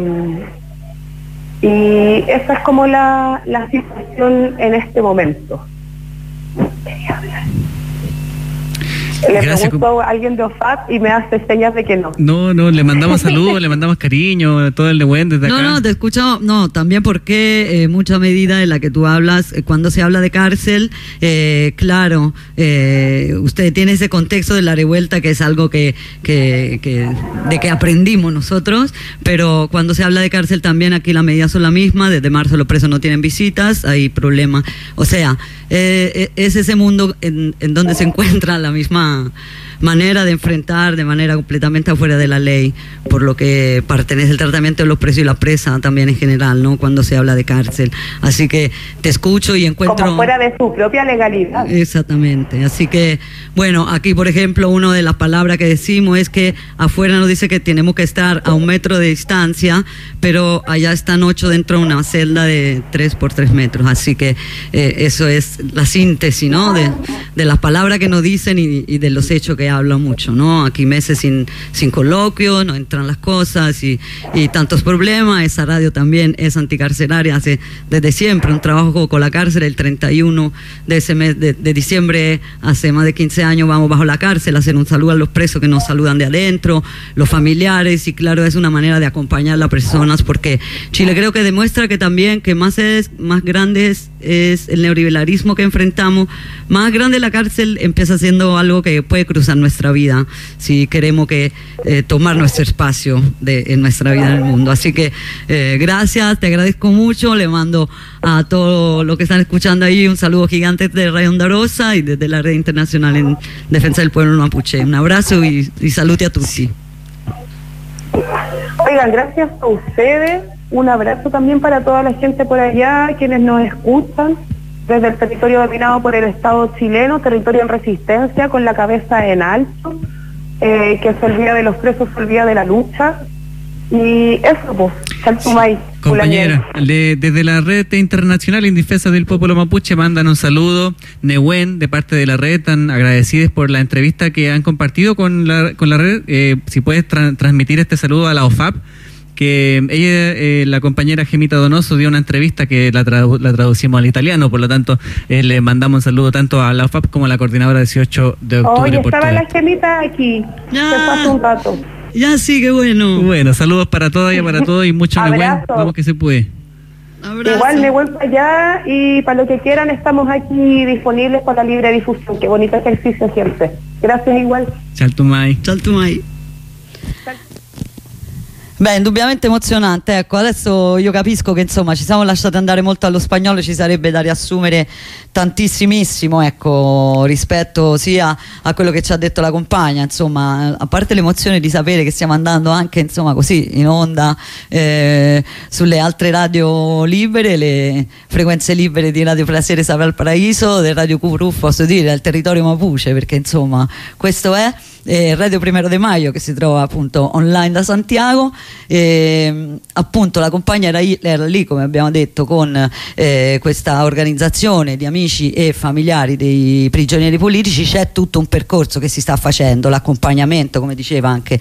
y esa es como la, la situación en este momento. Le Gracias, pregunto a alguien de OFAP y me hace señas de que no. No, no, le mandamos (laughs) saludos, le mandamos cariño, todo el de buen desde No, acá. no, te escucho, no, también porque eh, mucha medida de la que tú hablas, eh, cuando se habla de cárcel, eh, claro, eh, usted tiene ese contexto de la revuelta que es algo que, que, que- de que aprendimos nosotros, pero cuando se habla de cárcel también aquí las medidas son las mismas, desde marzo los presos no tienen visitas, hay problemas, o sea, es ese mundo en, en donde se encuentra la misma 嗯。Manera de enfrentar de manera completamente afuera de la ley, por lo que pertenece el tratamiento de los presos y la presa también en general, ¿no? Cuando se habla de cárcel. Así que te escucho y encuentro... Como fuera de su propia legalidad. Exactamente. Así que, bueno, aquí, por ejemplo, una de las palabras que decimos es que afuera nos dice que tenemos que estar a un metro de distancia, pero allá están ocho dentro de una celda de tres por tres metros. Así que eh, eso es la síntesis, ¿no? De, de las palabras que nos dicen y, y de los hechos que hablan mucho, ¿no? Aquí meses sin, sin coloquio, no entran las cosas y, y tantos problemas. Esa radio también es anticarcelaria, hace desde siempre un trabajo con la cárcel. El 31 de ese mes de, diciembre, hace más de 15 años, vamos bajo la cárcel a hacer un saludo a los presos que nos saludan de adentro, los familiares, y claro, es una manera de acompañar a las personas porque Chile creo que demuestra que también que más es más grande es, es el neoliberalismo que enfrentamos, más grande la cárcel empieza siendo algo que puede cruzar nuestra vida si queremos que eh, tomar nuestro espacio de, en nuestra vida en el mundo. Así que eh, gracias, te agradezco mucho, le mando a todos los que están escuchando ahí un saludo gigante de Radio Onda Rosa y desde la Red Internacional en Defensa del Pueblo Mapuche. Un abrazo y, y salute a Tutsi. Oigan, gracias a ustedes. Un abrazo también para toda la gente por allá, quienes nos escuchan desde el territorio dominado por el Estado chileno, territorio en resistencia, con la cabeza en alto, eh, que se olvida de los presos, se olvida de la lucha. Y eso, pues, Chaltumay. Compañera, de- desde la red internacional en defensa del pueblo mapuche mandan un saludo, Nehuen, de parte de la red, tan agradecidos por la entrevista que han compartido con la, con la red. Eh, si puedes tra- transmitir este saludo a la OFAP, que ella, eh, la compañera Gemita Donoso, dio una entrevista que la, tradu- la traducimos al italiano, por lo tanto eh, le mandamos un saludo tanto a la OFAP como a la coordinadora 18 de octubre. Oye, por estaba la gemita aquí. Se fue hace un rato. Ya sí, qué bueno. Bueno, saludos para todas y para (laughs) todos y mucho. Abrazo. Vamos que se puede. Igual me vuelvo allá y para lo que quieran estamos aquí disponibles para la libre difusión. Qué bonito ejercicio siempre. Gracias igual. Chaltumay. Chaltumay. Beh, indubbiamente emozionante. Ecco, adesso io capisco che insomma ci siamo lasciati andare molto allo spagnolo, ci sarebbe da riassumere tantissimissimo, ecco, rispetto sia a quello che ci ha detto la compagna, insomma, a parte l'emozione di sapere che stiamo andando anche insomma così in onda eh, sulle altre radio libere, le frequenze libere di Radio Plasere Saval Paraiso, del Radio Curuf, posso dire, del territorio Mapuche, perché insomma questo è eh, Radio Primero de Maio che si trova appunto online da Santiago. E, appunto la compagna era, era, lì come abbiamo detto con eh, questa organizzazione di amici e familiari dei prigionieri politici. C'è tutto un percorso che si sta facendo l'accompagnamento come diceva anche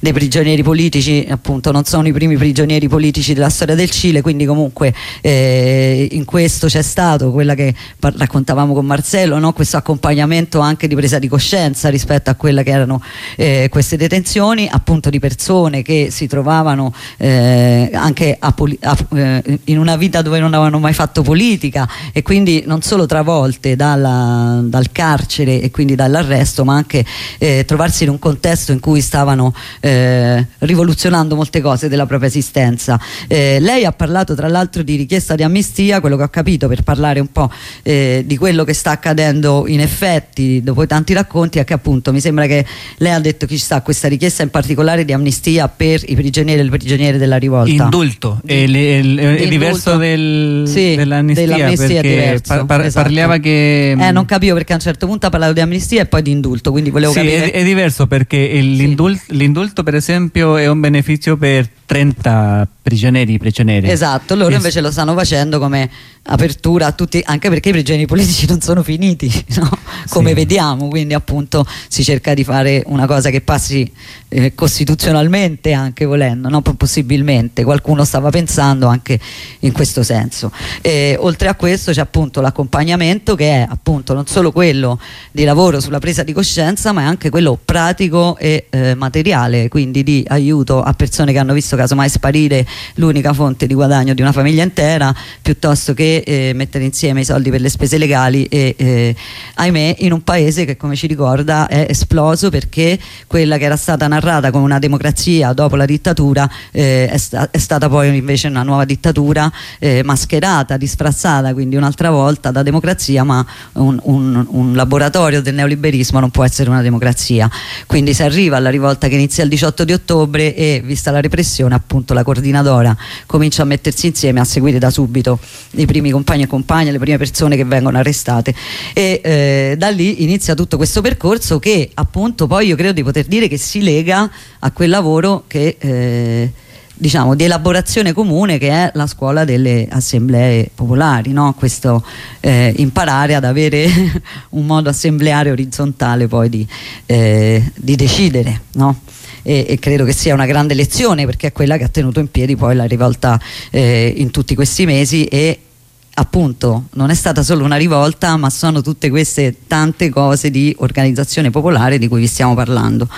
dei prigionieri politici. Appunto non sono i primi prigionieri politici della storia del Cile quindi comunque eh, in questo c'è stato quella che raccontavamo con Marcello no? questo accompagnamento anche di presa di coscienza rispetto a quella che era erano eh, queste detenzioni appunto di persone che si trovavano eh, anche a a, eh, in una vita dove non avevano mai fatto politica e quindi non solo travolte dalla, dal carcere e quindi dall'arresto ma anche eh, trovarsi in un contesto in cui stavano eh, rivoluzionando molte cose della propria esistenza. Lei ha parlato tra l'altro di richiesta di amnistia, quello che ho capito per parlare un po' di quello che sta accadendo in effetti dopo tanti racconti è che appunto mi sembra che lei ha detto che ci sta questa richiesta in particolare di amnistia per i prigionieri e le prigioniere della rivolta. Indulto, è, è, è diverso del, sì, dell'amnistia, dell'amnistia perché par, par, esatto. parlava che... Eh, non capivo perché a un certo punto ha parlato di amnistia e poi di indulto, quindi volevo sì, capire... È, diverso perché l'indulto, sì. l'indulto per esempio è un beneficio per 30 prigionieri prigionieri. Esatto, loro invece lo stanno facendo come apertura a tutti, anche perché i prigionieri politici (laughs) non sono finiti, (laughs) no? come sì. vediamo, quindi appunto si cerca di fare una cosa che passi eh, costituzionalmente anche volendo, no? possibilmente, qualcuno stava pensando anche in questo senso. E, oltre a questo c'è appunto l'accompagnamento che è appunto non solo quello di lavoro sulla presa di coscienza, ma è anche quello pratico e eh, materiale, quindi di aiuto a persone che hanno visto casomai sparire l'unica fonte di guadagno di una famiglia intera, piuttosto che eh, mettere insieme i soldi per le spese legali e eh, ahimè in un paese che come ci ricorda è esploso perché quella che era stata narrata come una democrazia dopo la dittatura eh, è, sta è, stata poi invece una nuova dittatura eh, mascherata, disfrazzata quindi un'altra volta da democrazia ma un, un, un laboratorio del neoliberismo non può essere una democrazia. Quindi si arriva alla rivolta che inizia il 18 di ottobre e vista la repressione appunto la coordinadora comincia a mettersi insieme a seguire da subito i primi compagni e compagne, le prime persone che vengono arrestate e eh, da lì inizia tutto questo percorso che appunto poi io credo di poter dire che si lega a quel lavoro che eh, diciamo di elaborazione comune che è la scuola delle assemblee popolari no? questo eh, imparare ad avere (laughs) un modo assembleare orizzontale poi di, eh, di decidere no? E, e, credo che sia una grande lezione perché è quella che ha tenuto in piedi poi la rivolta eh, in tutti questi mesi e appunto non è stata solo una rivolta ma sono tutte queste tante cose di organizzazione popolare di cui vi stiamo parlando.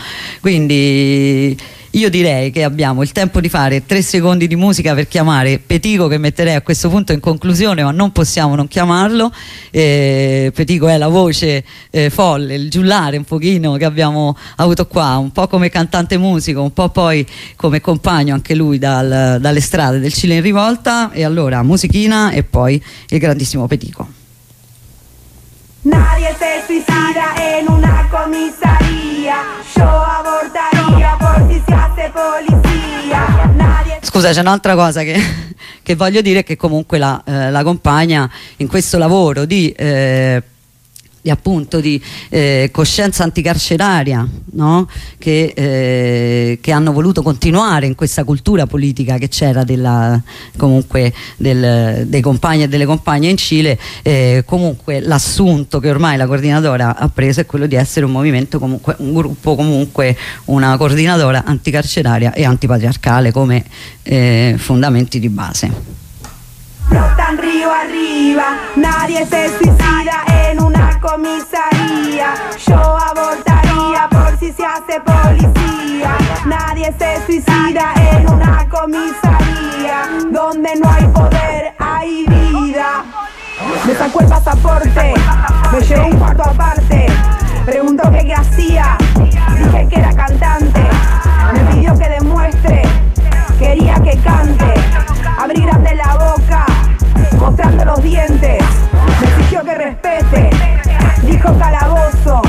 Quindi io direi che abbiamo il tempo di fare tre secondi di musica per chiamare Petico che metterei a questo punto in conclusione ma non possiamo non chiamarlo. Eh, Petico è la voce eh, folle, il giullare un pochino che abbiamo avuto qua un po' come cantante musico un po' poi come compagno anche lui dal, dalle strade del Cile in rivolta. E allora musichina e poi il grandissimo Petico Nadie se suicida en una comisaría. Yo abortaría por si se hace policía. Nadie... Scusa, c'è un'altra cosa che, che, voglio dire che comunque la, eh, la compagna in questo lavoro di eh, appunto di eh, coscienza anticarceraria no? che, eh, che, hanno voluto continuare in questa cultura politica che c'era comunque del, dei compagni e delle compagne in Cile eh, comunque l'assunto che ormai la coordinadora ha preso è quello di essere un movimento comunque un gruppo comunque una coordinadora anticarceraria e antipatriarcale come eh, fondamenti di base río arriba, nadie se suicida en una comisaría. Yo abortaría por si se hace policía. Nadie se suicida en una comisaría. Donde no hay poder, hay vida. Me sacó el pasaporte, me llevó un cuarto aparte. Preguntó qué hacía, dije que era cantante. Me pidió que demuestre, quería que cante. Abrí grande la boca, mostrando los dientes. Me exigió que respete viejo calabozo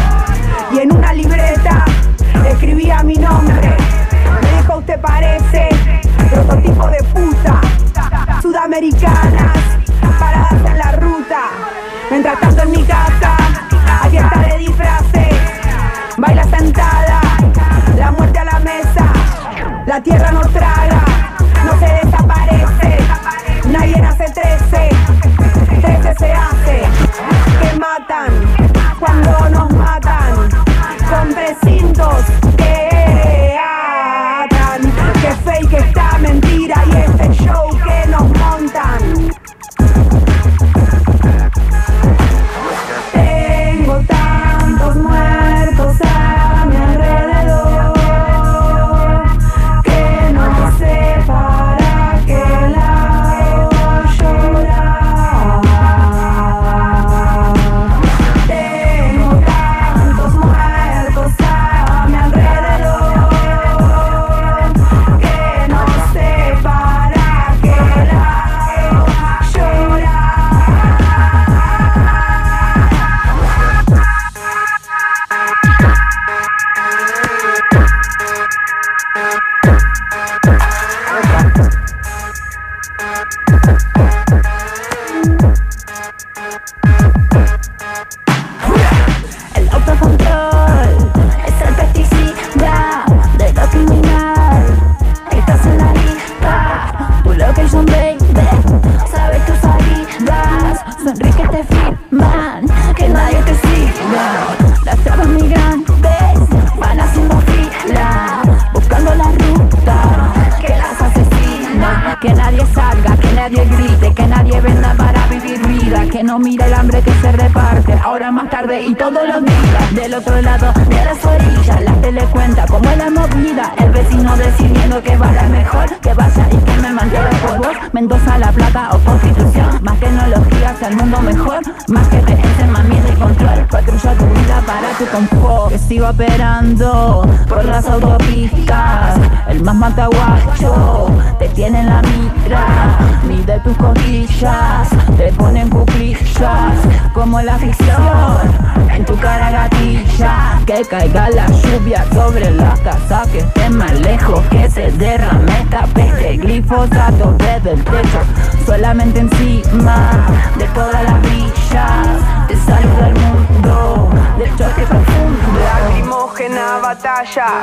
y en una libreta escribía mi nombre. Me dijo, usted parece prototipo de puta, sudamericanas, paradas en la ruta. Mientras tanto en mi casa, aquí está de disfraces, baila sentada, la muerte a la mesa, la tierra nos traga.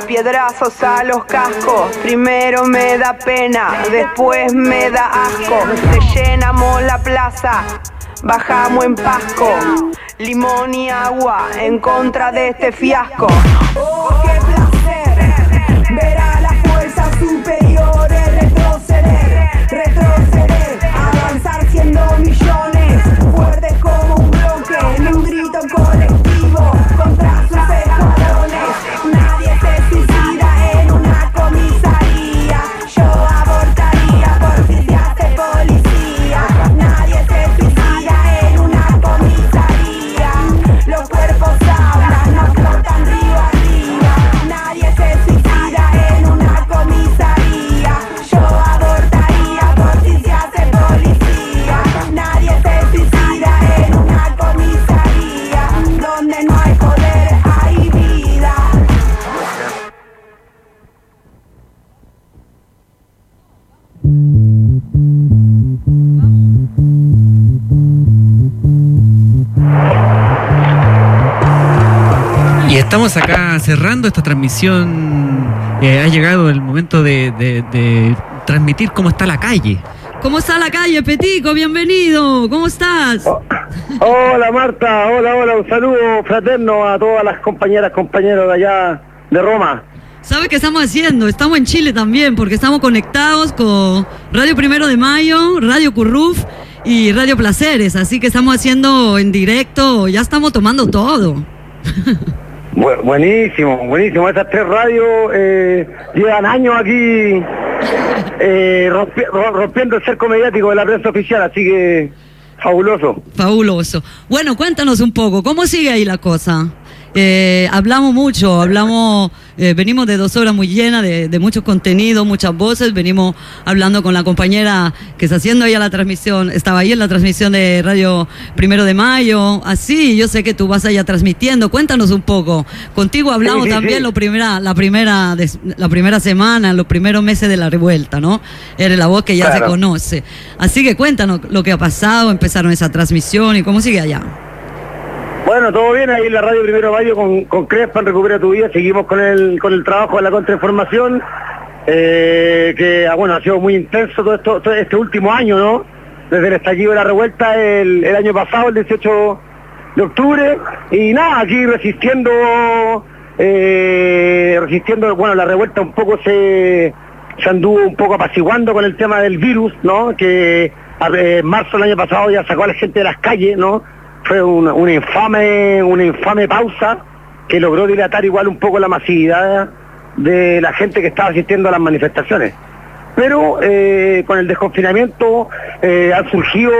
Piedrazos a los cascos. Primero me da pena, después me da asco. Te llenamos la plaza, bajamos en Pasco. Limón y agua en contra de este fiasco. Estamos acá cerrando esta transmisión. Eh, ha llegado el momento de, de- de transmitir cómo está la calle. ¿Cómo está la calle, Petico? Bienvenido. ¿Cómo estás? Hola Marta, hola, hola, un saludo fraterno a todas las compañeras, compañeros de allá de Roma. ¿Sabe qué estamos haciendo? Estamos en Chile también, porque estamos conectados con Radio Primero de Mayo, Radio Curruf y Radio Placeres. Así que estamos haciendo en directo, ya estamos tomando todo. (laughs) Bu- buenísimo, buenísimo. Estas tres radios eh, llevan años aquí (laughs) eh, rompi- ro- rompiendo el cerco mediático de la prensa oficial, así que fabuloso. Fabuloso. Bueno, cuéntanos un poco, ¿cómo sigue ahí la cosa? Eh, hablamos mucho, hablamos, eh, venimos de dos horas muy llenas de, de mucho contenido, muchas voces, venimos hablando con la compañera que está haciendo ella la transmisión, estaba ahí en la transmisión de Radio Primero de Mayo, así, yo sé que tú vas allá transmitiendo, cuéntanos un poco, contigo hablamos Sí, sí, también sí. lo primera, la primera, la primera semana, los primeros meses de la revuelta, ¿no? Eres la voz que ya se conoce, así que cuéntanos lo que ha pasado, empezaron esa transmisión y cómo sigue allá. Bueno, todo bien ahí en la radio Primero Mayo con, con Crespan, Recupera tu Vida, seguimos con el, con el trabajo de la contrainformación eh, que ah, bueno, ha sido muy intenso todo, esto, este último año, ¿no? Desde el estallido de la revuelta el, el año pasado, el 18 de octubre, y nada, aquí resistiendo, eh, resistiendo, bueno, la revuelta un poco se, se anduvo un poco apaciguando con el tema del virus, ¿no? Que en marzo del año pasado ya sacó a la gente de las calles, ¿no? Fue una, infame, una infame pausa que logró dilatar igual un poco la masividad de la gente que estaba asistiendo a las manifestaciones. Pero eh, con el desconfinamiento eh, han surgido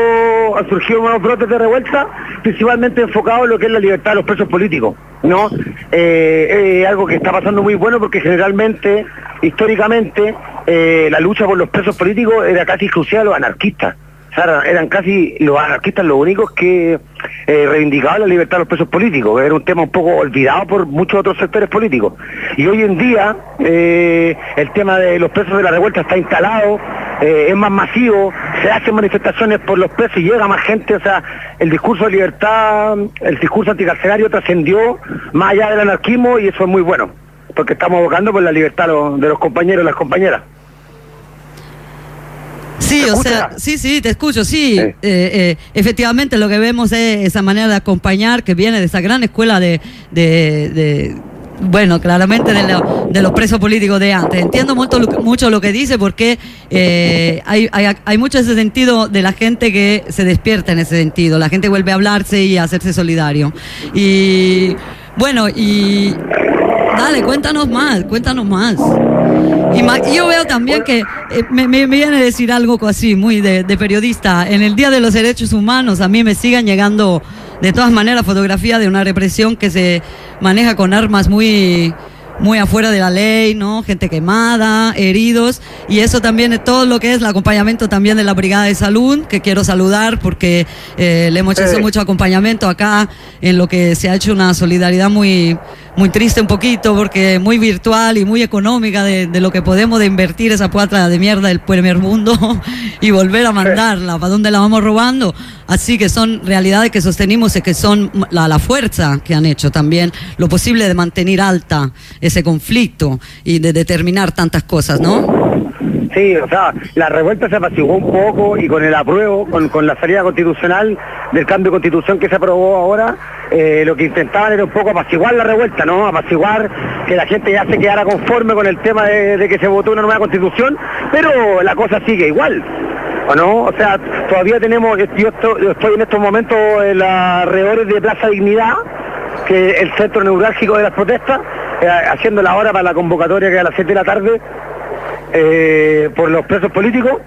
han surgido brotes de revuelta, principalmente enfocados en lo que es la libertad de los presos políticos, ¿no? Eh, algo que está pasando muy bueno porque generalmente, históricamente, eh, la lucha por los presos políticos era casi exclusiva de los anarquistas. Sea, eran- casi los anarquistas los únicos que eh, reivindicaban la libertad de los presos políticos. Era un tema un poco olvidado por muchos otros sectores políticos. Y hoy en día eh, el tema de los presos de la revuelta está instalado, eh, es más masivo, se hacen manifestaciones por los presos y llega más gente. O sea, el discurso de libertad, el discurso anticarcelario trascendió más allá del anarquismo y eso es muy bueno, porque estamos abogando por la libertad de los compañeros y las compañeras. Sí, o sea, sí, sí, te escucho, sí. Eh, eh, efectivamente, lo que vemos es esa manera de acompañar que viene de esa gran escuela de, de- de- bueno, claramente de, lo- de los presos políticos de antes. Entiendo mucho, lo mucho lo que dice porque eh, hay, hay, hay mucho ese sentido de la gente que se despierta en ese sentido. La gente vuelve a hablarse y a hacerse solidario. Y bueno, y dale, cuéntanos más, cuéntanos más. Y yo veo también que eh, me, me- me viene a decir algo así, muy de, de periodista. En el Día de los Derechos Humanos a mí me sigan llegando de todas maneras fotografías de una represión que se maneja con armas muy muy afuera de la ley, ¿no? Gente quemada, heridos, y eso también es todo lo que es el acompañamiento también de la Brigada de Salud, que quiero saludar porque eh, le hemos hecho Eh. mucho acompañamiento acá en lo que se ha hecho una solidaridad muy, muy triste un poquito, porque muy virtual y muy económica de, de lo que podemos de invertir esa cuatra de mierda del primer mundo (laughs) y volver a mandarla, ¿para dónde la vamos robando? Así que son realidades que sostenimos y que son la, la fuerza que han hecho también, lo posible de mantener alta ese conflicto y de determinar tantas cosas, ¿no? Sí, o sea, la revuelta se apaciguó un poco y con el apruebo, con, con la salida constitucional del cambio de constitución que se aprobó ahora, eh, lo que intentaban era un poco apaciguar la revuelta, ¿no? Apaciguar que la gente ya se quedara conforme con el tema de, que se votó una nueva constitución, pero la cosa sigue igual. ¿O no? O sea, todavía tenemos, yo estoy, en estos momentos en los alrededores de Plaza Dignidad, que es el centro neurálgico de las protestas, eh, haciendo la hora para la convocatoria que a las 7 de la tarde, eh, por los presos políticos.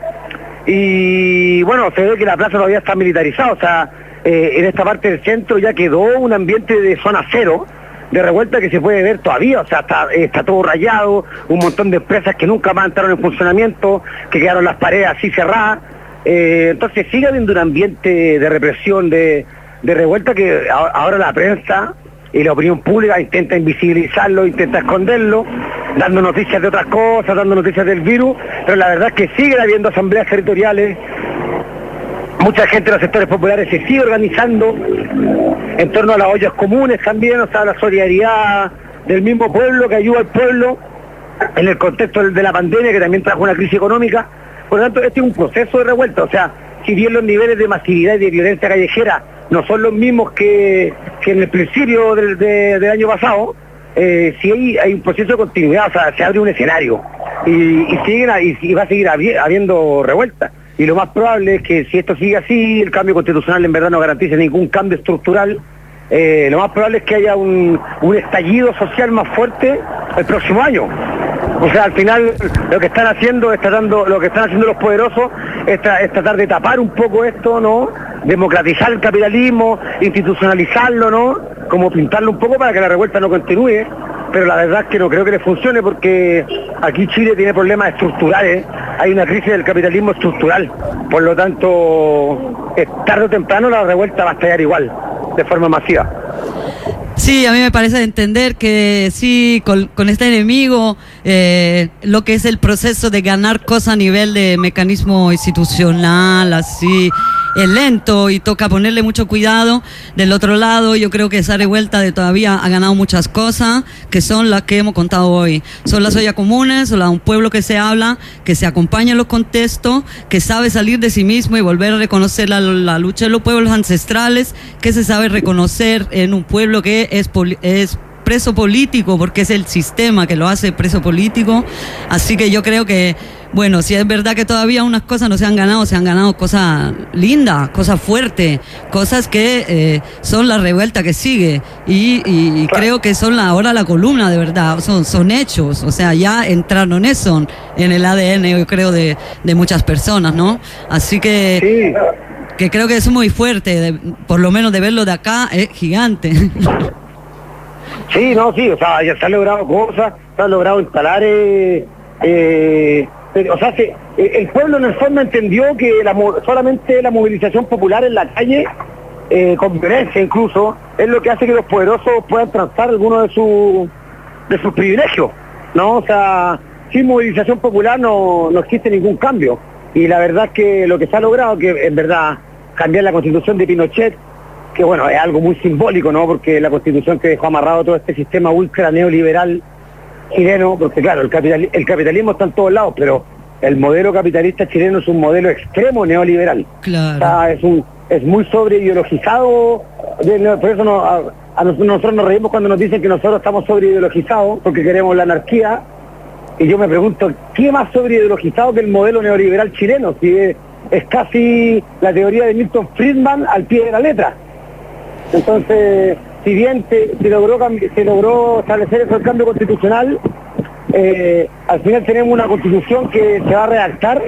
Y bueno, se ve que la plaza todavía está militarizada, o sea, eh, en esta parte del centro ya quedó un ambiente de zona cero, de revuelta que se puede ver todavía, o sea, está, está todo rayado, un montón de empresas que nunca más entraron en funcionamiento, que quedaron las paredes así cerradas, eh, entonces sigue habiendo un ambiente de represión, de, revuelta que ahora la prensa y la opinión pública intenta invisibilizarlo, intenta esconderlo, dando noticias de otras cosas, dando noticias del virus, pero la verdad es que siguen habiendo asambleas territoriales, mucha gente de los sectores populares se sigue organizando en torno a las ollas comunes también, o sea, la solidaridad del mismo pueblo que ayuda al pueblo en el contexto de la pandemia que también trajo una crisis económica. Por lo tanto, este es un proceso de revuelta, o sea, si bien los niveles de masividad y de violencia callejera no son los mismos que, en el principio del, de- del año pasado, eh, sí hay, hay un proceso de continuidad, o sea, se abre un escenario y, siguen y, va a seguir habi- habiendo revuelta. Y lo más probable es que si esto sigue así, el cambio constitucional en verdad no garantice ningún cambio estructural, eh, lo más probable es que haya un estallido social más fuerte el próximo año. O sea, al final lo que están haciendo lo que están haciendo los poderosos es, tra- es tratar de tapar un poco esto, ¿no? Democratizar el capitalismo, institucionalizarlo, ¿no? Como pintarlo un poco para que la revuelta no continúe. Pero la verdad es que no creo que le funcione porque aquí Chile tiene problemas estructurales. Hay una crisis del capitalismo estructural. Por lo tanto, tarde o temprano la revuelta va a estallar igual, de forma masiva. Sí, a mí me parece entender que sí, con, con este enemigo, eh, lo que es el proceso de ganar cosas a nivel de mecanismo institucional, así, es lento y toca ponerle mucho cuidado. Del otro lado, yo creo que esa revuelta de todavía ha ganado muchas cosas, que son las que hemos contado hoy. Son las ollas comunes, son un pueblo que se habla, que se acompaña en los contextos, que sabe salir de sí mismo y volver a reconocer la, lucha de los pueblos ancestrales, que se sabe reconocer en un pueblo que es, es preso político, porque es el sistema que lo hace preso político. Así que yo creo que, bueno, si es verdad que todavía unas cosas no se han ganado, se han ganado cosas lindas, cosas fuertes, cosas que eh, son la revuelta que sigue. Y, y- y creo que son la, ahora la columna, de verdad, son, son hechos. O sea, ya entraron eso en el ADN, yo creo, de, de muchas personas, ¿no? Así que... Que creo que es muy fuerte, de- por lo menos de verlo de acá, es gigante. (laughs) Sí, no, sí, o sea, ya se han logrado cosas, se han logrado instalar, eh, eh, o sea, se- eh, el pueblo en el fondo entendió que solamente la movilización popular en la calle, eh, con violencia incluso, es lo que hace que los poderosos puedan transar algunos de, su, de sus privilegios, ¿no? O sea, sin movilización popular no, no existe ningún cambio. Y la verdad es que lo que se ha logrado, que en verdad cambiar la constitución de Pinochet, que bueno, es algo muy simbólico, ¿no? Porque la constitución que dejó amarrado todo este sistema ultra neoliberal chileno, porque claro, el, capitali- el capitalismo está en todos lados, pero el modelo capitalista chileno es un modelo extremo neoliberal. Claro. O sea, es, un, es muy sobreideologizado, de- no, por eso no- a, a nosotros, nosotros nos reímos cuando nos dicen que nosotros estamos sobreideologizados, porque queremos la anarquía, y yo me pregunto, ¿qué más sobreideologizado que el modelo neoliberal chileno? Si es, es casi la teoría de Milton Friedman al pie de la letra. Entonces, si bien se, logró, establecer eso el cambio constitucional, eh, al final tenemos una constitución que se va a redactar,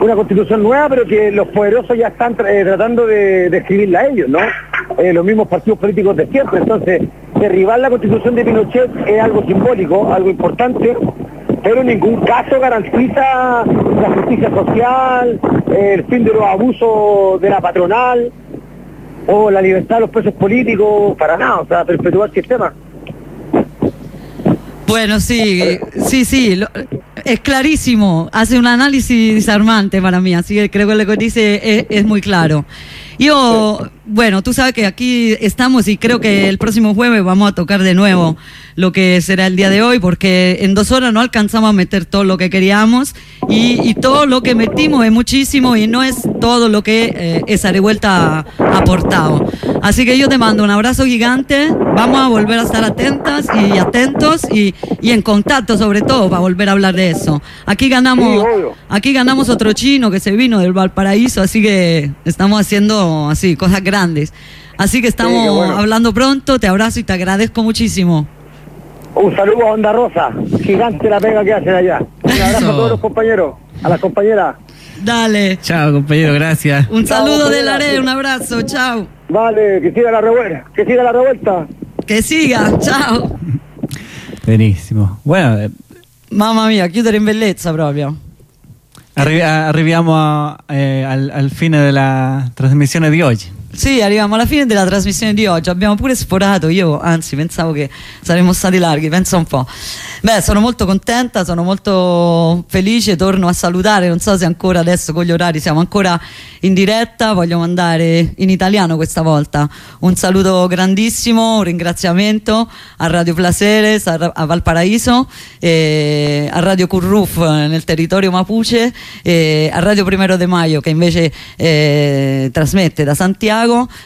una constitución nueva, pero que los poderosos ya están eh, tratando de, de escribirla ellos, ¿no? Eh, los mismos partidos políticos de siempre. Entonces, derribar la constitución de Pinochet es algo simbólico, algo importante, pero en ningún caso garantiza la justicia social, el fin de los abusos de la patronal o la libertad de los presos políticos, para nada, o sea, perpetuar el sistema. Bueno, sí, sí, sí, es clarísimo, hace un análisis disarmante para mí, así que creo que lo que dice es muy claro. Yo, bueno, tú sabes que aquí estamos y creo que el próximo jueves vamos a tocar de nuevo lo que será el día de hoy, porque en dos horas no alcanzamos a meter todo lo que queríamos y, todo lo que metimos es muchísimo y no es todo lo que eh, esa revuelta ha aportado. Así que yo te mando un abrazo gigante, vamos a volver a estar atentas y atentos y, y en contacto sobre todo para volver a hablar de eso. Aquí ganamos, aquí ganamos otro chino que se vino del Valparaíso, así que estamos haciendo así cosas grandes. Así que estamos Sí, qué bueno. hablando pronto, te abrazo y te agradezco muchísimo. Un saludo a Onda Rosa, gigante la pega que hacen allá. Un abrazo a todos los compañeros, a las compañeras. Dale. Chao, compañero, gracias. Un saludo de compañera. Laré, un abrazo, chao. Vale, que siga la revuelta, que siga la revuelta. Que siga, ciao. Benissimo. Bueno, eh, Mamma mia, chiudere in bellezza proprio. arri- arriviamo a- eh, al, al fine della trasmissione di oggi. Sì, arriviamo alla fine della trasmissione di oggi. Abbiamo pure sforato. Io, anzi, pensavo che saremmo stati larghi. Pensa un po'. Beh, sono molto contenta, sono molto felice. Torno a salutare. Non so se ancora adesso con gli orari siamo ancora in diretta. Voglio mandare in italiano questa volta un saluto grandissimo, un ringraziamento a Radio Placeres, a, Ra- a Radio Curruf nel territorio Mapuche, a Radio Primero de Mayo che invece eh, trasmette da Santiago.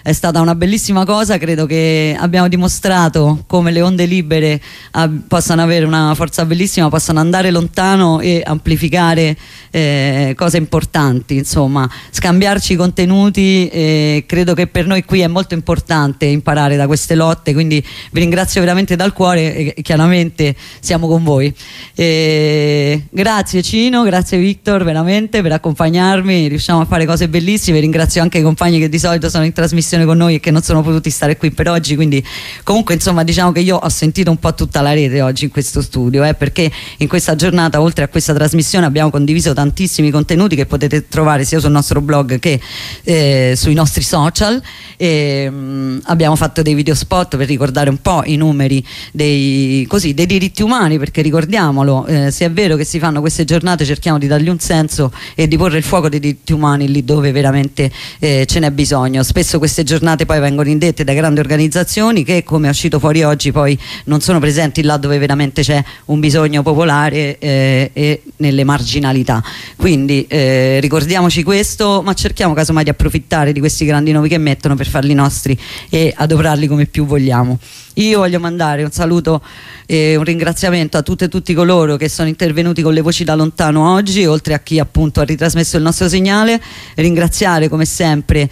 È stata una bellissima cosa, credo che abbiamo dimostrato come le onde libere ah, possano avere una forza bellissima, possano andare lontano e amplificare eh, cose importanti, insomma, scambiarci contenuti, eh, credo che per noi qui è molto importante imparare da queste lotte, quindi vi ringrazio veramente dal cuore e chiaramente siamo con voi. E grazie Cino, grazie Victor veramente per accompagnarmi, riusciamo a fare cose bellissime, ringrazio anche i compagni che di solito sono sono in trasmissione con noi e che non sono potuti stare qui per oggi, quindi comunque insomma diciamo che io ho sentito un po' tutta la rete oggi in questo studio, eh, perché in questa giornata oltre a questa trasmissione abbiamo condiviso tantissimi contenuti che potete trovare sia sul nostro blog che eh, sui nostri social, e, mh, abbiamo fatto dei video spot per ricordare un po' i numeri dei, così, dei diritti umani, perché ricordiamolo, eh, se è vero che si fanno queste giornate cerchiamo di dargli un senso e di porre il fuoco dei diritti umani lì dove veramente eh, ce n'è bisogno. Spesso queste giornate poi vengono indette da grandi organizzazioni che come è uscito fuori oggi poi non sono presenti là dove veramente c'è un bisogno popolare eh, e nelle marginalità. Quindi eh, ricordiamoci questo, ma cerchiamo casomai di approfittare di questi grandi nomi che mettono per farli nostri e adoprarli come più vogliamo. Io voglio mandare un saluto e un ringraziamento a tutte e tutti coloro che sono intervenuti con le voci da lontano oggi, oltre a chi appunto ha ritrasmesso il nostro segnale, ringraziare come sempre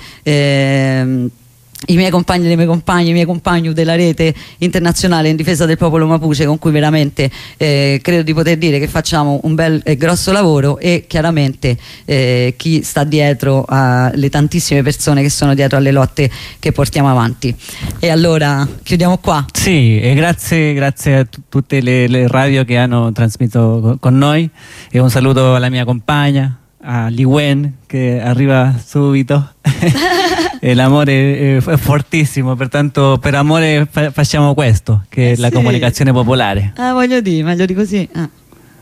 ehm, i miei compagni e le mie compagne, i miei compagni della rete internazionale in difesa del popolo Mapuche con cui veramente eh, credo di poter dire che facciamo un bel e grosso lavoro e chiaramente eh, chi sta dietro alle tantissime persone che sono dietro alle lotte che portiamo avanti. E allora chiudiamo qua. Sì, e grazie, grazie a tutte le, le radio che hanno trasmesso co- con noi e un saluto alla mia compagna, a Liwen che arriva subito. (laughs) e l'amore è, fortissimo, pertanto per amore fa- facciamo questo, che è la sì. comunicazione popolare. Ah, voglio dire, meglio di così. Ah.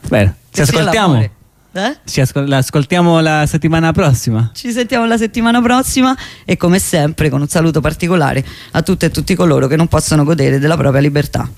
Bene, ci ascoltiamo. Eh? Ci ascol- l'ascoltiamo la settimana prossima. Ci sentiamo la settimana prossima e come sempre con un saluto particolare a tutte e tutti coloro che non possono godere della propria libertà.